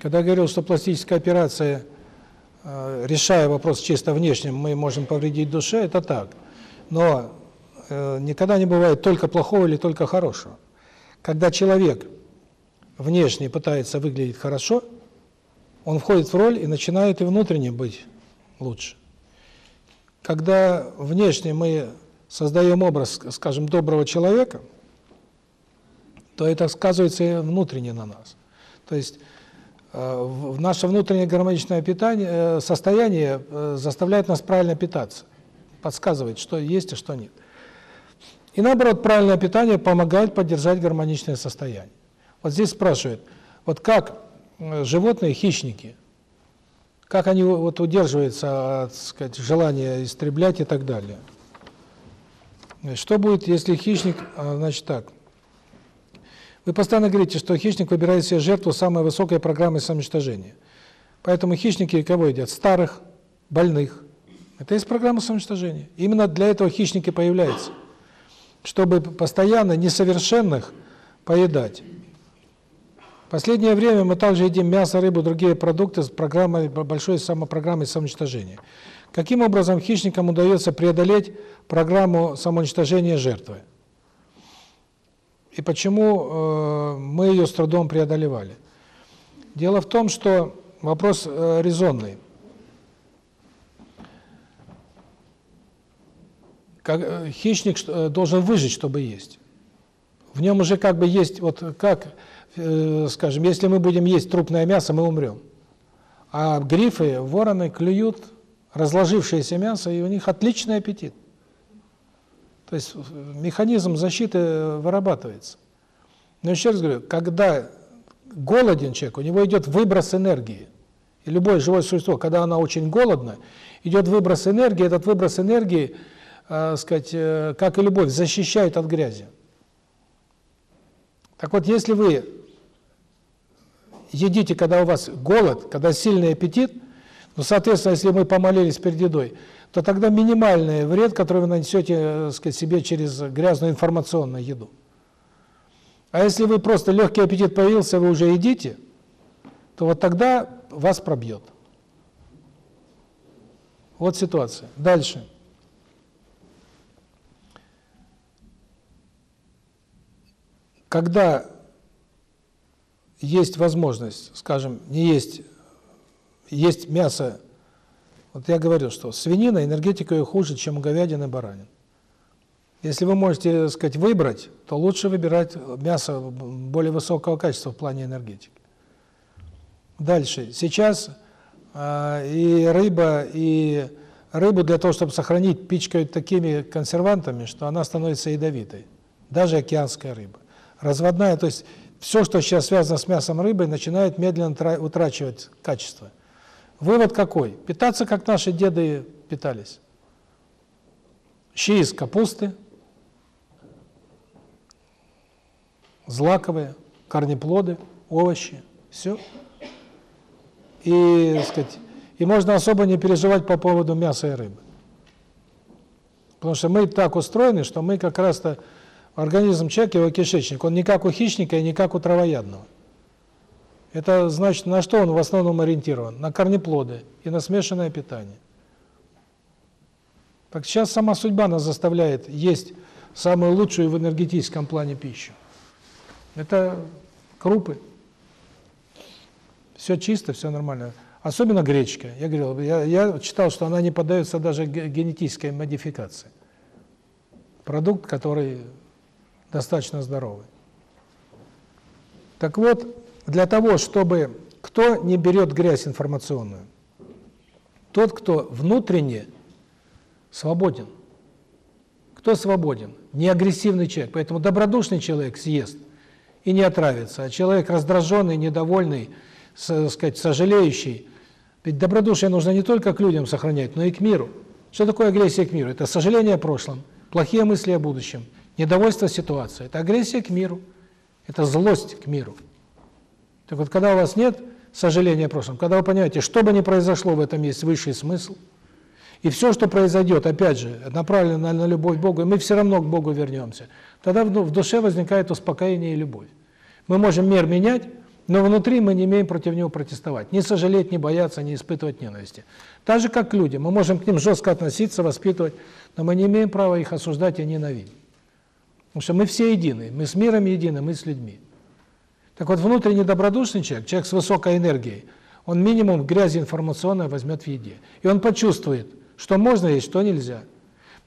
Когда я говорил, что пластическая операция, э, решая вопрос чисто внешним, мы можем повредить душе, это так. Но э, никогда не бывает только плохого или только хорошего. Когда человек внешне пытается выглядеть хорошо, он входит в роль и начинает и внутренне быть лучше. Когда внешне мы создаем образ, скажем, доброго человека, то это сказывается и внутренне на нас. То есть э, в- наше внутреннее гармоничное питание, э, состояние э, заставляет нас правильно питаться, подсказывает, что есть и что нет. И наоборот, правильное питание помогает поддержать гармоничное состояние. Вот здесь спрашивают, вот как животные, хищники, как они вот удерживаются от, так сказать, желания истреблять и так далее. Что будет, если хищник, а, значит так, вы постоянно говорите, что хищник выбирает себе жертву самой высокой программы самоуничтожения. Поэтому хищники кого едят? Старых, больных. Это есть программа самоуничтожения. Именно для этого хищники появляются. Чтобы постоянно несовершенных поедать. Последнее время мы также едим мясо, рыбу, другие продукты с программой большой самопрограммой самоуничтожения. Каким образом хищникам удается преодолеть программу самоуничтожения жертвы? И почему э, мы ее с трудом преодолевали? Дело в том, что вопрос э, резонный. Как, э, хищник э, должен выжить, чтобы есть. В нем уже как бы есть, вот как, э, скажем, если мы будем есть трупное мясо, мы умрем. А грифы, вороны клюют разложившееся мясо, и у них отличный аппетит. То есть э, механизм защиты э, вырабатывается. Но еще раз говорю, когда голоден человек, у него идет выброс энергии. И любое живое существо, когда оно очень голодно, идет выброс энергии, этот выброс энергии, э, сказать, э, как и любовь, защищает от грязи. Так вот, если вы едите, когда у вас голод, когда сильный аппетит, ну, соответственно, если мы помолились перед едой, то тогда минимальный вред, который вы нанесете э, сказать, себе через грязную информационную еду. А если вы просто легкий аппетит появился, вы уже едите, то вот тогда вас пробьет. Вот ситуация. Дальше. Когда есть возможность, скажем, не есть, есть мясо, вот я говорил, что свинина энергетика ее хуже, чем у говядины и баранин. Если вы можете, так сказать, выбрать, то лучше выбирать мясо более высокого качества в плане энергетики. Дальше. Сейчас э, и рыба, и рыбу для того, чтобы сохранить, пичкают такими консервантами, что она становится ядовитой. Даже океанская рыба. Разводная, то есть все, что сейчас связано с мясом рыбы, начинает медленно тра- утрачивать качество. Вывод какой? Питаться, как наши деды питались. Щи из капусты, злаковые, корнеплоды, овощи. Все. И, сказать, и можно особо не переживать по поводу мяса и рыбы. Потому что мы так устроены, что мы как раз-то организм человека, его кишечник, он не как у хищника и не как у травоядного. Это значит, на что он в основном ориентирован? На корнеплоды и на смешанное питание. Так сейчас сама судьба нас заставляет есть самую лучшую в энергетическом плане пищу. Это крупы. Все чисто, все нормально. Особенно гречка. Я говорил, я, я читал, что она не поддается даже ге- генетической модификации. Продукт, который достаточно здоровый. Так вот, для того, чтобы кто не берет грязь информационную, тот, кто внутренне свободен. Кто свободен? Не агрессивный человек. Поэтому добродушный человек съест и не отравится, а человек раздраженный, недовольный, с- так сказать, сожалеющий. Ведь добродушие нужно не только к людям сохранять, но и к миру. Что такое агрессия к миру? Это сожаление о прошлом, плохие мысли о будущем, недовольство ситуацией. Это агрессия к миру, это злость к миру. Так вот, когда у вас нет сожаления о прошлом, когда вы понимаете, что бы ни произошло, в этом есть высший смысл, И все, что произойдет, опять же, направлено на, любовь к Богу, и мы все равно к Богу вернемся, тогда в, в душе возникает успокоение и любовь. Мы можем мир менять, но внутри мы не имеем против него протестовать. Не сожалеть, не бояться, не испытывать ненависти. Так же, как к людям. Мы можем к ним жестко относиться, воспитывать, но мы не имеем права их осуждать и ненавидеть. Потому что мы все едины, мы с миром едины, мы с людьми. Так вот, внутренний добродушный человек, человек с высокой энергией, он минимум грязи информационной возьмет в еде. И он почувствует, что можно есть, что нельзя.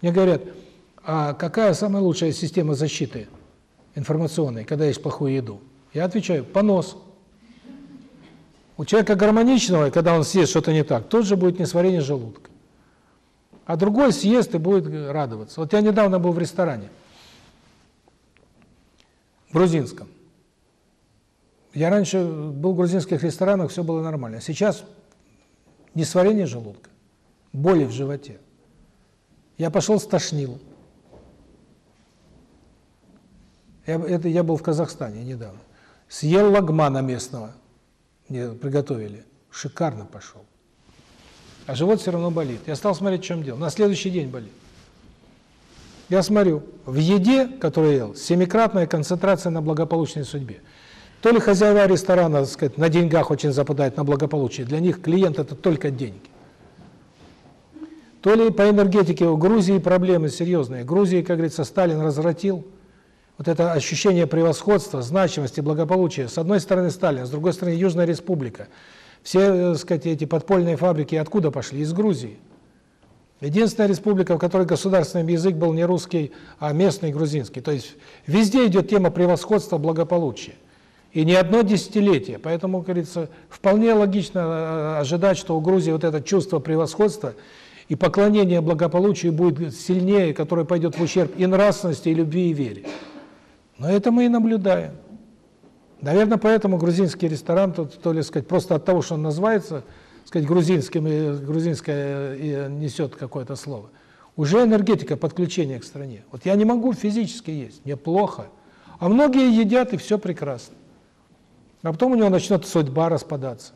Мне говорят, а какая самая лучшая система защиты информационной, когда есть плохую еду? Я отвечаю, понос. У человека гармоничного, когда он съест что-то не так, тот же будет несварение желудка. А другой съест и будет радоваться. Вот я недавно был в ресторане, грузинском. Я раньше был в грузинских ресторанах, все было нормально. Сейчас несварение желудка, боли в животе. Я пошел стошнил. Я, это я был в Казахстане недавно. Съел лагмана местного мне приготовили. Шикарно пошел. А живот все равно болит. Я стал смотреть, в чем дело. На следующий день болит. Я смотрю, в еде, которую ел, семикратная концентрация на благополучной судьбе. То ли хозяева ресторана, так сказать, на деньгах очень западают на благополучие. Для них клиент – это только деньги. То ли по энергетике у Грузии проблемы серьезные. Грузии, как говорится, Сталин развратил – вот это ощущение превосходства, значимости, благополучия. С одной стороны Сталин, с другой стороны Южная Республика. Все, так э, сказать, эти подпольные фабрики откуда пошли? Из Грузии. Единственная республика, в которой государственный язык был не русский, а местный грузинский. То есть везде идет тема превосходства, благополучия. И не одно десятилетие. Поэтому, как говорится, вполне логично э, ожидать, что у Грузии вот это чувство превосходства и поклонение благополучию будет сильнее, которое пойдет в ущерб и нравственности, и любви, и вере. Но это мы и наблюдаем. Наверное, поэтому грузинский ресторан, то, то ли сказать, просто от того, что он называется, сказать, грузинским, и грузинское и несет какое-то слово, уже энергетика подключения к стране. Вот я не могу физически есть, мне плохо. А многие едят, и все прекрасно. А потом у него начнет судьба распадаться.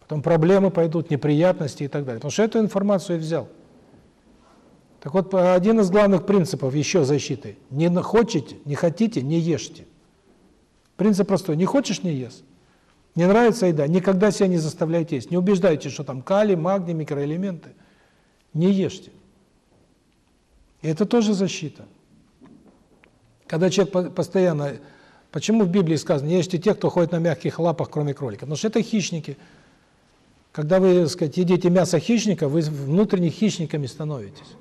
Потом проблемы пойдут, неприятности и так далее. Потому что эту информацию я взял. Так вот, один из главных принципов еще защиты – не хотите, не хотите, не ешьте. Принцип простой – не хочешь – не ешь. Не нравится еда – никогда себя не заставляйте есть. Не убеждайте, что там калий, магний, микроэлементы. Не ешьте. И это тоже защита. Когда человек постоянно... Почему в Библии сказано, не ешьте тех, кто ходит на мягких лапах, кроме кроликов? Потому что это хищники. Когда вы, так сказать, едите мясо хищника, вы внутренне хищниками становитесь.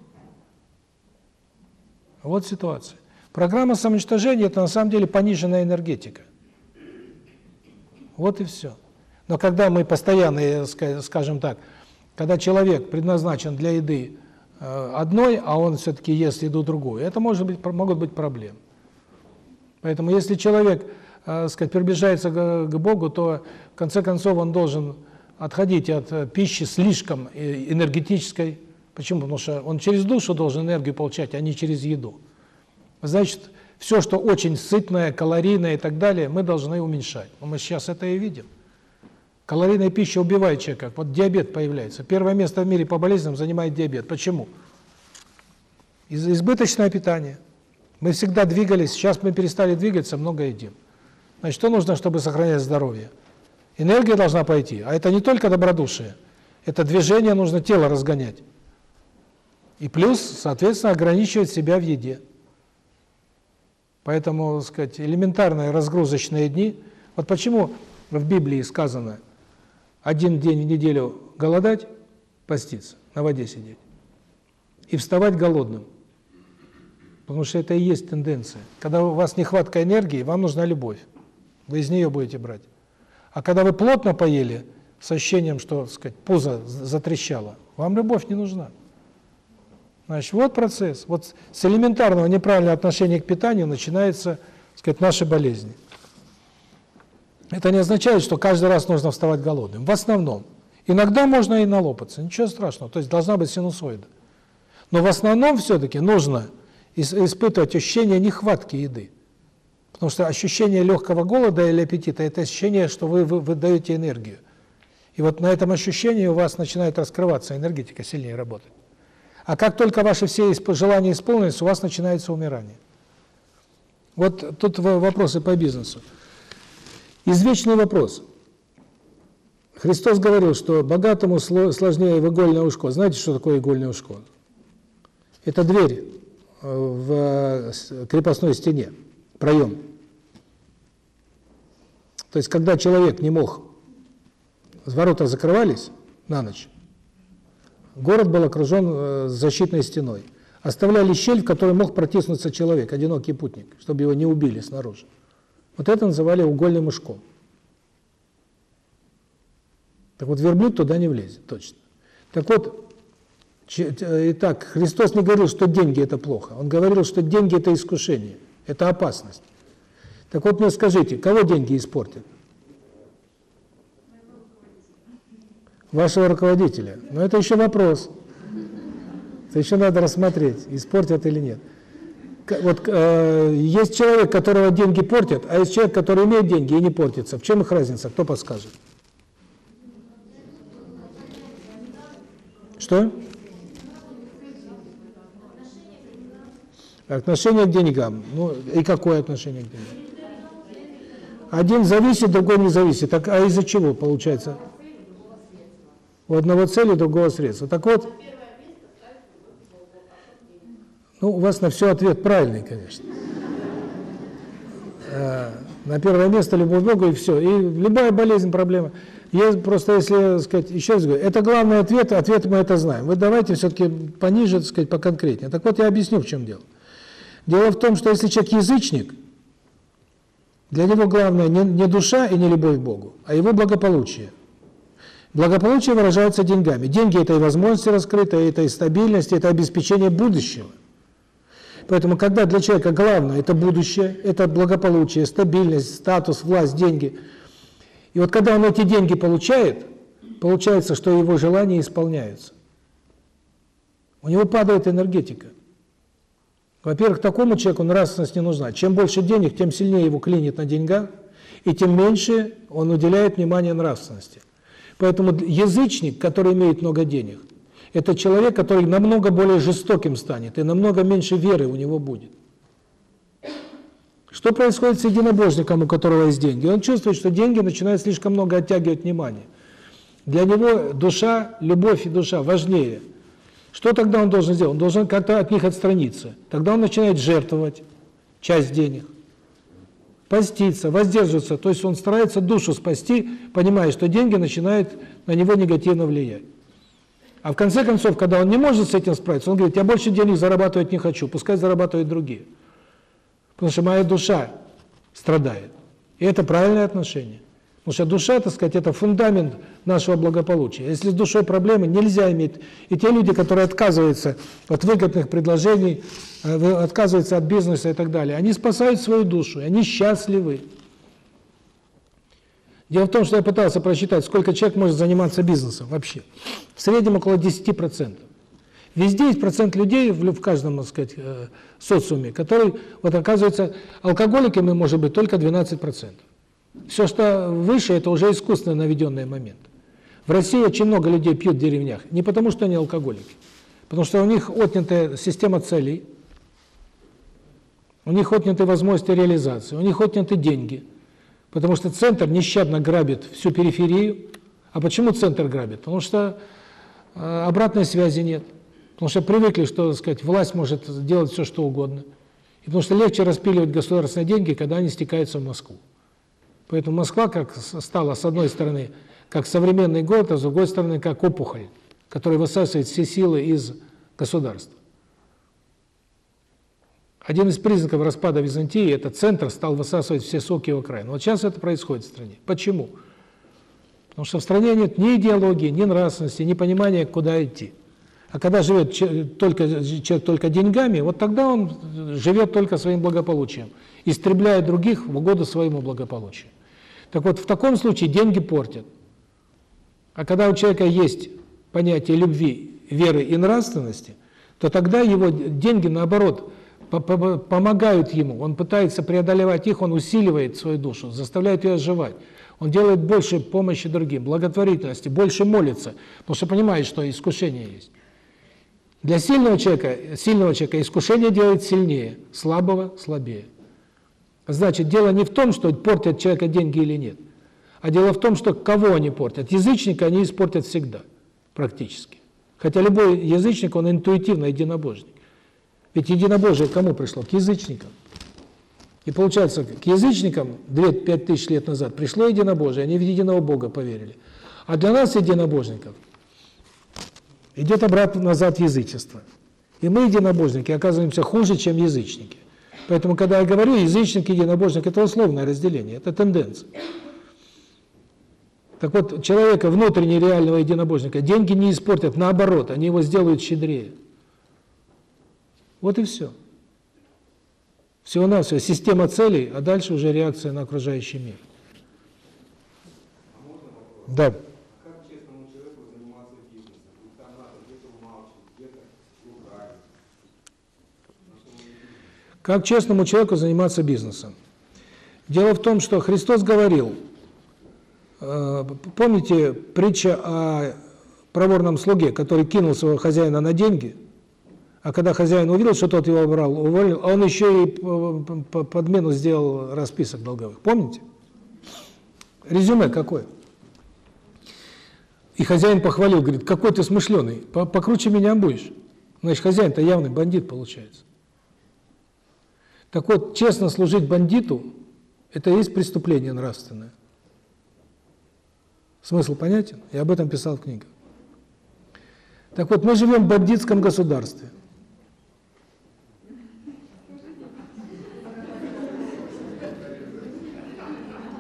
Вот ситуация. Программа самоуничтожения – это на самом деле пониженная энергетика. Вот и все. Но когда мы постоянно, э, скажем так, когда человек предназначен для еды э, одной, а он все-таки ест еду другую, это может быть, могут быть проблемы. Поэтому если человек, э, сказать, приближается к, Богу, то в конце концов он должен отходить от пищи слишком энергетической, Почему? Потому что он через душу должен энергию получать, а не через еду. Значит, все, что очень сытное, калорийное и так далее, мы должны уменьшать. Но мы сейчас это и видим. Калорийная пища убивает человека. Вот диабет появляется. Первое место в мире по болезням занимает диабет. Почему? Из избыточное питание. Мы всегда двигались, сейчас мы перестали двигаться, много едим. Значит, что нужно, чтобы сохранять здоровье? Энергия должна пойти, а это не только добродушие. Это движение, нужно тело разгонять. И плюс, соответственно, ограничивать себя в еде. Поэтому, так сказать, элементарные разгрузочные дни. Вот почему в Библии сказано один день в неделю голодать, поститься, на воде сидеть, и вставать голодным. Потому что это и есть тенденция. Когда у вас нехватка энергии, вам нужна любовь. Вы из нее будете брать. А когда вы плотно поели, с ощущением, что, так сказать, пузо затрещало, вам любовь не нужна. Значит, вот процесс. Вот с элементарного неправильного отношения к питанию начинается, так сказать, наши болезни. Это не означает, что каждый раз нужно вставать голодным. В основном. Иногда можно и налопаться, ничего страшного. То есть должна быть синусоида. Но в основном все-таки нужно испытывать ощущение нехватки еды. Потому что ощущение легкого голода или аппетита – это ощущение, что вы, вы, вы даете энергию. И вот на этом ощущении у вас начинает раскрываться энергетика, сильнее работать. А как только ваши все желания исполнились, у вас начинается умирание. Вот тут вопросы по бизнесу. Извечный вопрос. Христос говорил, что богатому сло- сложнее в игольное ушко. Знаете, что такое игольное ушко? Это дверь э, в крепостной стене, проем. То есть, когда человек не мог, ворота закрывались на ночь, город был окружен э, защитной стеной. Оставляли щель, в которой мог протиснуться человек, одинокий путник, чтобы его не убили снаружи. Вот это называли угольным ушком. Так вот, верблюд туда не влезет, точно. Так вот, т- итак, Христос не говорил, что деньги – это плохо. Он говорил, что деньги – это искушение, это опасность. Так вот мне скажите, кого деньги испортят? Вашего руководителя. Но это еще вопрос. Это еще надо рассмотреть, испортят или нет. Вот э, есть человек, которого деньги портят, а есть человек, который имеет деньги и не портится. В чем их разница? Кто подскажет? Что? Отношение к деньгам. Ну, и какое отношение к деньгам? Один зависит, другой не зависит. Так, а из-за чего получается? У одного цели, другого средства. Так вот, ну, у вас на все ответ правильный, конечно. Э, На первое место любовь к Богу и все. И любая болезнь, проблема. Я просто, если сказать, еще раз говорю, это главный ответ, ответ мы это знаем. Вы давайте все-таки пониже, так сказать, поконкретнее. Так вот, я объясню, в чем дело. Дело в том, что если человек язычник, для него главное не, не душа и не любовь к Богу, а его благополучие. Благополучие выражается деньгами. Деньги – это и возможности раскрыты, это и стабильность, это обеспечение будущего. Поэтому, когда для человека главное – это будущее, это благополучие, стабильность, статус, власть, деньги. И вот когда он эти деньги получает, получается, что его желания исполняются. У него падает энергетика. Во-первых, такому человеку нравственность не нужна. Чем больше денег, тем сильнее его клинит на деньгах, и тем меньше он уделяет внимание нравственности. Поэтому язычник, который имеет много денег, это человек, который намного более жестоким станет, и намного меньше веры у него будет. Что происходит с единобожником, у которого есть деньги? Он чувствует, что деньги начинают слишком много оттягивать внимание. Для него душа, любовь и душа важнее. Что тогда он должен сделать? Он должен как-то от них отстраниться. Тогда он начинает жертвовать часть денег, поститься, воздерживаться. То есть он старается душу спасти, понимая, что деньги начинают на него негативно влиять. А в конце концов, когда он не может с этим справиться, он говорит, я больше денег зарабатывать не хочу, пускай зарабатывают другие. Потому что моя душа страдает. И это правильное отношение. Потому что душа, так сказать, это фундамент нашего благополучия. Если с душой проблемы, нельзя иметь. И те люди, которые отказываются от выгодных предложений, э, отказываются от бизнеса и так далее, они спасают свою душу, они счастливы. Дело в том, что я пытался просчитать, сколько человек может заниматься бизнесом вообще. В среднем около 10%. Везде есть процент людей, в, лю- в каждом, так сказать, э, социуме, который, вот оказывается, алкоголиками может быть только 12%. Все, что выше, это уже искусственно наведенный момент. В России очень много людей пьют в деревнях, не потому что они алкоголики, потому что у них отнятая система целей, у них отняты возможности реализации, у них отняты деньги, потому что центр нещадно грабит всю периферию. А почему центр грабит? Потому что э, обратной связи нет. Потому что привыкли, что, так сказать, власть может делать все, что угодно. И потому что легче распиливать государственные деньги, когда они стекаются в Москву. Поэтому Москва как стала, с одной стороны, как современный город, а с другой стороны, как опухоль, которая высасывает все силы из государства. Один из признаков распада Византии – это центр стал высасывать все соки в окраин. Вот сейчас это происходит в стране. Почему? Потому что в стране нет ни идеологии, ни нравственности, ни понимания, куда идти. А когда живет только, человек только деньгами, вот тогда он живет только своим благополучием, истребляя других в угоду своему благополучию. Так вот, в таком случае деньги портят. А когда у человека есть понятие любви, веры и нравственности, то тогда его деньги, наоборот, по- по- помогают ему. Он пытается преодолевать их, он усиливает свою душу, заставляет ее оживать. Он делает больше помощи другим, благотворительности, больше молится, потому что понимает, что искушение есть. Для сильного человека, сильного человека искушение делает сильнее, слабого – слабее. Значит, дело не в том, что портят человека деньги или нет, а дело в том, что кого они портят. Язычника они испортят всегда, практически. Хотя любой язычник, он интуитивно единобожник. Ведь единобожие кому пришло? К язычникам. И получается, к язычникам 2-5 тысяч лет назад пришло единобожие, они в единого Бога поверили. А для нас, единобожников, идет обратно назад язычество. И мы, единобожники, оказываемся хуже, чем язычники. Поэтому, когда я говорю язычник, единобожник, это условное разделение, это тенденция. Так вот, человека, внутренне реального единобожника, деньги не испортят, наоборот, они его сделают щедрее. Вот и все. Всего-навсего система целей, а дальше уже реакция на окружающий мир. А? Да. А как честному человеку заниматься бизнесом? Ведь там надо где-то умалчивать, где-то лукавить. На что мы видим? Как честному человеку заниматься бизнесом? Дело в том, что Христос говорил, э, помните притча о проворном слуге, который кинул своего хозяина на деньги, а когда хозяин увидел, что тот его брал, уволил, а он еще и э, по подмену сделал расписок долговых. Помните? Резюме какое? И хозяин похвалил, говорит, какой ты смышленый, по- покруче меня будешь. Значит, хозяин-то явный бандит получается. Так вот, честно служить бандиту – это и есть преступление нравственное. Смысл понятен? Я об этом писал в книгах. Так вот, мы живем в бандитском государстве.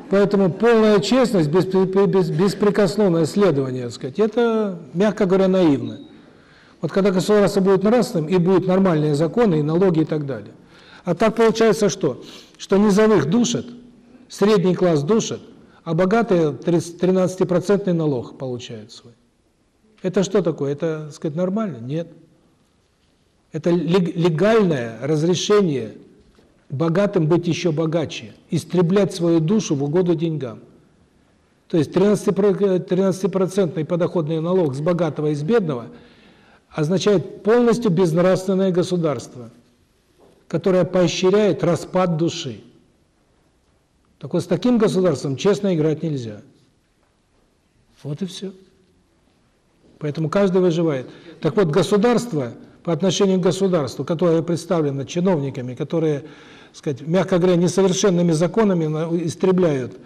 Поэтому полная честность, беспрекословное следование, так сказать, это, мягко говоря, наивно. Вот когда государство будет нравственным, и будут нормальные законы, и налоги, и так далее. А так получается что? Что низовых душат, средний класс душат, а богатые 13% налог получают свой. Это что такое? Это, сказать, нормально? Нет. Это лег- легальное разрешение богатым быть еще богаче, истреблять свою душу в угоду деньгам. То есть 13%, 13 подоходный налог с богатого и с бедного означает полностью безнравственное государство, которое поощряет распад души. Так вот, с таким государством честно играть нельзя. Вот и все. Поэтому каждый выживает. Так вот, государство по отношению к государству, которое представлено чиновниками, которые, сказать, мягко говоря, несовершенными законами на- истребляют,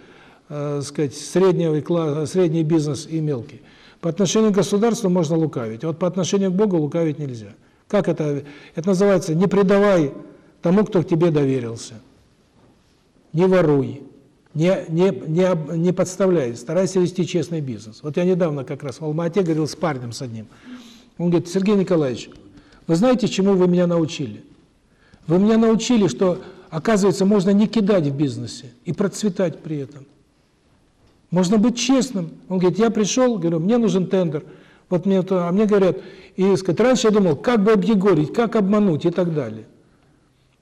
э, сказать, средний, класс, средний бизнес и мелкий. По отношению к государству можно лукавить, а вот по отношению к Богу лукавить нельзя. Как это? Это называется «не предавай тому, кто к тебе доверился». Не воруй, не, не, не, не подставляй, старайся вести честный бизнес. Вот я недавно как раз в Алма-Ате говорил с парнем с одним. Он говорит, Сергей Николаевич, вы знаете, чему вы меня научили? Вы меня научили, что, оказывается, можно не кидать в бизнесе и процветать при этом. Можно быть честным. Он говорит, я пришел, говорю, мне нужен тендер. Вот мне то, а мне говорят, и сказать, раньше я думал, как бы объегорить, как обмануть и так далее.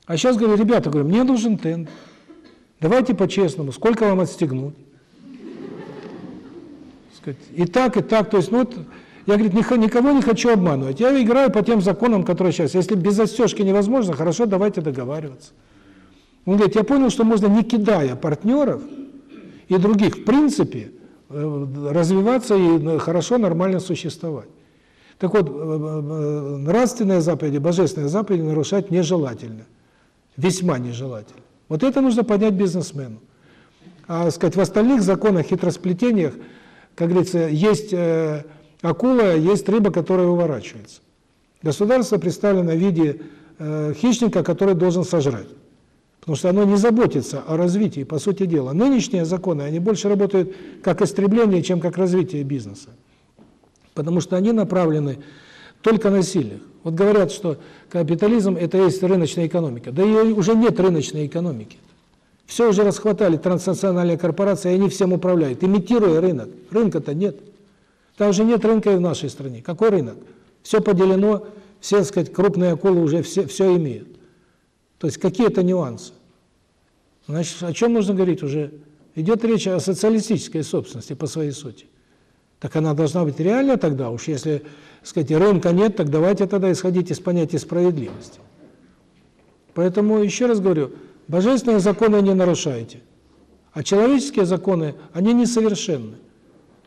А сейчас говорю, ребята, говорю, мне нужен тендер. Давайте по-честному, сколько вам отстегнуть? И так, и так, то есть, ну вот, я, говорит, ни- никого не хочу обманывать. Я играю по тем законам, которые сейчас. Если без застежки невозможно, хорошо, давайте договариваться. Он говорит, я понял, что можно, не кидая партнеров и других, в принципе, э, развиваться и э, хорошо, нормально существовать. Так вот, э, нравственные заповеди, божественные заповеди нарушать нежелательно. Весьма нежелательно. Вот это нужно понять бизнесмену. А сказать, в остальных законах, хитросплетениях, как говорится, есть э, акула, есть рыба, которая уворачивается. Государство представлено в виде э, хищника, который должен сожрать. Потому что оно не заботится о развитии, по сути дела. Нынешние законы, они больше работают как истребление, чем как развитие бизнеса. Потому что они направлены только на сильных. Вот говорят, что капитализм – это есть рыночная экономика. Да ее уже нет рыночной экономики. Все уже расхватали транснациональные корпорации, они всем управляют, имитируя рынок. Рынка-то нет. Там же нет рынка и в нашей стране. Какой рынок? Все поделено, все, так сказать, крупные акулы уже все, все имеют. То есть какие-то нюансы. Значит, о чем нужно говорить уже Идет речь о социалистической собственности по своей сути. Так она должна быть реальна тогда, уж если, сказать, рынка нет, так давайте тогда исходить из понятия справедливости. Поэтому еще раз говорю, божественные законы не нарушайте, а человеческие законы, они несовершенны.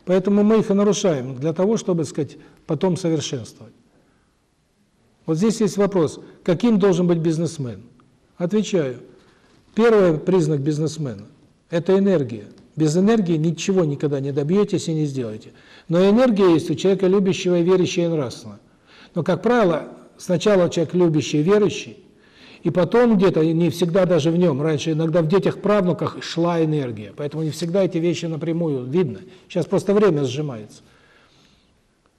Поэтому мы их и нарушаем для того, чтобы, сказать, потом совершенствовать. Вот здесь есть вопрос, каким должен быть бизнесмен? Отвечаю. Первый признак бизнесмена – это энергия. Без энергии ничего никогда не добьетесь и не сделаете. Но энергия есть у человека любящего, верящего и нравственного. Но, как правило, сначала человек любящий, верующий, и потом где-то, не всегда даже в нем, раньше иногда в детях-правнуках шла энергия. Поэтому не всегда эти вещи напрямую видно. Сейчас просто время сжимается.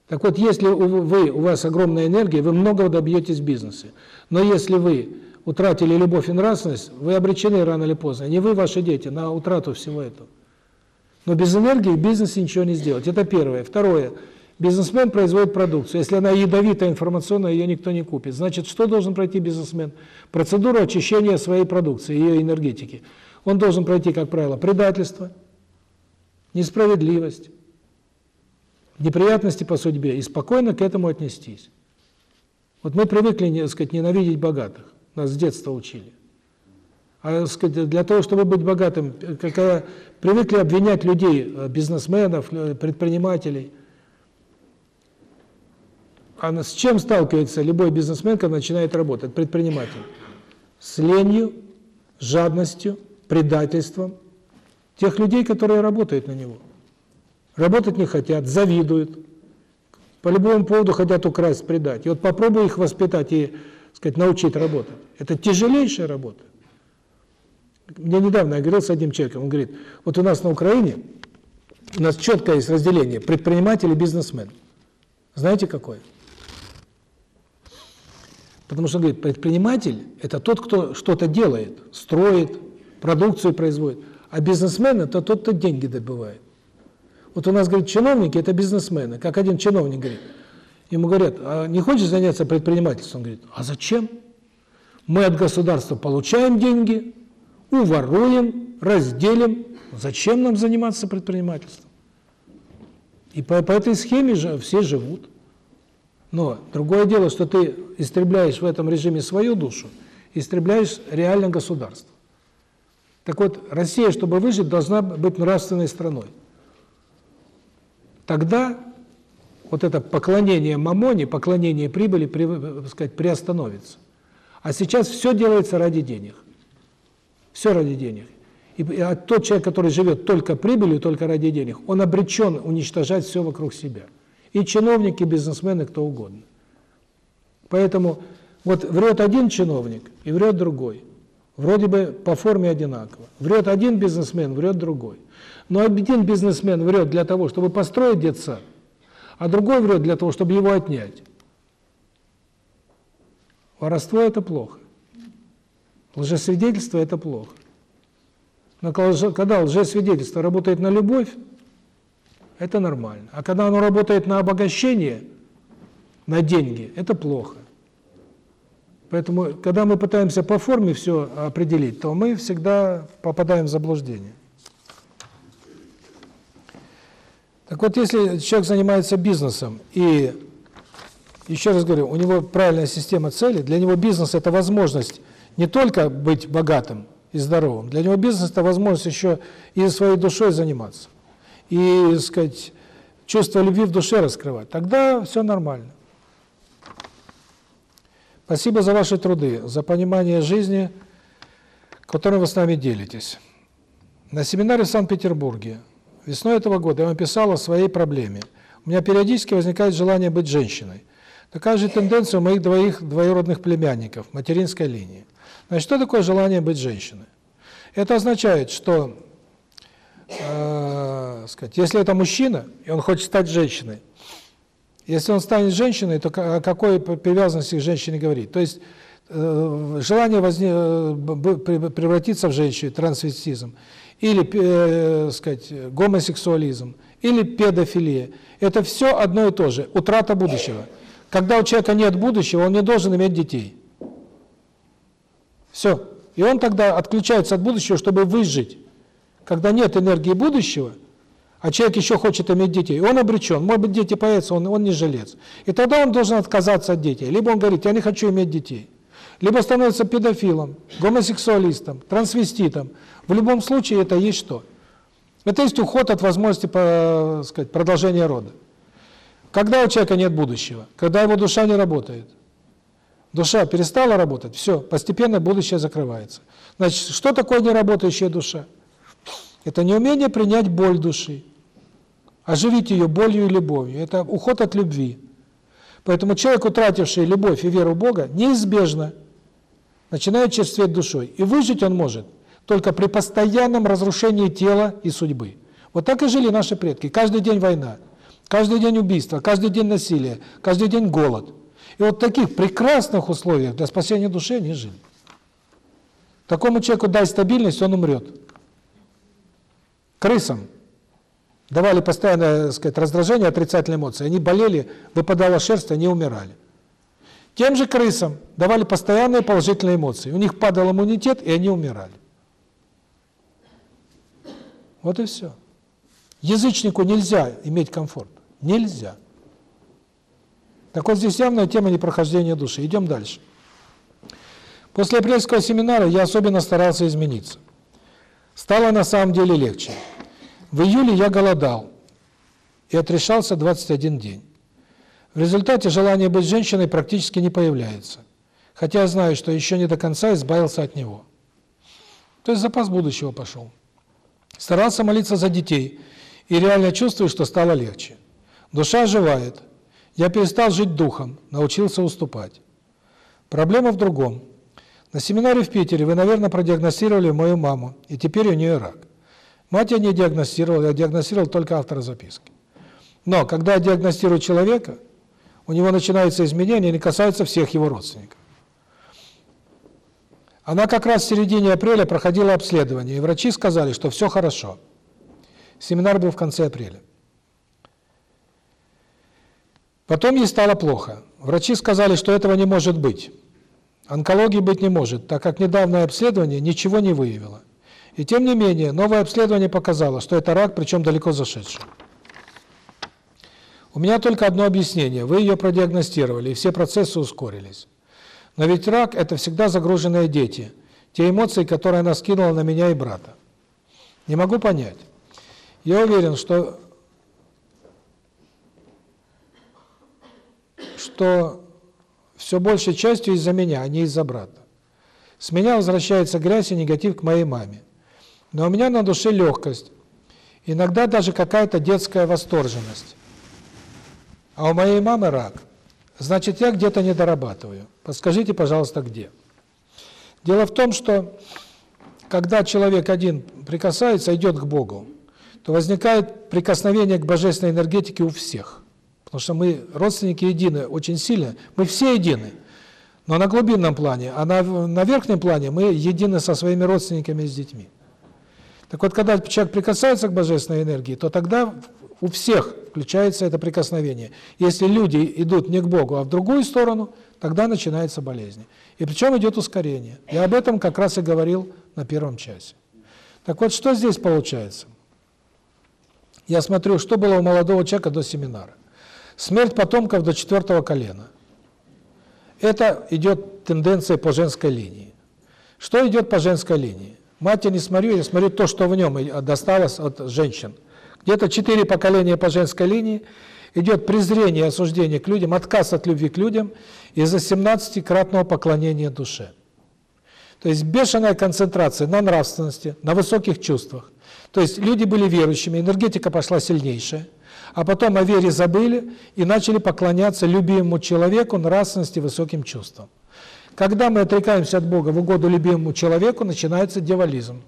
Так вот, если вы, у вас огромная энергия, вы многого добьетесь в бизнесе. Но если вы утратили любовь и нравственность, вы обречены рано или поздно, не вы, ваши дети, на утрату всего этого. Но без энергии в бизнесе ничего не сделать. Это первое. Второе. Бизнесмен производит продукцию. Если она ядовитая, информационная, ее никто не купит. Значит, что должен пройти бизнесмен? Процедуру очищения своей продукции, ее энергетики. Он должен пройти, как правило, предательство, несправедливость, неприятности по судьбе и спокойно к этому отнестись. Вот мы привыкли, так сказать, ненавидеть богатых. Нас с детства учили. А сказать, для того, чтобы быть богатым, какая привыкли обвинять людей, э, бизнесменов, предпринимателей. А с чем сталкивается любой бизнесмен, когда начинает работать, предприниматель? С ленью, жадностью, предательством тех людей, которые работают на него. Работать не хотят, завидуют, по любому поводу хотят украсть, предать. И вот попробуй их воспитать и, сказать, научить работать. Это тяжелейшая работа. Мне недавно я говорил с одним человеком, он говорит, вот у нас на Украине, у нас четкое есть разделение предприниматель и бизнесмен. Знаете какое? Потому что говорит, предприниматель – это тот, кто что-то делает, строит, продукцию производит, а бизнесмен – это тот, кто деньги добывает. Вот у нас, говорит, чиновники – это бизнесмены. Как один чиновник говорит, ему говорят, а не хочешь заняться предпринимательством? Он говорит, а зачем? Мы от государства получаем деньги, уворуем, разделим. Зачем нам заниматься предпринимательством? И по, по этой схеме же все живут. Но другое дело, что ты истребляешь в этом режиме свою душу, истребляешь реально государство. Так вот, Россия, чтобы выжить, должна быть нравственной страной. Тогда вот это поклонение мамоне, поклонение прибыли, при, так сказать, приостановится. А сейчас все делается ради денег. Все ради денег. И а тот человек, который живет только прибылью, только ради денег, он обречен уничтожать все вокруг себя. И чиновники, бизнесмены, кто угодно. Поэтому вот врет один чиновник и врет другой. Вроде бы по форме одинаково. Врет один бизнесмен, врет другой. Но один бизнесмен врет для того, чтобы построить детсад, а другой врет для того, чтобы его отнять. Воровство – это плохо. Лжесвидетельство – это плохо. Но когда лжесвидетельство работает на любовь, это нормально. А когда оно работает на обогащение, на деньги, это плохо. Поэтому, когда мы пытаемся по форме все определить, то мы всегда попадаем в заблуждение. Так вот, если человек занимается бизнесом, и, еще раз говорю, у него правильная система целей, для него бизнес – это возможность не только быть богатым и здоровым, для него бизнес – это возможность еще и своей душой заниматься, и, сказать, чувство любви в душе раскрывать. Тогда все нормально. Спасибо за ваши труды, за понимание жизни, которым вы с нами делитесь. На семинаре в Санкт-Петербурге весной этого года я вам писал о своей проблеме. У меня периодически возникает желание быть женщиной. Такая же тенденция у моих двоих двоюродных племянников, материнской линии. Значит, что такое желание быть женщиной? Это означает, что, э, сказать, если это мужчина, и он хочет стать женщиной, если он станет женщиной, то о какой привязанности к женщине говорить? То есть э, желание возне, э, превратиться в женщину, трансвестизм, или, э, сказать, гомосексуализм, или педофилия. Это все одно и то же, утрата будущего. Когда у человека нет будущего, он не должен иметь детей. Все. И он тогда отключается от будущего, чтобы выжить. когда нет энергии будущего, а человек еще хочет иметь детей, он обречен. Может быть, дети появятся, он, он не жилец. И тогда он должен отказаться от детей. Либо он говорит, я не хочу иметь детей. Либо становится педофилом, гомосексуалистом, трансвеститом. В любом случае это есть что? Это есть уход от возможности по, сказать, продолжения рода. Когда у человека нет будущего? Когда его душа не работает. Душа перестала работать, все, постепенно будущее закрывается. Значит, что такое неработающая душа? Это неумение принять боль души, оживить ее болью и любовью. Это уход от любви. Поэтому человек, утративший любовь и веру в Бога, неизбежно начинает черстветь душой. И выжить он может только при постоянном разрушении тела и судьбы. Вот так и жили наши предки. Каждый день война, каждый день убийство, каждый день насилие, каждый день голод. И вот в таких прекрасных условиях для спасения души они жили. Такому человеку дай стабильность, он умрет. Крысам давали постоянное, сказать, раздражение, отрицательные эмоции. Они болели, выпадала шерсть, они умирали. Тем же крысам давали постоянные положительные эмоции. У них падал иммунитет, и они умирали. Вот и все. Язычнику нельзя иметь комфорт. Нельзя. Так вот здесь явная тема непрохождения души. Идем дальше. После апрельского семинара я особенно старался измениться. Стало на самом деле легче. В июле я голодал и отрешался 21 день. В результате желание быть женщиной практически не появляется. Хотя я знаю, что еще не до конца избавился от него. То есть запас будущего пошел. Старался молиться за детей и реально чувствую, что стало легче. Душа оживает. Я перестал жить духом, научился уступать. Проблема в другом. На семинаре в Питере вы, наверное, продиагностировали мою маму, и теперь у нее рак. Мать я не диагностировал, я диагностировал только автора записки. Но когда я диагностирую человека, у него начинаются изменения, они касаются всех его родственников. Она как раз в середине апреля проходила обследование, и врачи сказали, что все хорошо. Семинар был в конце апреля. Потом ей стало плохо. Врачи сказали, что этого не может быть. Онкологии быть не может, так как недавнее обследование ничего не выявило. И тем не менее, новое обследование показало, что это рак, причем далеко зашедший. У меня только одно объяснение. Вы ее продиагностировали, и все процессы ускорились. Но ведь рак – это всегда загруженные дети, те эмоции, которые она скинула на меня и брата. Не могу понять. Я уверен, что что все большей частью из-за меня, а не из-за брата. С меня возвращается грязь и негатив к моей маме. Но у меня на душе легкость, иногда даже какая-то детская восторженность. А у моей мамы рак. Значит, я где-то не дорабатываю. Подскажите, пожалуйста, где? Дело в том, что когда человек один прикасается, идет к Богу, то возникает прикосновение к божественной энергетике у всех. Потому что мы, родственники, едины очень сильно. Мы все едины. Но на глубинном плане, а на, на верхнем плане мы едины со своими родственниками и с детьми. Так вот, когда человек прикасается к божественной энергии, то тогда у всех включается это прикосновение. Если люди идут не к Богу, а в другую сторону, тогда начинается болезнь. И причем идет ускорение. Я об этом как раз и говорил на первом часе. Так вот, что здесь получается? Я смотрю, что было у молодого человека до семинара. Смерть потомков до четвертого колена. Это идет тенденция по женской линии. Что идет по женской линии? Мать я не смотрю, я смотрю то, что в нем досталось от женщин. Где-то четыре поколения по женской линии идет презрение осуждение к людям, отказ от любви к людям из-за 17-кратного поклонения душе. То есть бешеная концентрация на нравственности, на высоких чувствах. То есть люди были верующими, энергетика пошла сильнейшая – а потом о вере забыли и начали поклоняться любимому человеку, нравственности, высоким чувствам. Когда мы отрекаемся от Бога в угоду любимому человеку, начинается дьяволизм.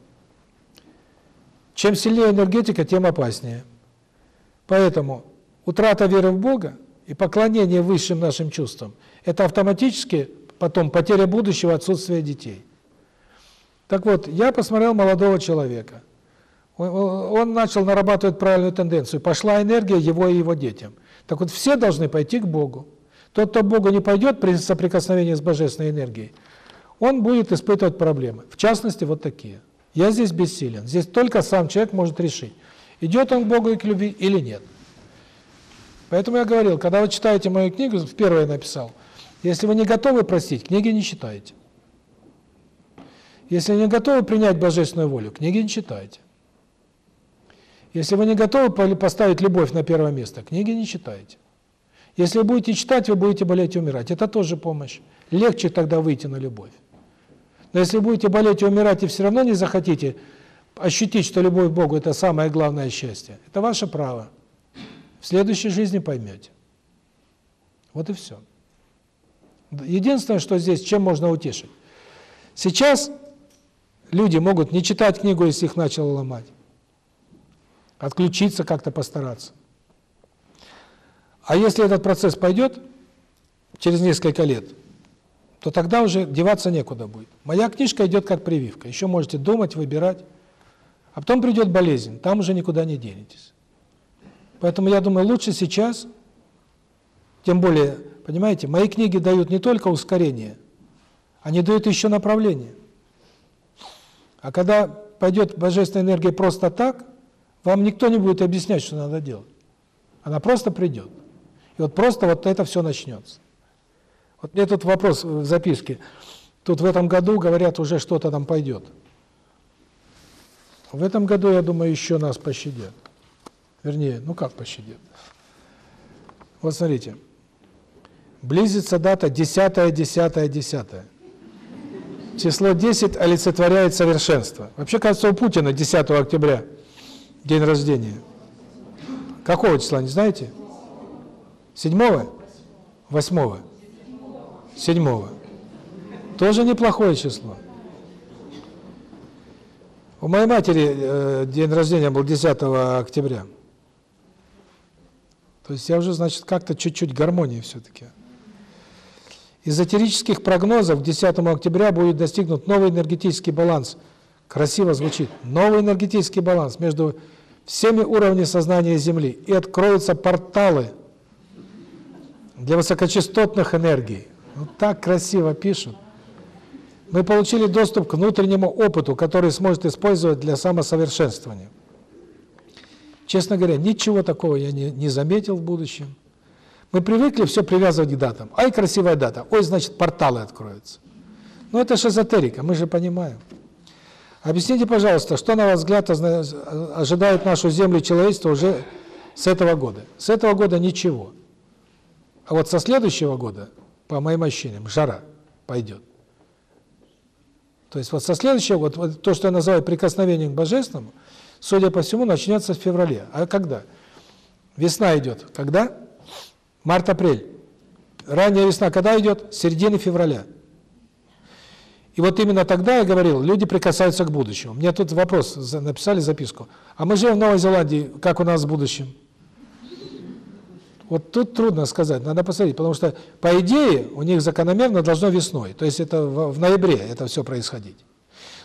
Чем сильнее энергетика, тем опаснее. Поэтому утрата веры в Бога и поклонение высшим нашим чувствам – это автоматически потом потеря будущего, отсутствие детей. Так вот, я посмотрел молодого человека – он начал нарабатывать правильную тенденцию. Пошла энергия его и его детям. Так вот, все должны пойти к Богу. Тот, кто к Богу не пойдет при соприкосновении с божественной энергией, он будет испытывать проблемы. В частности, вот такие. Я здесь бессилен. Здесь только сам человек может решить, идет он к Богу и к любви или нет. Поэтому я говорил, когда вы читаете мою книгу, в первой я написал, если вы не готовы простить, книги не читайте. Если не готовы принять божественную волю, книги не читайте. Если вы не готовы поставить любовь на первое место, книги не читайте. Если вы будете читать, вы будете болеть и умирать. Это тоже помощь. Легче тогда выйти на любовь. Но если будете болеть и умирать, и все равно не захотите ощутить, что любовь к Богу – это самое главное счастье, это ваше право. В следующей жизни поймете. Вот и все. Единственное, что здесь, чем можно утешить. Сейчас люди могут не читать книгу, если их начало ломать. Отключиться как-то постараться. А если этот процесс пойдет через несколько лет, то тогда уже деваться некуда будет. Моя книжка идет как прививка. Еще можете думать, выбирать. А потом придет болезнь, там уже никуда не денетесь. Поэтому я думаю, лучше сейчас, тем более, понимаете, мои книги дают не только ускорение, они дают еще направление. А когда пойдет божественная энергия просто так, вам никто не будет объяснять, что надо делать. Она просто придет. И вот просто вот это все начнется. Вот мне тут вопрос в записке. Тут в этом году, говорят, уже что-то там пойдет. В этом году, я думаю, еще нас пощадят. Вернее, ну как пощадят? Вот смотрите. Близится дата 10 10 10 Число 10 олицетворяет совершенство. Вообще, кажется, у Путина 10 октября день рождения. Какого числа, не знаете? Седьмого? Восьмого? Седьмого. Тоже неплохое число. У моей матери э, день рождения был 10 октября. То есть я уже, значит, как-то чуть-чуть гармонии все-таки. Из эзотерических прогнозов к 10 октября будет достигнут новый энергетический баланс. Красиво звучит. Новый энергетический баланс между всеми уровнями сознания Земли. И откроются порталы для высокочастотных энергий. Вот так красиво пишут. Мы получили доступ к внутреннему опыту, который сможет использовать для самосовершенствования. Честно говоря, ничего такого я не, не заметил в будущем. Мы привыкли все привязывать к датам. Ай, красивая дата. Ой, значит, порталы откроются. Ну, это же эзотерика, мы же понимаем. Объясните, пожалуйста, что, на ваш взгляд, ожидает нашу Землю человечество уже с этого года? С этого года ничего. А вот со следующего года, по моим ощущениям, жара пойдет. То есть вот со следующего года, вот то, что я называю прикосновением к Божественному, судя по всему, начнется в феврале. А когда? Весна идет. Когда? Март-апрель. Ранняя весна когда идет? Середина февраля. И вот именно тогда я говорил, люди прикасаются к будущему. Мне тут вопрос, написали записку. А мы живем в Новой Зеландии, как у нас с будущим? Вот тут трудно сказать, надо посмотреть, потому что, по идее, у них закономерно должно весной, то есть это в, ноябре это все происходить.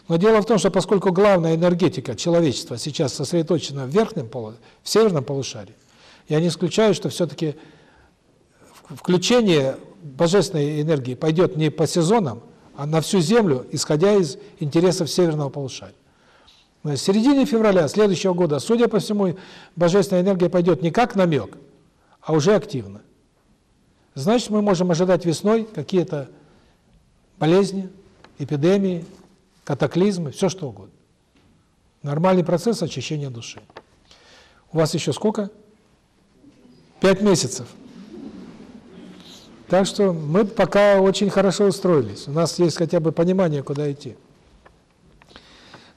Но дело в том, что поскольку главная энергетика человечества сейчас сосредоточена в верхнем полу, в северном полушарии, я не исключаю, что все-таки включение божественной энергии пойдет не по сезонам, на всю Землю, исходя из интересов северного полушария. В середине февраля следующего года, судя по всему, божественная энергия пойдет не как намек, а уже активно. Значит, мы можем ожидать весной какие-то болезни, эпидемии, катаклизмы, все что угодно. Нормальный процесс очищения души. У вас еще сколько? Пять месяцев. Так что мы пока очень хорошо устроились. У нас есть хотя бы понимание, куда идти.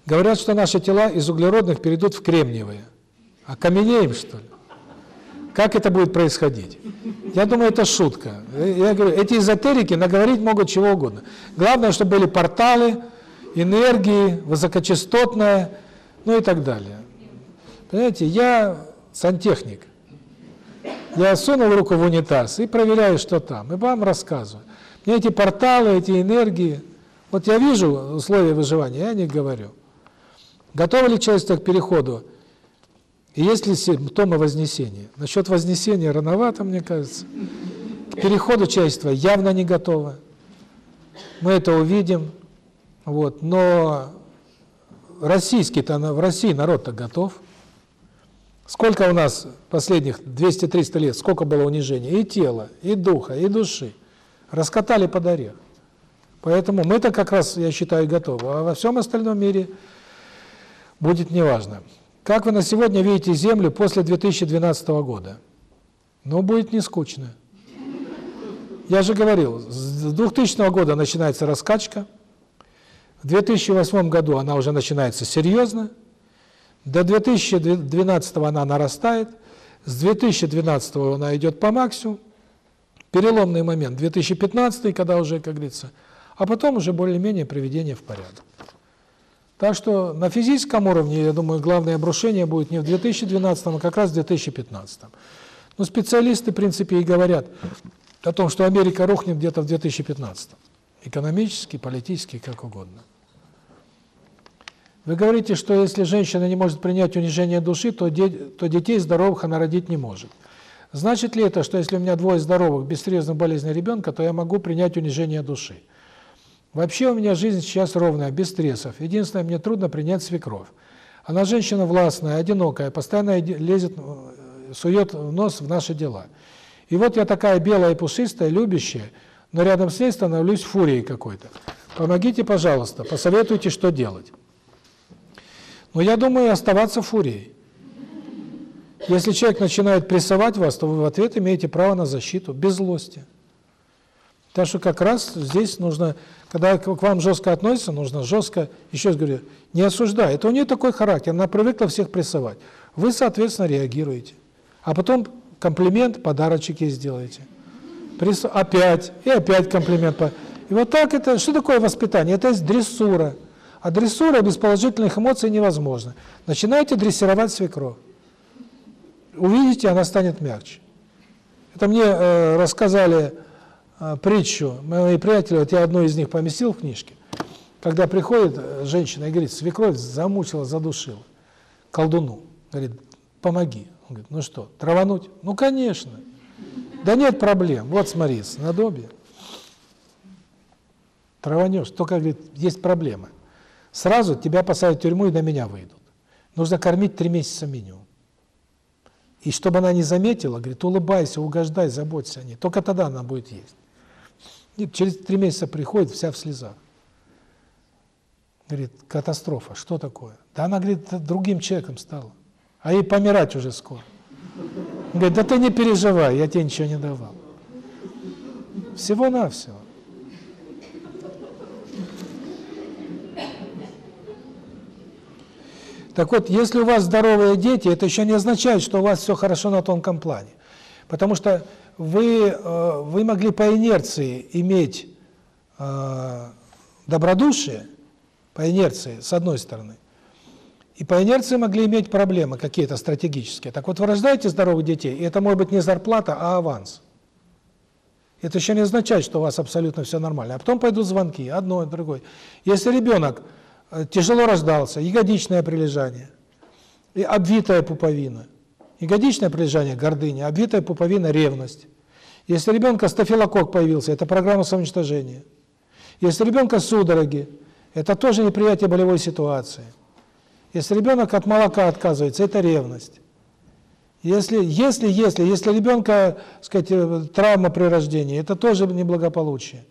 Говорят, что наши тела из углеродных перейдут в кремниевые. А каменеем, что ли? Как это будет происходить? Я думаю, это шутка. Я говорю, эти эзотерики наговорить могут чего угодно. Главное, чтобы были порталы, энергии, высокочастотная, ну и так далее. Понимаете, я сантехник. Я сунул руку в унитаз и проверяю, что там, и вам рассказываю. Мне эти порталы, эти энергии, вот я вижу условия выживания, я не говорю. Готово ли человечество к переходу и есть ли симптомы вознесения? Насчет вознесения рановато, мне кажется. К переходу человечества явно не готово. Мы это увидим. Вот. Но российский-то, в России народ-то готов. Сколько у нас последних 200-300 лет, сколько было унижения и тела, и духа, и души. Раскатали под орех. Поэтому мы-то как раз, я считаю, готовы. А во всем остальном мире будет неважно. Как вы на сегодня видите Землю после 2012 года? Ну, будет не скучно. Я же говорил, с 2000 года начинается раскачка, в 2008 году она уже начинается серьезно, до 2012 она нарастает, с 2012 она идет по максимуму, переломный момент 2015, когда уже, как говорится, а потом уже более-менее приведение в порядок. Так что на физическом уровне, я думаю, главное обрушение будет не в 2012, а как раз в 2015. Но специалисты, в принципе, и говорят о том, что Америка рухнет где-то в 2015. Экономически, политически, как угодно. Вы говорите, что если женщина не может принять унижение души, то, де то детей здоровых она родить не может. Значит ли это, что если у меня двое здоровых, без серьезных болезней ребенка, то я могу принять унижение души? Вообще у меня жизнь сейчас ровная, без стрессов. Единственное, мне трудно принять свекровь. Она женщина властная, одинокая, постоянно лезет, э, сует нос в наши дела. И вот я такая белая пушистая, любящая, но рядом с ней становлюсь фурией какой-то. Помогите, пожалуйста, посоветуйте, что делать. Но я думаю, оставаться фурией. Если человек начинает прессовать вас, то вы в ответ имеете право на защиту, без злости. Так что как раз здесь нужно, когда к вам жестко относятся, нужно жестко, еще раз говорю, не осуждай. Это у нее такой характер, она привыкла всех прессовать. Вы, соответственно, реагируете. А потом комплимент, подарочек ей сделаете. Присо- Опять, и опять комплимент. И вот так это, что такое воспитание? Это есть дрессура. А дрессура без положительных эмоций невозможно. Начинайте дрессировать свекровь. Увидите, она станет мягче. Это мне э, рассказали э, притчу, мои приятели, вот я одну из них поместил в книжке, когда приходит э, женщина и говорит, свекровь замучила, задушила, колдуну, говорит, помоги. Он говорит, ну что, травануть? Ну, конечно. Да нет проблем, вот смотри, снадобье. Траванешь, только, говорит, есть проблема. Сразу тебя посадят в тюрьму и на меня выйдут. Нужно кормить три месяца минимум. И чтобы она не заметила, говорит, улыбайся, угождай, заботься о ней. Только тогда она будет есть. И через три месяца приходит вся в слезах. Говорит, катастрофа, что такое? Да она, говорит, другим человеком стала. А ей помирать уже скоро. Говорит, да ты не переживай, я тебе ничего не давал. Всего-навсего. Так вот, если у вас здоровые дети, это еще не означает, что у вас все хорошо на тонком плане. Потому что вы, э, вы могли по инерции иметь э, добродушие, по инерции, с одной стороны, и по инерции могли иметь проблемы какие-то стратегические. Так вот, вы рождаете здоровых детей, и это может быть не зарплата, а аванс. Это еще не означает, что у вас абсолютно все нормально. А потом пойдут звонки, одно, другое. Если ребенок тяжело рождался, ягодичное прилежание, и обвитая пуповина. Ягодичное прилежание – гордыня, обвитая пуповина – ревность. Если ребенка стафилококк появился, это программа самоуничтожения. Если ребенка судороги, это тоже неприятие болевой ситуации. Если ребенок от молока отказывается, это ревность. Если, если, если, если ребенка, сказать, э, травма при рождении, это тоже неблагополучие.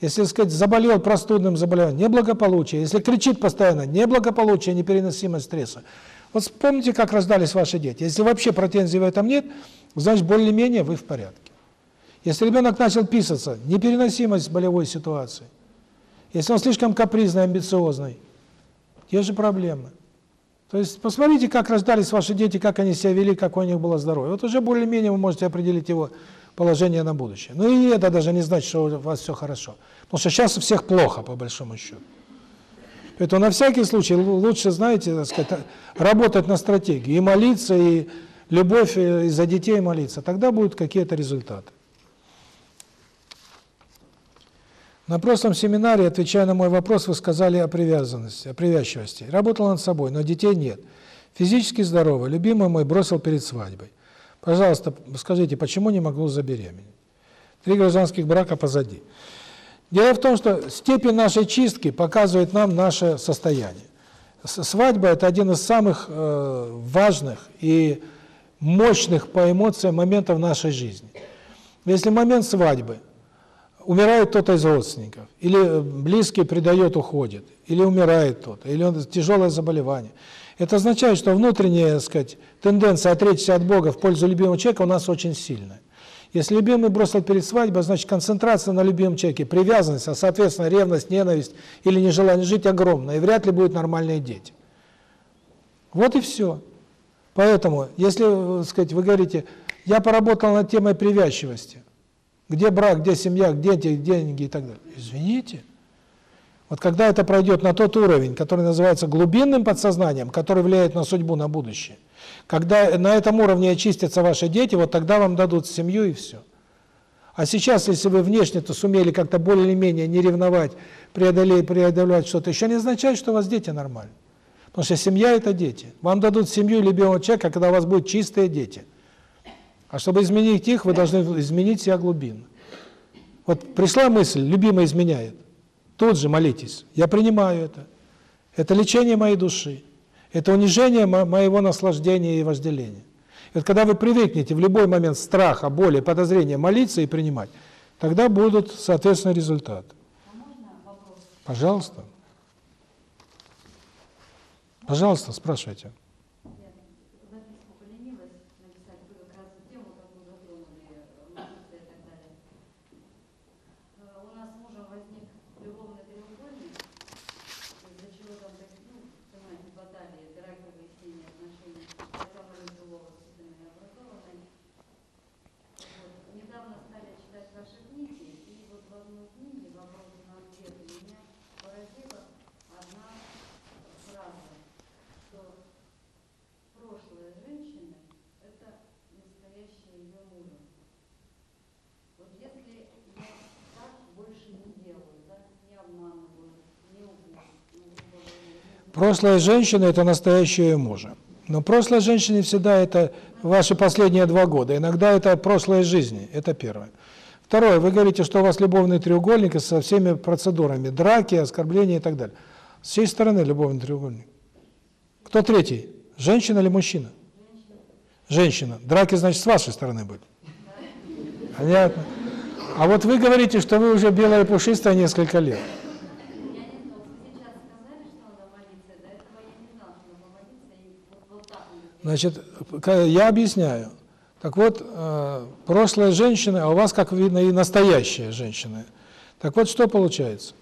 Если, сказать, заболел простудным заболеванием, неблагополучие. Если кричит постоянно, неблагополучие, непереносимость стресса. Вот вспомните, как рождались ваши дети. Если вообще претензий в этом нет, значит, более-менее вы в порядке. Если ребенок начал писаться, непереносимость болевой ситуации. Если он слишком капризный, амбициозный, те же проблемы. То есть посмотрите, как рождались ваши дети, как они себя вели, какое у них было здоровье. Вот уже более-менее вы можете определить его положение на будущее. Ну и это даже не значит, что у вас все хорошо. Потому что сейчас у всех плохо, по большому счету. Поэтому на всякий случай лучше, знаете, так сказать, работать на стратегии. И молиться, и любовь и за детей молиться. Тогда будут какие-то результаты. На прошлом семинаре, отвечая на мой вопрос, вы сказали о привязанности, о привязчивости. Работал над собой, но детей нет. Физически здоровый, любимый мой бросил перед свадьбой. Пожалуйста, скажите, почему не могу забеременеть? Три гражданских брака позади. Дело в том, что степень нашей чистки показывает нам наше состояние. Свадьба – это один из самых э, важных и мощных по эмоциям моментов нашей жизни. Если момент свадьбы умирает кто-то из родственников, или близкий предает, уходит, или умирает кто-то, или он тяжелое заболевание, это означает, что внутренняя, так сказать, тенденция отречься от Бога в пользу любимого человека у нас очень сильная. Если любимый бросил перед свадьбой, значит концентрация на любимом человеке, привязанность, а соответственно ревность, ненависть или нежелание жить огромная, и вряд ли будут нормальные дети. Вот и все. Поэтому, если, э, сказать, вы говорите, я поработал над темой привязчивости, где брак, где семья, где деньги и так далее. Извините. Вот когда это пройдет на тот уровень, который называется глубинным подсознанием, который влияет на судьбу, на будущее, когда на этом уровне очистятся ваши дети, вот тогда вам дадут семью и все. А сейчас, если вы внешне-то сумели как-то более-менее не ревновать, преодолеть, преодолевать что-то, еще не означает, что у вас дети нормальные. Потому что семья – это дети. Вам дадут семью любимого человека, когда у вас будут чистые дети. А чтобы изменить их, вы должны изменить себя глубинно. Вот пришла мысль, любимый изменяет. Тут же молитесь. Я принимаю это. Это лечение моей души. Это унижение мо- моего наслаждения и вожделения. И вот когда вы привыкнете в любой момент страха, боли, подозрения молиться и принимать, тогда будут, соответственно, результаты. Пожалуйста. Пожалуйста, спрашивайте. Я записку поленилась написать, вы как раз тему такую затронули, э, молитвы и так далее. Э, У нас с мужем возник любовный треугольник, из-за чего там, так, ну, понимаете, баталии, драки, выяснения отношений, хотя мы люди воспитанные и образованные. Вот. Недавно стали читать ваши книги, и вот в одной книге «Вопрос на ответ» меня поразила одна фраза, что прошлое женщины – это настоящее ее мужа. Вот если я так больше не делаю, да, не обманываю, не лгу, ну, грубо Прошлая женщина – это настоящая мужа. Но прошлая женщина не всегда это ваши последние два года. Иногда это прошлая жизни. Это первое. Второе. Вы говорите, что у вас любовный треугольник со всеми процедурами. Драки, оскорбления и так далее. С чьей стороны любовный треугольник? Кто третий? Женщина или мужчина? Женщина. Драки, значит, с вашей стороны были. Понятно. А вот вы говорите, что вы уже белая и пушистая несколько лет. Я не знала, вы сейчас сказали, что надо молиться, до этого я не знала, что надо молиться, и вот, вот так вот. Значит, я объясняю. Так вот, э, прошлая женщина, а у вас, как видно, и настоящая женщина. Так вот, что получается?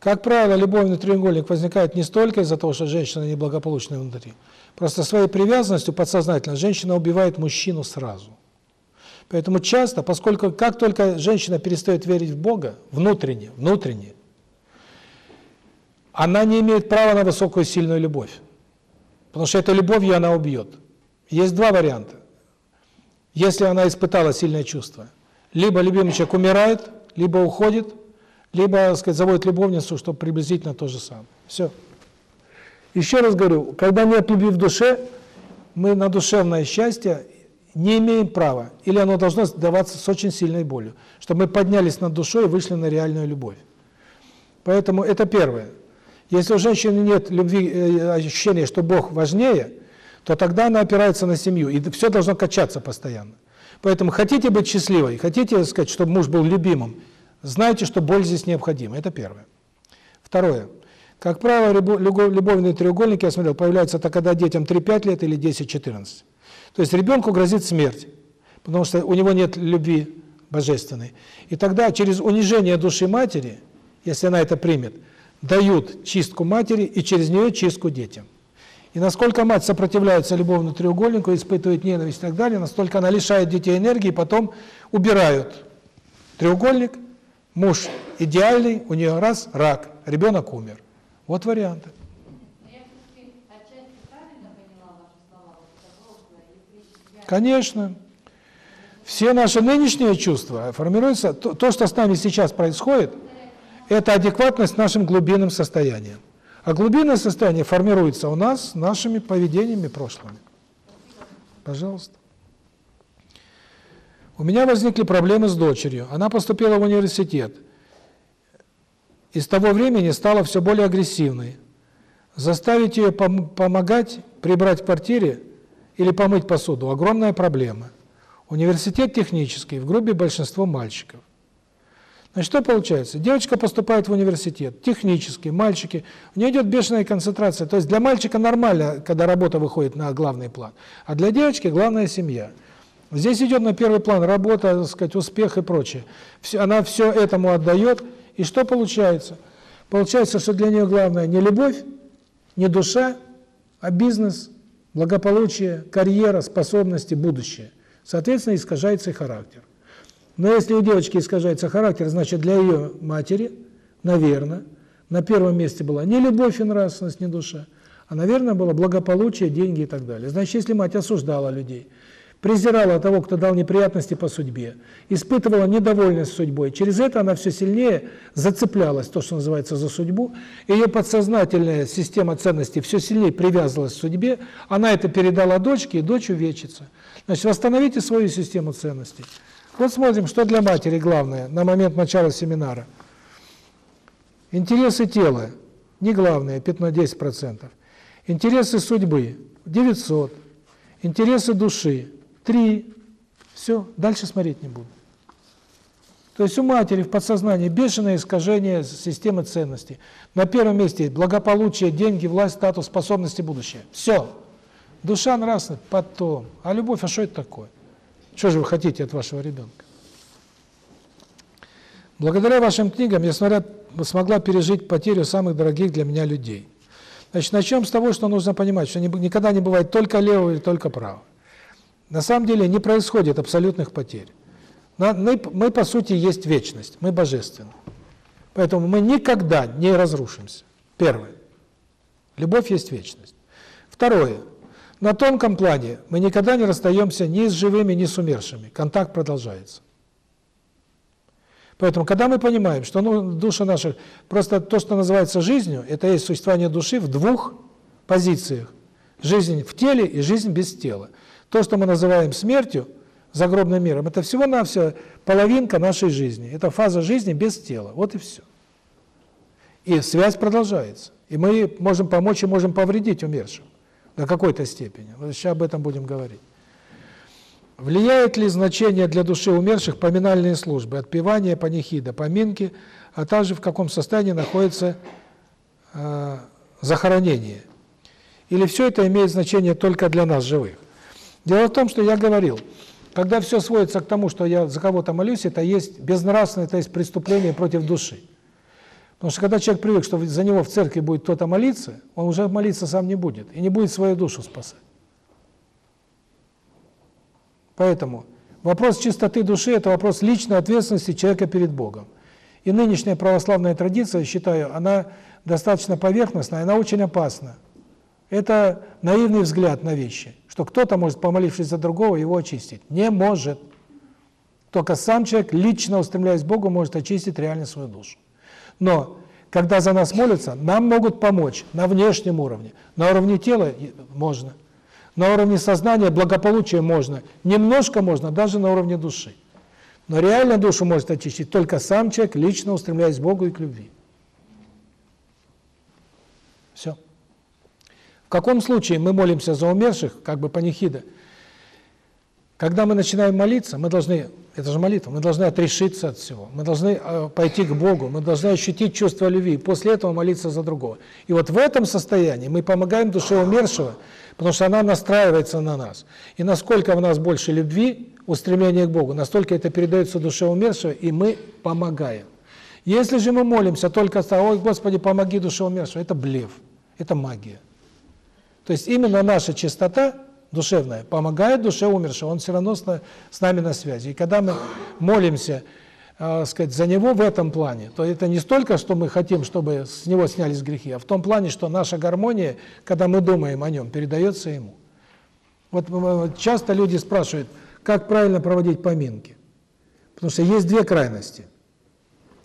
Как правило, любовный треугольник возникает не столько из-за того, что женщина неблагополучная внутри. Просто своей привязанностью подсознательно женщина убивает мужчину сразу. Поэтому часто, поскольку как только женщина перестает верить в Бога, внутренне, внутренне, она не имеет права на высокую сильную любовь. Потому что этой любовью она убьет. Есть два варианта. Если она испытала сильное чувство, либо любимый человек умирает, либо уходит, либо, так сказать, заводит любовницу, чтобы приблизительно то же самое. Все. Еще раз говорю, когда нет любви в душе, мы на душевное счастье не имеем права, или оно должно даваться с очень сильной болью, чтобы мы поднялись над душой и вышли на реальную любовь. Поэтому это первое. Если у женщины нет любви, э, ощущения, что Бог важнее, то тогда она опирается на семью, и все должно качаться постоянно. Поэтому хотите быть счастливой, хотите сказать, чтобы муж был любимым, знайте, что боль здесь необходима. Это первое. Второе. Как правило, любо- любо- любовные треугольники, я смотрел, появляются это когда детям 3-5 лет или 10-14. То есть ребенку грозит смерть, потому что у него нет любви божественной. И тогда через унижение души матери, если она это примет, дают чистку матери и через нее чистку детям. И насколько мать сопротивляется любовному треугольнику, испытывает ненависть и так далее, настолько она лишает детей энергии, потом убирают треугольник, муж идеальный, у нее раз, рак, ребенок умер. Вот варианты. Конечно. Все наши нынешние чувства формируются, то, то, что с нами сейчас происходит, это адекватность нашим глубинным состояниям. А глубинное состояние формируется у нас нашими поведениями прошлыми. Пожалуйста. У меня возникли проблемы с дочерью. Она поступила в университет. И с того времени стала все более агрессивной. Заставить ее пом помогать, прибрать в квартире или помыть посуду – огромная проблема. Университет технический, в группе большинство мальчиков. Значит, что получается? Девочка поступает в университет, технический, мальчики, у нее идет бешеная концентрация. То есть для мальчика нормально, когда работа выходит на главный план, а для девочки главная семья. Здесь идет на первый план работа, так сказать, успех и прочее. Она все этому отдает, и что получается? Получается, что для нее главное не любовь, не душа, а бизнес, благополучие, карьера, способности, будущее. Соответственно, искажается и характер. Но если у девочки искажается характер, значит, для ее матери, наверное, на первом месте была не любовь и нравственность, не душа, а, наверное, было благополучие, деньги и так далее. Значит, если мать осуждала людей, презирала того, кто дал неприятности по судьбе, испытывала недовольность судьбой. Через это она все сильнее зацеплялась, то, что называется, за судьбу. Ее подсознательная система ценностей все сильнее привязывалась к судьбе. Она это передала дочке, и дочь увечится. Значит, восстановите свою систему ценностей. Вот смотрим, что для матери главное на момент начала семинара. Интересы тела – не главное, 15-10%. Интересы судьбы – 900. Интересы души три, все, дальше смотреть не буду. То есть у матери в подсознании бешеное искажение системы ценностей. На первом месте благополучие, деньги, власть, статус, способности, будущее. Все. Душа нравственность потом. А любовь, а что это такое? Что же вы хотите от вашего ребенка? Благодаря вашим книгам я смотря, смогла пережить потерю самых дорогих для меня людей. Значит, начнем с того, что нужно понимать, что никогда не бывает только лево или только право. На самом деле не происходит абсолютных потерь. Мы, мы, по сути, есть вечность, мы божественны. Поэтому мы никогда не разрушимся. Первое. Любовь есть вечность. Второе. На тонком плане мы никогда не расстаемся ни с живыми, ни с умершими. Контакт продолжается. Поэтому, когда мы понимаем, что ну, душа наша, просто то, что называется жизнью, это есть существование души в двух позициях. Жизнь в теле и жизнь без тела. То, что мы называем смертью, загробным миром, это всего-навсего половинка нашей жизни. Это фаза жизни без тела. Вот и все. И связь продолжается. И мы можем помочь и можем повредить умершим до какой-то степени. Вот сейчас об этом будем говорить. Влияет ли значение для души умерших поминальные службы, отпевания, панихида, поминки, а также в каком состоянии находится э, захоронение? Или все это имеет значение только для нас, живых? Дело в том, что я говорил, когда все сводится к тому, что я за кого-то молюсь, это есть безнравственное, это есть преступление против души. Потому что когда человек привык, что за него в церкви будет кто-то молиться, он уже молиться сам не будет и не будет свою душу спасать. Поэтому вопрос чистоты души – это вопрос личной ответственности человека перед Богом. И нынешняя православная традиция, я считаю, она достаточно поверхностная, она очень опасна. Это наивный взгляд на вещи, что кто-то может, помолившись за другого, его очистить. Не может. Только сам человек, лично устремляясь к Богу, может очистить реально свою душу. Но когда за нас молятся, нам могут помочь на внешнем уровне. На уровне тела можно. На уровне сознания, благополучия можно. Немножко можно, даже на уровне души. Но реально душу может очистить только сам человек, лично устремляясь к Богу и к любви. Все. В каком случае мы молимся за умерших, как бы панихида? Когда мы начинаем молиться, мы должны, это же молитва, мы должны отрешиться от всего, мы должны э, пойти к Богу, мы должны ощутить чувство любви, после этого молиться за другого. И вот в этом состоянии мы помогаем душе умершего, потому что она настраивается на нас. И насколько в нас больше любви, устремления к Богу, настолько это передается душе умершего, и мы помогаем. Если же мы молимся только «Ой, Господи, помоги душе умершего», это блеф, это магия. То есть именно наша чистота душевная помогает душе умершего, он все равно с, с нами на связи. И когда мы молимся, э, сказать, за него в этом плане, то это не столько, что мы хотим, чтобы с него снялись грехи, а в том плане, что наша гармония, когда мы думаем о нем, передается ему. Вот часто люди спрашивают, как правильно проводить поминки. Потому что есть две крайности.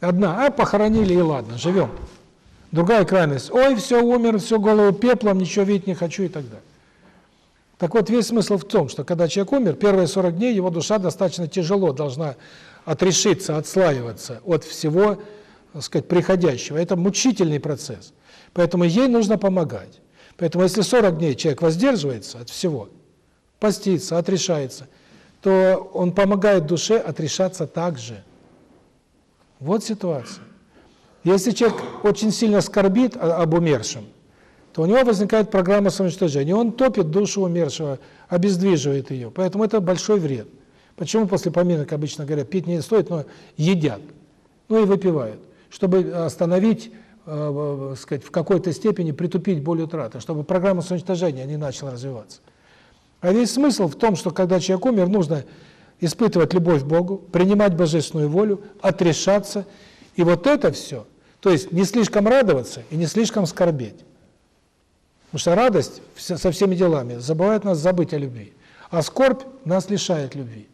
Одна, а похоронили и ладно, живем. Другая крайность. Ой, все, умер, все, голову пеплом, ничего видеть не хочу и так далее. Так вот, весь смысл в том, что когда человек умер, первые 40 дней его душа достаточно тяжело должна отрешиться, отслаиваться от всего, так сказать, приходящего. Это мучительный процесс. Поэтому ей нужно помогать. Поэтому если 40 дней человек воздерживается от всего, постится, отрешается, то он помогает душе отрешаться также. Вот ситуация. Если человек очень сильно скорбит об умершем, то у него возникает программа самоуничтожения. Он топит душу умершего, обездвиживает ее. Поэтому это большой вред. Почему после поминок обычно говорят, пить не стоит, но едят, ну и выпивают, чтобы остановить, э, сказать, в какой-то степени притупить боль утраты, чтобы программа самоуничтожения не начала развиваться. А весь смысл в том, что когда человек умер, нужно испытывать любовь к Богу, принимать божественную волю, отрешаться. И вот это все, то есть не слишком радоваться и не слишком скорбеть. Потому что радость со всеми делами забывает нас забыть о любви. А скорбь нас лишает любви.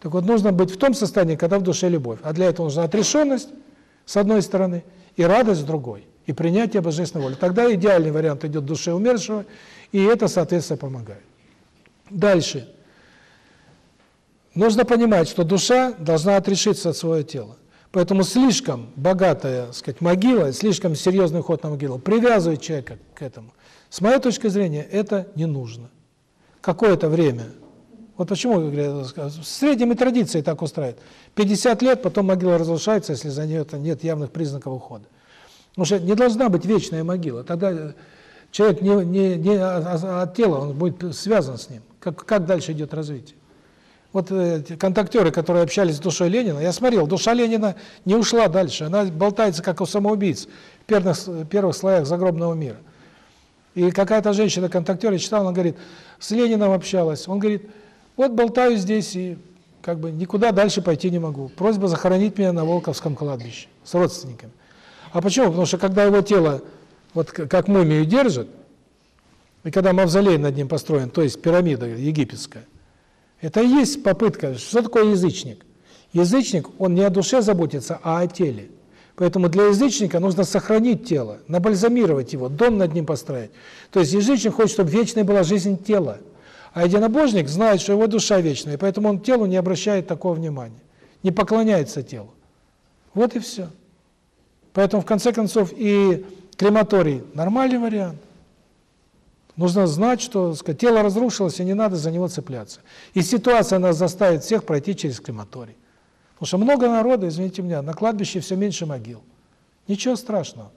Так вот, нужно быть в том состоянии, когда в душе любовь. А для этого нужна отрешенность, с одной стороны, и радость с другой, и принятие божественной воли. Тогда идеальный вариант идет душе умершего, и это, соответственно, помогает. Дальше. Нужно понимать, что душа должна отрешиться от своего тела. Поэтому слишком богатая, так сказать, могила, слишком серьезный ход на могилу привязывает человека к этому. С моей точки зрения, это не нужно. Какое-то время. Вот почему, в среднем и традиции так устраивают. 50 лет, потом могила разрушается, если за нее нет явных признаков ухода. Потому что не должна быть вечная могила. Тогда человек не, не, не от тела, он будет связан с ним. Как, как дальше идет развитие? Вот эти контактеры, которые общались с душой Ленина, я смотрел, душа Ленина не ушла дальше, она болтается, как у самоубийц в первых, первых слоях загробного мира. И какая-то женщина-контактер, я читал, она говорит, с Лениным общалась, он говорит, вот болтаю здесь и как бы никуда дальше пойти не могу. Просьба захоронить меня на Волковском кладбище с родственниками. А почему? Потому что когда его тело вот как мумию держит, и когда мавзолей над ним построен, то есть пирамида египетская, это и есть попытка. Что такое язычник? Язычник, он не о душе заботится, а о теле. Поэтому для язычника нужно сохранить тело, набальзамировать его, дом над ним построить. То есть язычник хочет, чтобы вечной была жизнь тела. А единобожник знает, что его душа вечная, поэтому он телу не обращает такого внимания, не поклоняется телу. Вот и все. Поэтому, в конце концов, и крематорий – нормальный вариант. Нужно знать, что сказать, тело разрушилось, и не надо за него цепляться. И ситуация нас заставит всех пройти через крематорий. Потому что много народа, извините меня, на кладбище все меньше могил. Ничего страшного.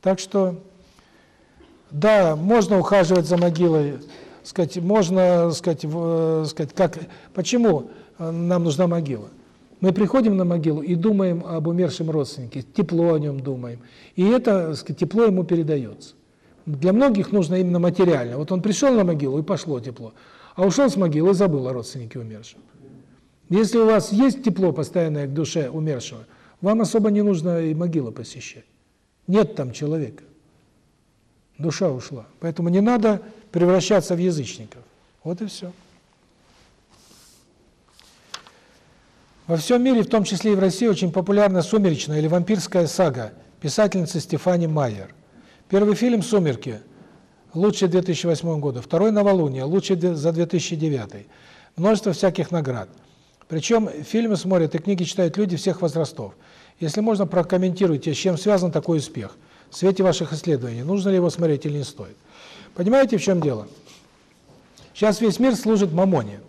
Так что, да, можно ухаживать за могилой, сказать, можно, сказать, сказать, как, почему нам нужна могила? Мы приходим на могилу и думаем об умершем родственнике, тепло о нем думаем. И это, сказать, тепло ему передается. Для многих нужно именно материально. Вот он пришел на могилу и пошло тепло, а ушел с могилы и забыл о родственнике умершем. Если у вас есть тепло постоянное к душе умершего, вам особо не нужно и могилу посещать. Нет там человека. Душа ушла. Поэтому не надо превращаться в язычников. Вот и все. Во всем мире, в том числе и в России, очень популярна сумеречная или вампирская сага писательницы Стефани Майер. Первый фильм «Сумерки» лучший 2008 года, второй «Новолуние» лучший за 2009. Множество всяких наград. Причем фильмы смотрят и книги читают люди всех возрастов. Если можно, прокомментируйте, с чем связан такой успех. В свете ваших исследований, нужно ли его смотреть или не стоит. Понимаете, в чем дело? Сейчас весь мир служит Мамоне.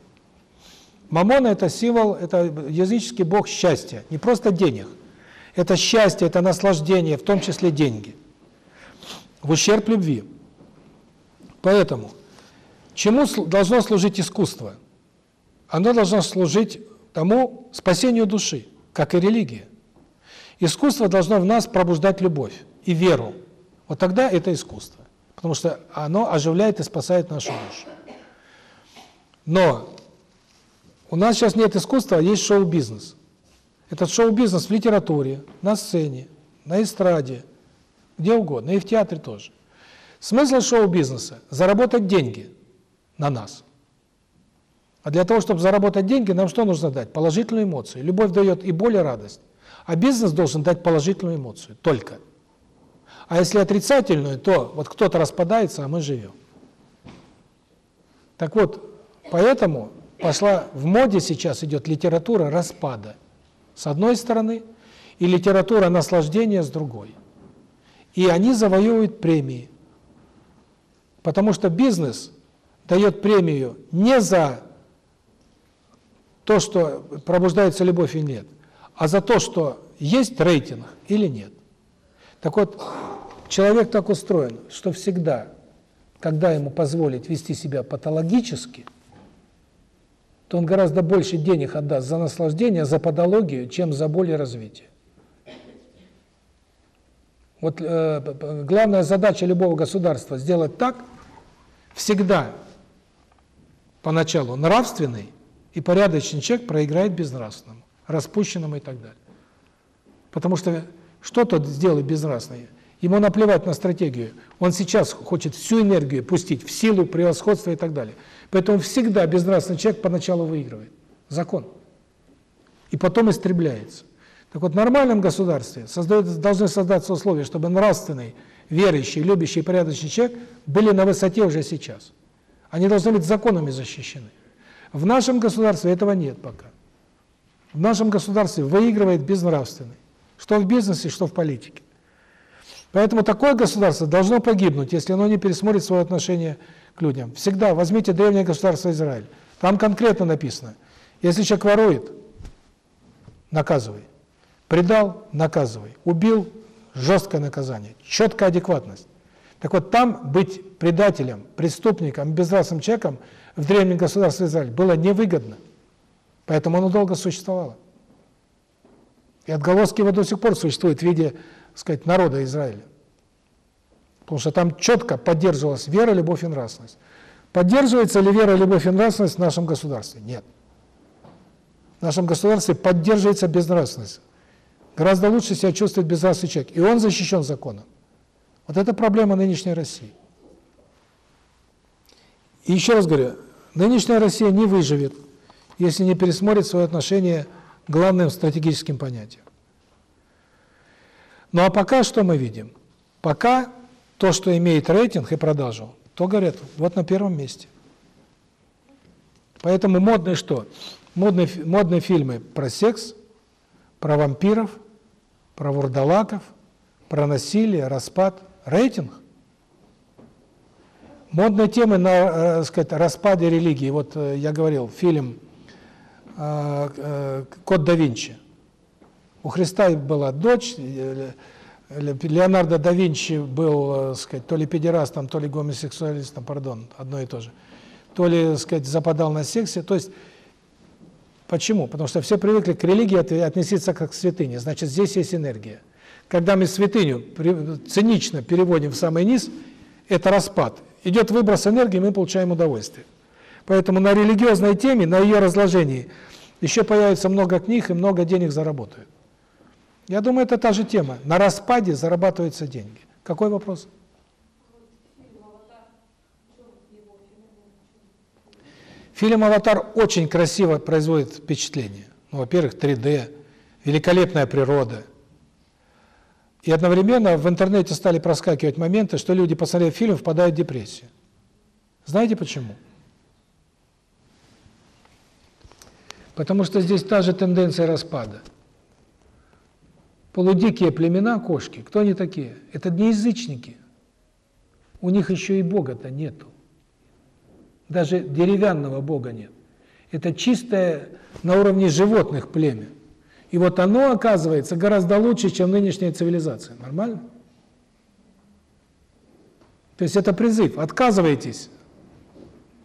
Мамона – это символ, это языческий бог счастья, не просто денег. Это счастье, это наслаждение, в том числе деньги. В ущерб любви. Поэтому, чему должно служить искусство? Оно должно служить тому спасению души, как и религия. Искусство должно в нас пробуждать любовь и веру. Вот тогда это искусство. Потому что оно оживляет и спасает нашу душу. Но у нас сейчас нет искусства, а есть шоу-бизнес. Этот шоу-бизнес в литературе, на сцене, на эстраде, где угодно, и в театре тоже. Смысл шоу-бизнеса – заработать деньги на нас. А для того, чтобы заработать деньги, нам что нужно дать? Положительную эмоцию. Любовь дает и боль, и радость. А бизнес должен дать положительную эмоцию, только. А если отрицательную, то вот кто-то распадается, а мы живем. Так вот, поэтому пошла в моде сейчас идет литература распада с одной стороны и литература наслаждения с другой. И они завоевывают премии. Потому что бизнес дает премию не за то, что пробуждается любовь или нет, а за то, что есть рейтинг или нет. Так вот, человек так устроен, что всегда, когда ему позволить вести себя патологически, то он гораздо больше денег отдаст за наслаждение, за патологию, чем за боль и развитие. Вот э, главная задача любого государства сделать так, всегда поначалу нравственный и порядочный человек проиграет безнравственному, распущенному и так далее. Потому что что тот сделает безнравственное? Ему наплевать на стратегию. Он сейчас хочет всю энергию пустить в силу, превосходство и так далее. Поэтому всегда безнравственный человек поначалу выигрывает. Закон. И потом истребляется. Так вот, в нормальном государстве создают, должны создаться условия, чтобы нравственный, верующий, любящий, порядочный человек были на высоте уже сейчас. Они должны быть законами защищены. В нашем государстве этого нет пока. В нашем государстве выигрывает безнравственный. Что в бизнесе, что в политике. Поэтому такое государство должно погибнуть, если оно не пересмотрит свое отношение к людям. Всегда возьмите древнее государство Израиль. Там конкретно написано, если человек ворует, наказывай. Предал – наказывай. Убил – жесткое наказание. Четкая адекватность. Так вот, там быть предателем, преступником, безнравственным человеком в древнем государстве Израиль было невыгодно. Поэтому оно долго существовало. И отголоски его до сих пор существуют в виде, так сказать, народа Израиля. Потому что там четко поддерживалась вера, любовь и нравственность. Поддерживается ли вера, любовь и нравственность в нашем государстве? Нет. В нашем государстве поддерживается безнравственность. Гораздо лучше себя чувствует безнравственный человек. И он защищен законом. Вот это проблема нынешней России. И еще раз говорю, нынешняя Россия не выживет, если не пересмотрит свое отношение к главным стратегическим понятиям. Ну а пока что мы видим? Пока то, что имеет рейтинг и продажу, то говорят, вот на первом месте. Поэтому модные что? Модные, модные фильмы про секс, про вампиров, про вурдалаков, про насилие, распад, рейтинг. Модные темы на, э, сказать, распаде религии. Вот э, я говорил, фильм э, «Код да Винчи». У Христа была дочь, Леонардо да Винчи был, сказать, то ли педерастом, то ли гомосексуалистом, пардон, одно и то же. То ли, сказать, западал на сексе. То есть, почему? Потому что все привыкли к религии относиться как к святыне. Значит, здесь есть энергия. Когда мы святыню цинично переводим в самый низ, это распад. Идет выброс энергии, мы получаем удовольствие. Поэтому на религиозной теме, на ее разложении еще появится много книг и много денег заработают. Я думаю, это та же тема. На распаде зарабатываются деньги. Какой вопрос? Фильм «Аватар» очень красиво производит впечатление. Ну, во-первых, 3D, великолепная природа. И одновременно в интернете стали проскакивать моменты, что люди, посмотрев фильм, впадают в депрессию. Знаете почему? Потому что здесь та же тенденция распада. Полудикие племена, кошки, кто они такие? Это не язычники. У них еще и Бога-то нету. Даже деревянного Бога нет. Это чистое на уровне животных племя. И вот оно, оказывается, гораздо лучше, чем нынешняя цивилизация. Нормально? То есть это призыв. Отказывайтесь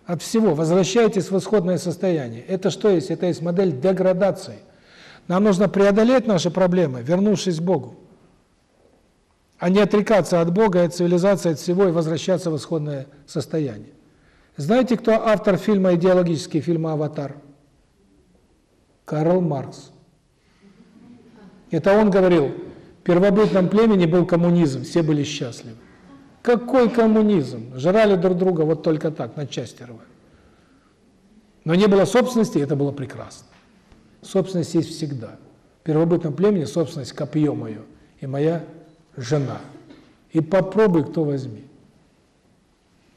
от всего, возвращайтесь в исходное состояние. Это что есть? Это есть модель деградации. Нам нужно преодолеть наши проблемы, вернувшись к Богу, а не отрекаться от Бога, от цивилизации, от всего и возвращаться в исходное состояние. Знаете, кто автор фильма, идеологический фильма «Аватар»? Карл Маркс. Это он говорил, в первобытном племени был коммунизм, все были счастливы. Какой коммунизм? Жрали друг друга вот только так, на части рвали. Но не было собственности, это было прекрасно. Собственность есть всегда. В первобытном племени собственность копье мое и моя жена. И попробуй, кто возьми.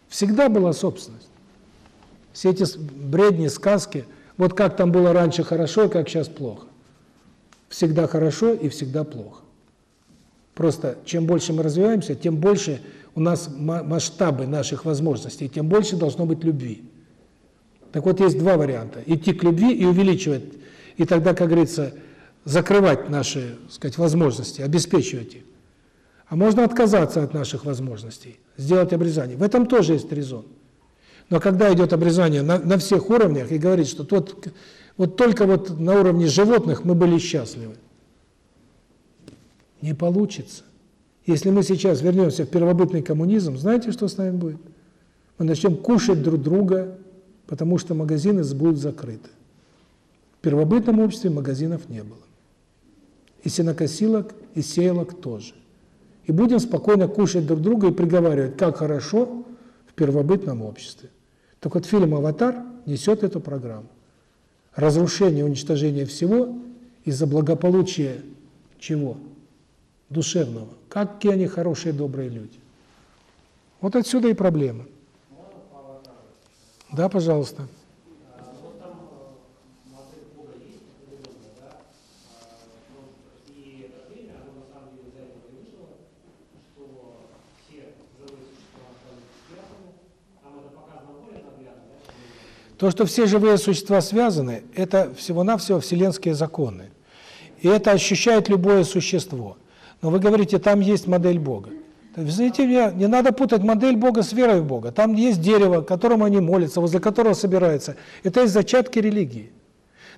Всегда была собственность. Все эти бредни, сказки, вот как там было раньше хорошо, как сейчас плохо. Всегда хорошо и всегда плохо. Просто чем больше мы развиваемся, тем больше у нас ма- масштабы наших возможностей, тем больше должно быть любви. Так вот, есть два варианта. Идти к любви и увеличивать, и тогда, как говорится, закрывать наши, сказать, возможности, обеспечивать их. А можно отказаться от наших возможностей, сделать обрезание. В этом тоже есть резон. Но когда идет обрезание на, на всех уровнях и говорит, что вот, вот только вот на уровне животных мы были счастливы, не получится. Если мы сейчас вернемся в первобытный коммунизм, знаете, что с нами будет? Мы начнем кушать друг друга, потому что магазины будут закрыты. В первобытном обществе магазинов не было. И сенокосилок, и сеялок тоже. И будем спокойно кушать друг друга и приговаривать, как хорошо в первобытном обществе. Так вот фильм «Аватар» несет эту программу. Разрушение, уничтожение всего из-за благополучия чего? Душевного. Какие они хорошие, добрые люди. Вот отсюда и проблема. Да, пожалуйста. Вот там э, модель Бога есть определенная, да, а, ну, и это время, оно на самом деле из-за этого и вышло, что все живые существа стали связаны, там это показано более наглядно, да, чем То, что все живые существа связаны, это всего-навсего вселенские законы. И это ощущает любое существо. Но вы говорите, там есть модель Бога. Знаете, меня, не надо путать модель Бога с верой в Бога. Там есть дерево, к которому они молятся, возле которого собираются. Это есть зачатки религии.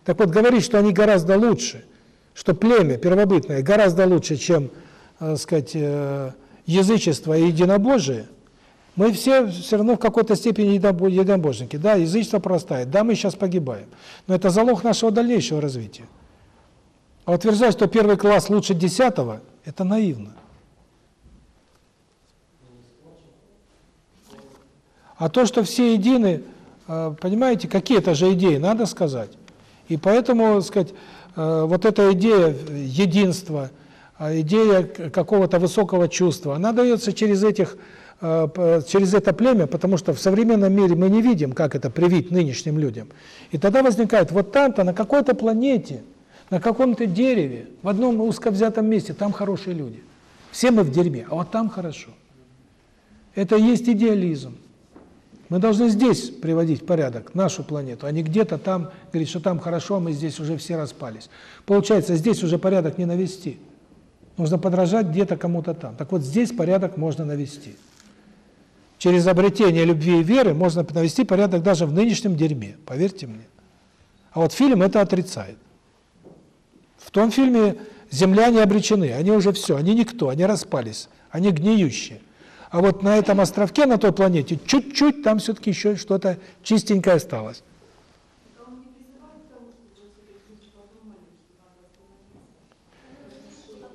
Так вот, говорить, что они гораздо лучше, что племя первобытное гораздо лучше, чем, так сказать, э, язычество и единобожие, мы все все равно в какой-то степени единобо- единобожники. Да, язычество простает, да, мы сейчас погибаем. Но это залог нашего дальнейшего развития. А утверждать, что первый класс лучше десятого, это наивно. А то, что все едины, э, понимаете, какие-то же идеи надо сказать. И поэтому, сказать, э, вот эта идея единства, э, идея какого-то высокого чувства, она дается через этих через это племя, потому что в современном мире мы не видим, как это привить нынешним людям. И тогда возникает, вот там-то, на какой-то планете, на каком-то дереве, в одном узко взятом месте, там хорошие люди. Все мы в дерьме, а вот там хорошо. Это и есть идеализм. Мы должны здесь приводить в порядок нашу планету, а не где-то там, говорить, что там хорошо, а мы здесь уже все распались. Получается, здесь уже порядок не навести. Нужно подражать где-то кому-то там. Так вот, здесь порядок можно навести. Через обретение любви и веры можно навести порядок даже в нынешнем дерьме, поверьте мне. А вот фильм это отрицает. В том фильме земляне обречены, они уже все, они никто, они распались, они гниющие. А вот на этом островке, на той планете, чуть-чуть там все-таки еще что-то чистенькое осталось.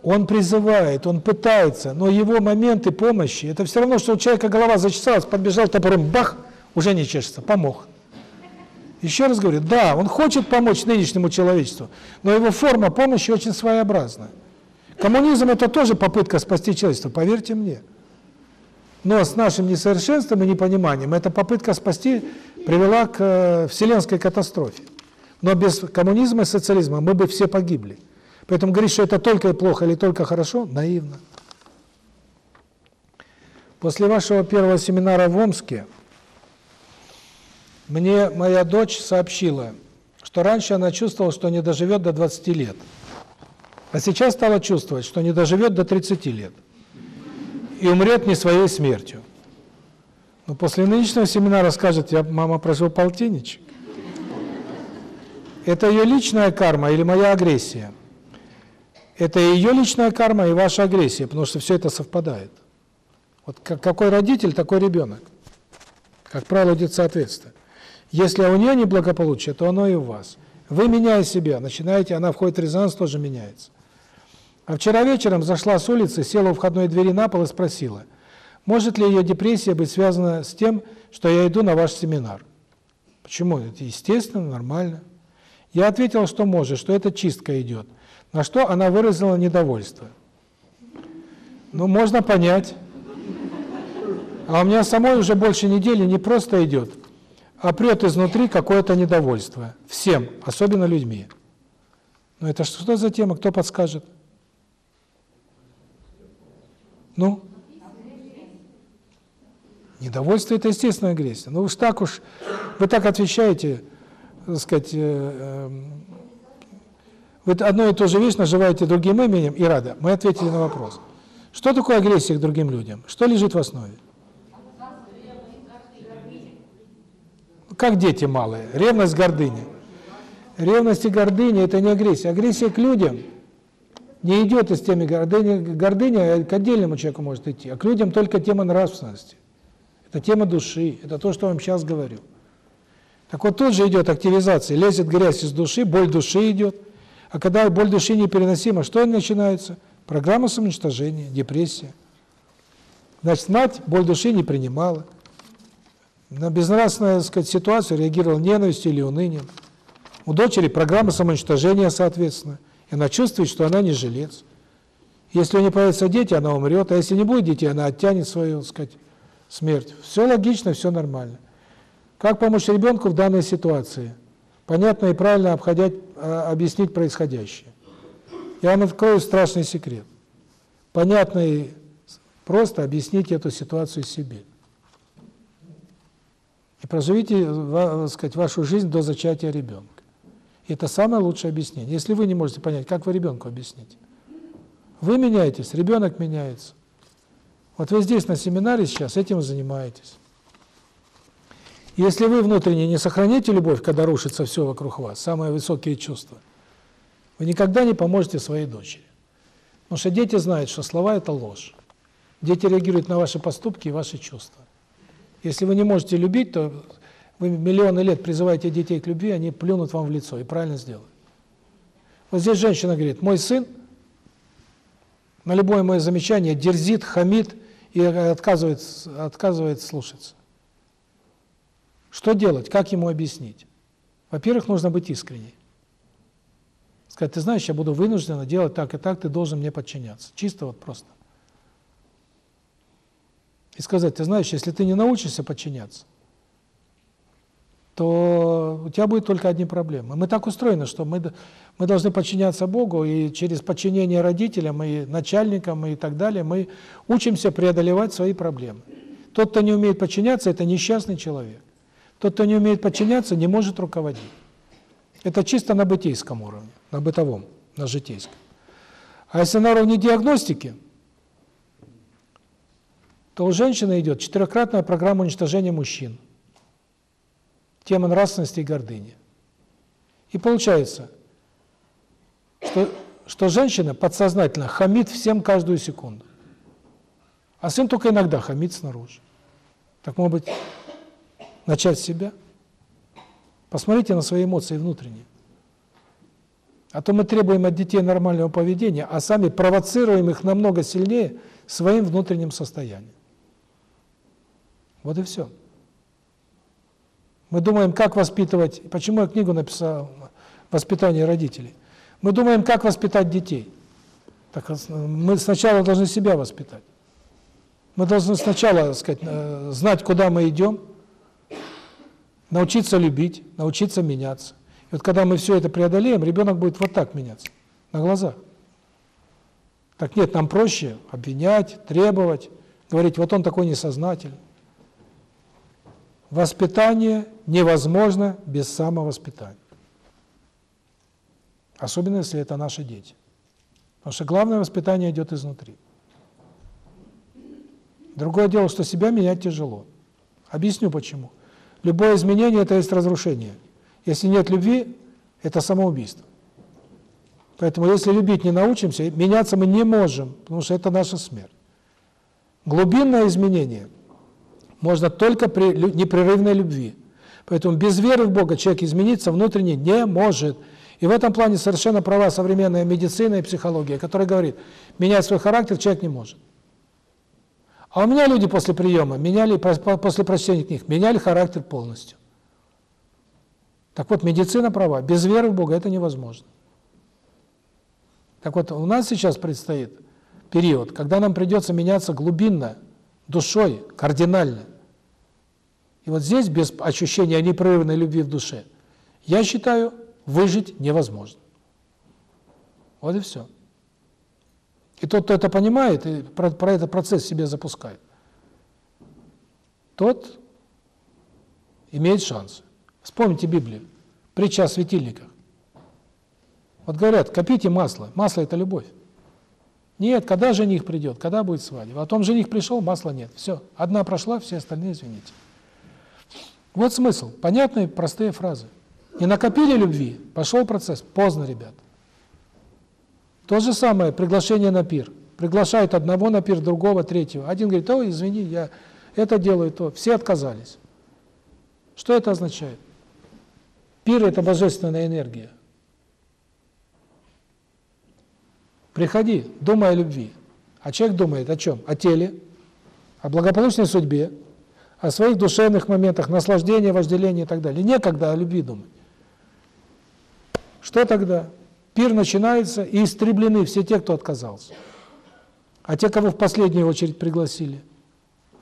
Он призывает, он пытается, но его моменты помощи, это все равно, что у человека голова зачесалась, подбежал топором, бах, уже не чешется, помог. Еще раз говорю, да, он хочет помочь нынешнему человечеству, но его форма помощи очень своеобразна. Коммунизм – это тоже попытка спасти человечество, поверьте мне. Но с нашим несовершенством и непониманием эта попытка спасти привела к э, вселенской катастрофе. Но без коммунизма и социализма мы бы все погибли. Поэтому говорить, что это только плохо или только хорошо, наивно. После вашего первого семинара в Омске мне моя дочь сообщила, что раньше она чувствовала, что не доживет до 20 лет. А сейчас стала чувствовать, что не доживет до 30 лет. И умрет не своей смертью. Но после нынешнего семинара скажет, я, мама, прожил полтинничек. Это ее личная карма или моя агрессия? Это ее личная карма, и ваша агрессия, потому что все это совпадает. Вот как, какой родитель, такой ребенок. Как правило, идет соответствие. Если у нее неблагополучие, то оно и у вас. Вы, меняя себя, начинаете, она входит в резонанс, тоже меняется. А вчера вечером зашла с улицы, села у входной двери на пол и спросила, может ли ее депрессия быть связана с тем, что я иду на ваш семинар. Почему? Это естественно, нормально. Я ответил, что может, что это чистка идет. На что она выразила недовольство. Ну, можно понять. А у меня самой уже больше недели не просто идет, а прет изнутри какое-то недовольство. Всем, особенно людьми. Но это что за тема, кто подскажет? Ну? Недовольство – это естественная агрессия. Ну уж так уж, вы так отвечаете, так сказать, э, э, вы одно и то же вещь наживаете другим именем и рада. Мы ответили на вопрос. Что такое агрессия к другим людям? Что лежит в основе? Как дети малые. Ревность, гордыня. Ревность и гордыня – это не агрессия. Агрессия к людям не идет из темы гордыни. Гордыня к отдельному человеку может идти, а к людям только тема нравственности. Это тема души, это то, что я вам сейчас говорю. Так вот тут же идет активизация, лезет грязь из души, боль души идет. А когда боль души непереносима, что начинается? Программа самоуничтожения, депрессия. Значит, мать боль души не принимала. На безнравственную, сказать, ситуацию реагировала ненавистью или унынием. У дочери программа самоуничтожения, соответственно. И она чувствует, что она не жилец. Если у нее появятся дети, она умрет, а если не будет детей, она оттянет свою, так сказать, смерть. Все логично, все нормально. Как помочь ребенку в данной ситуации? Понятно и правильно обходять, а, объяснить происходящее. Я вам открою страшный секрет. Понятно и просто объяснить эту ситуацию себе. И проживите, так сказать, вашу жизнь до зачатия ребенка. И это самое лучшее объяснение. Если вы не можете понять, как вы ребенку объясните? Вы меняетесь, ребенок меняется. Вот вы здесь на семинаре сейчас этим занимаетесь. Если вы внутренне не сохраните любовь, когда рушится все вокруг вас, самые высокие чувства, вы никогда не поможете своей дочери. Потому что дети знают, что слова – это ложь. Дети реагируют на ваши поступки и ваши чувства. Если вы не можете любить, то вы миллионы лет призываете детей к любви, они плюнут вам в лицо и правильно сделают. Вот здесь женщина говорит, мой сын на любое мое замечание дерзит, хамит и отказывает, отказывает слушаться. Что делать? Как ему объяснить? Во-первых, нужно быть искренней. Сказать, ты знаешь, я буду вынуждена делать так и так, ты должен мне подчиняться. Чисто вот просто. И сказать, ты знаешь, если ты не научишься подчиняться, то у тебя будет только одни проблемы. Мы так устроены, что мы, мы должны подчиняться Богу, и через подчинение родителям, и начальникам, и так далее, мы учимся преодолевать свои проблемы. Тот, кто не умеет подчиняться, это несчастный человек. Тот, кто не умеет подчиняться, не может руководить. Это чисто на бытийском уровне, на бытовом, на житейском. А если на уровне диагностики, то у женщины идет четырехкратная программа уничтожения мужчин. Тема нравственности и гордыни. И получается, что, что женщина подсознательно хамит всем каждую секунду. А сын только иногда хамит снаружи. Так, может быть, начать с себя? Посмотрите на свои эмоции внутренние. А то мы требуем от детей нормального поведения, а сами провоцируем их намного сильнее своим внутренним состоянием. Вот и все. Мы думаем, как воспитывать, почему я книгу написал «Воспитание родителей». Мы думаем, как воспитать детей. Так мы сначала должны себя воспитать. Мы должны сначала, так сказать, э, знать, куда мы идем, научиться любить, научиться меняться. И вот когда мы все это преодолеем, ребенок будет вот так меняться, на глазах. Так нет, нам проще обвинять, требовать, говорить, вот он такой несознательный. Воспитание невозможно без самовоспитания. Особенно, если это наши дети. Потому что главное воспитание идет изнутри. Другое дело, что себя менять тяжело. Объясню почему. Любое изменение – это есть разрушение. Если нет любви, это самоубийство. Поэтому если любить не научимся, меняться мы не можем, потому что это наша смерть. Глубинное изменение можно только при непрерывной любви. Поэтому без веры в Бога человек измениться внутренне не может. И в этом плане совершенно права современная медицина и психология, которая говорит, менять свой характер человек не может. А у меня люди после приема меняли, после прочтения книг, меняли характер полностью. Так вот, медицина права. Без веры в Бога это невозможно. Так вот, у нас сейчас предстоит период, когда нам придется меняться глубинно, душой, кардинально. И вот здесь, без ощущения непрерывной любви в душе, я считаю, выжить невозможно. Вот и все. И тот, кто это понимает и про, про этот процесс себе запускает, тот имеет шанс. Вспомните Библию. Притча о светильниках. Вот говорят, копите масло. Масло – это любовь. Нет, когда жених придет, когда будет свадьба. А том жених пришел, масла нет. Все, одна прошла, все остальные, извините. Вот смысл. Понятные, простые фразы. Не накопили любви, пошел процесс. Поздно, ребят. То же самое, приглашение на пир. Приглашают одного на пир, другого, третьего. Один говорит, ой, извини, я это делаю, то. Все отказались. Что это означает? Пир – это божественная энергия. Приходи, думай о любви. А человек думает о чем? О теле, о благополучной судьбе, о своих душевных моментах, наслаждении, вожделении и так далее. Некогда о любви думать. Что тогда? Пир начинается, и истреблены все те, кто отказался. А те, кого в последнюю очередь пригласили,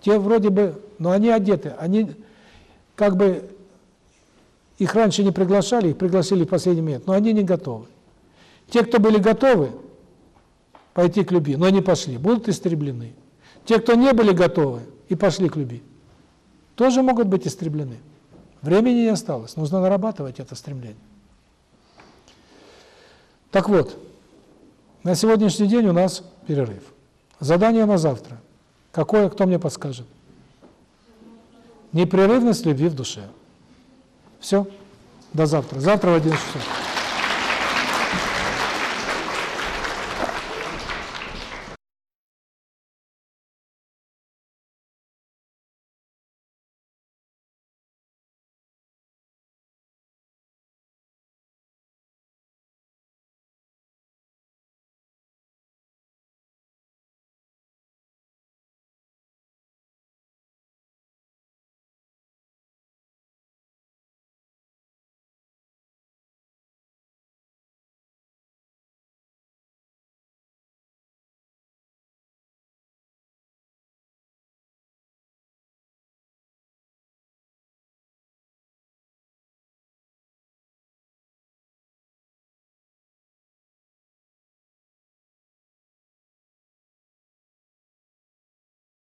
те вроде бы, но они одеты, они как бы, их раньше не приглашали, их пригласили в последний момент, но они не готовы. Те, кто были готовы пойти к любви, но не пошли, будут истреблены. Те, кто не были готовы и пошли к любви, тоже могут быть истреблены. Времени не осталось, нужно нарабатывать это стремление. Так вот, на сегодняшний день у нас перерыв. Задание на завтра. Какое, кто мне подскажет? Непрерывность любви в душе. Все. До завтра. Завтра в 11 часов.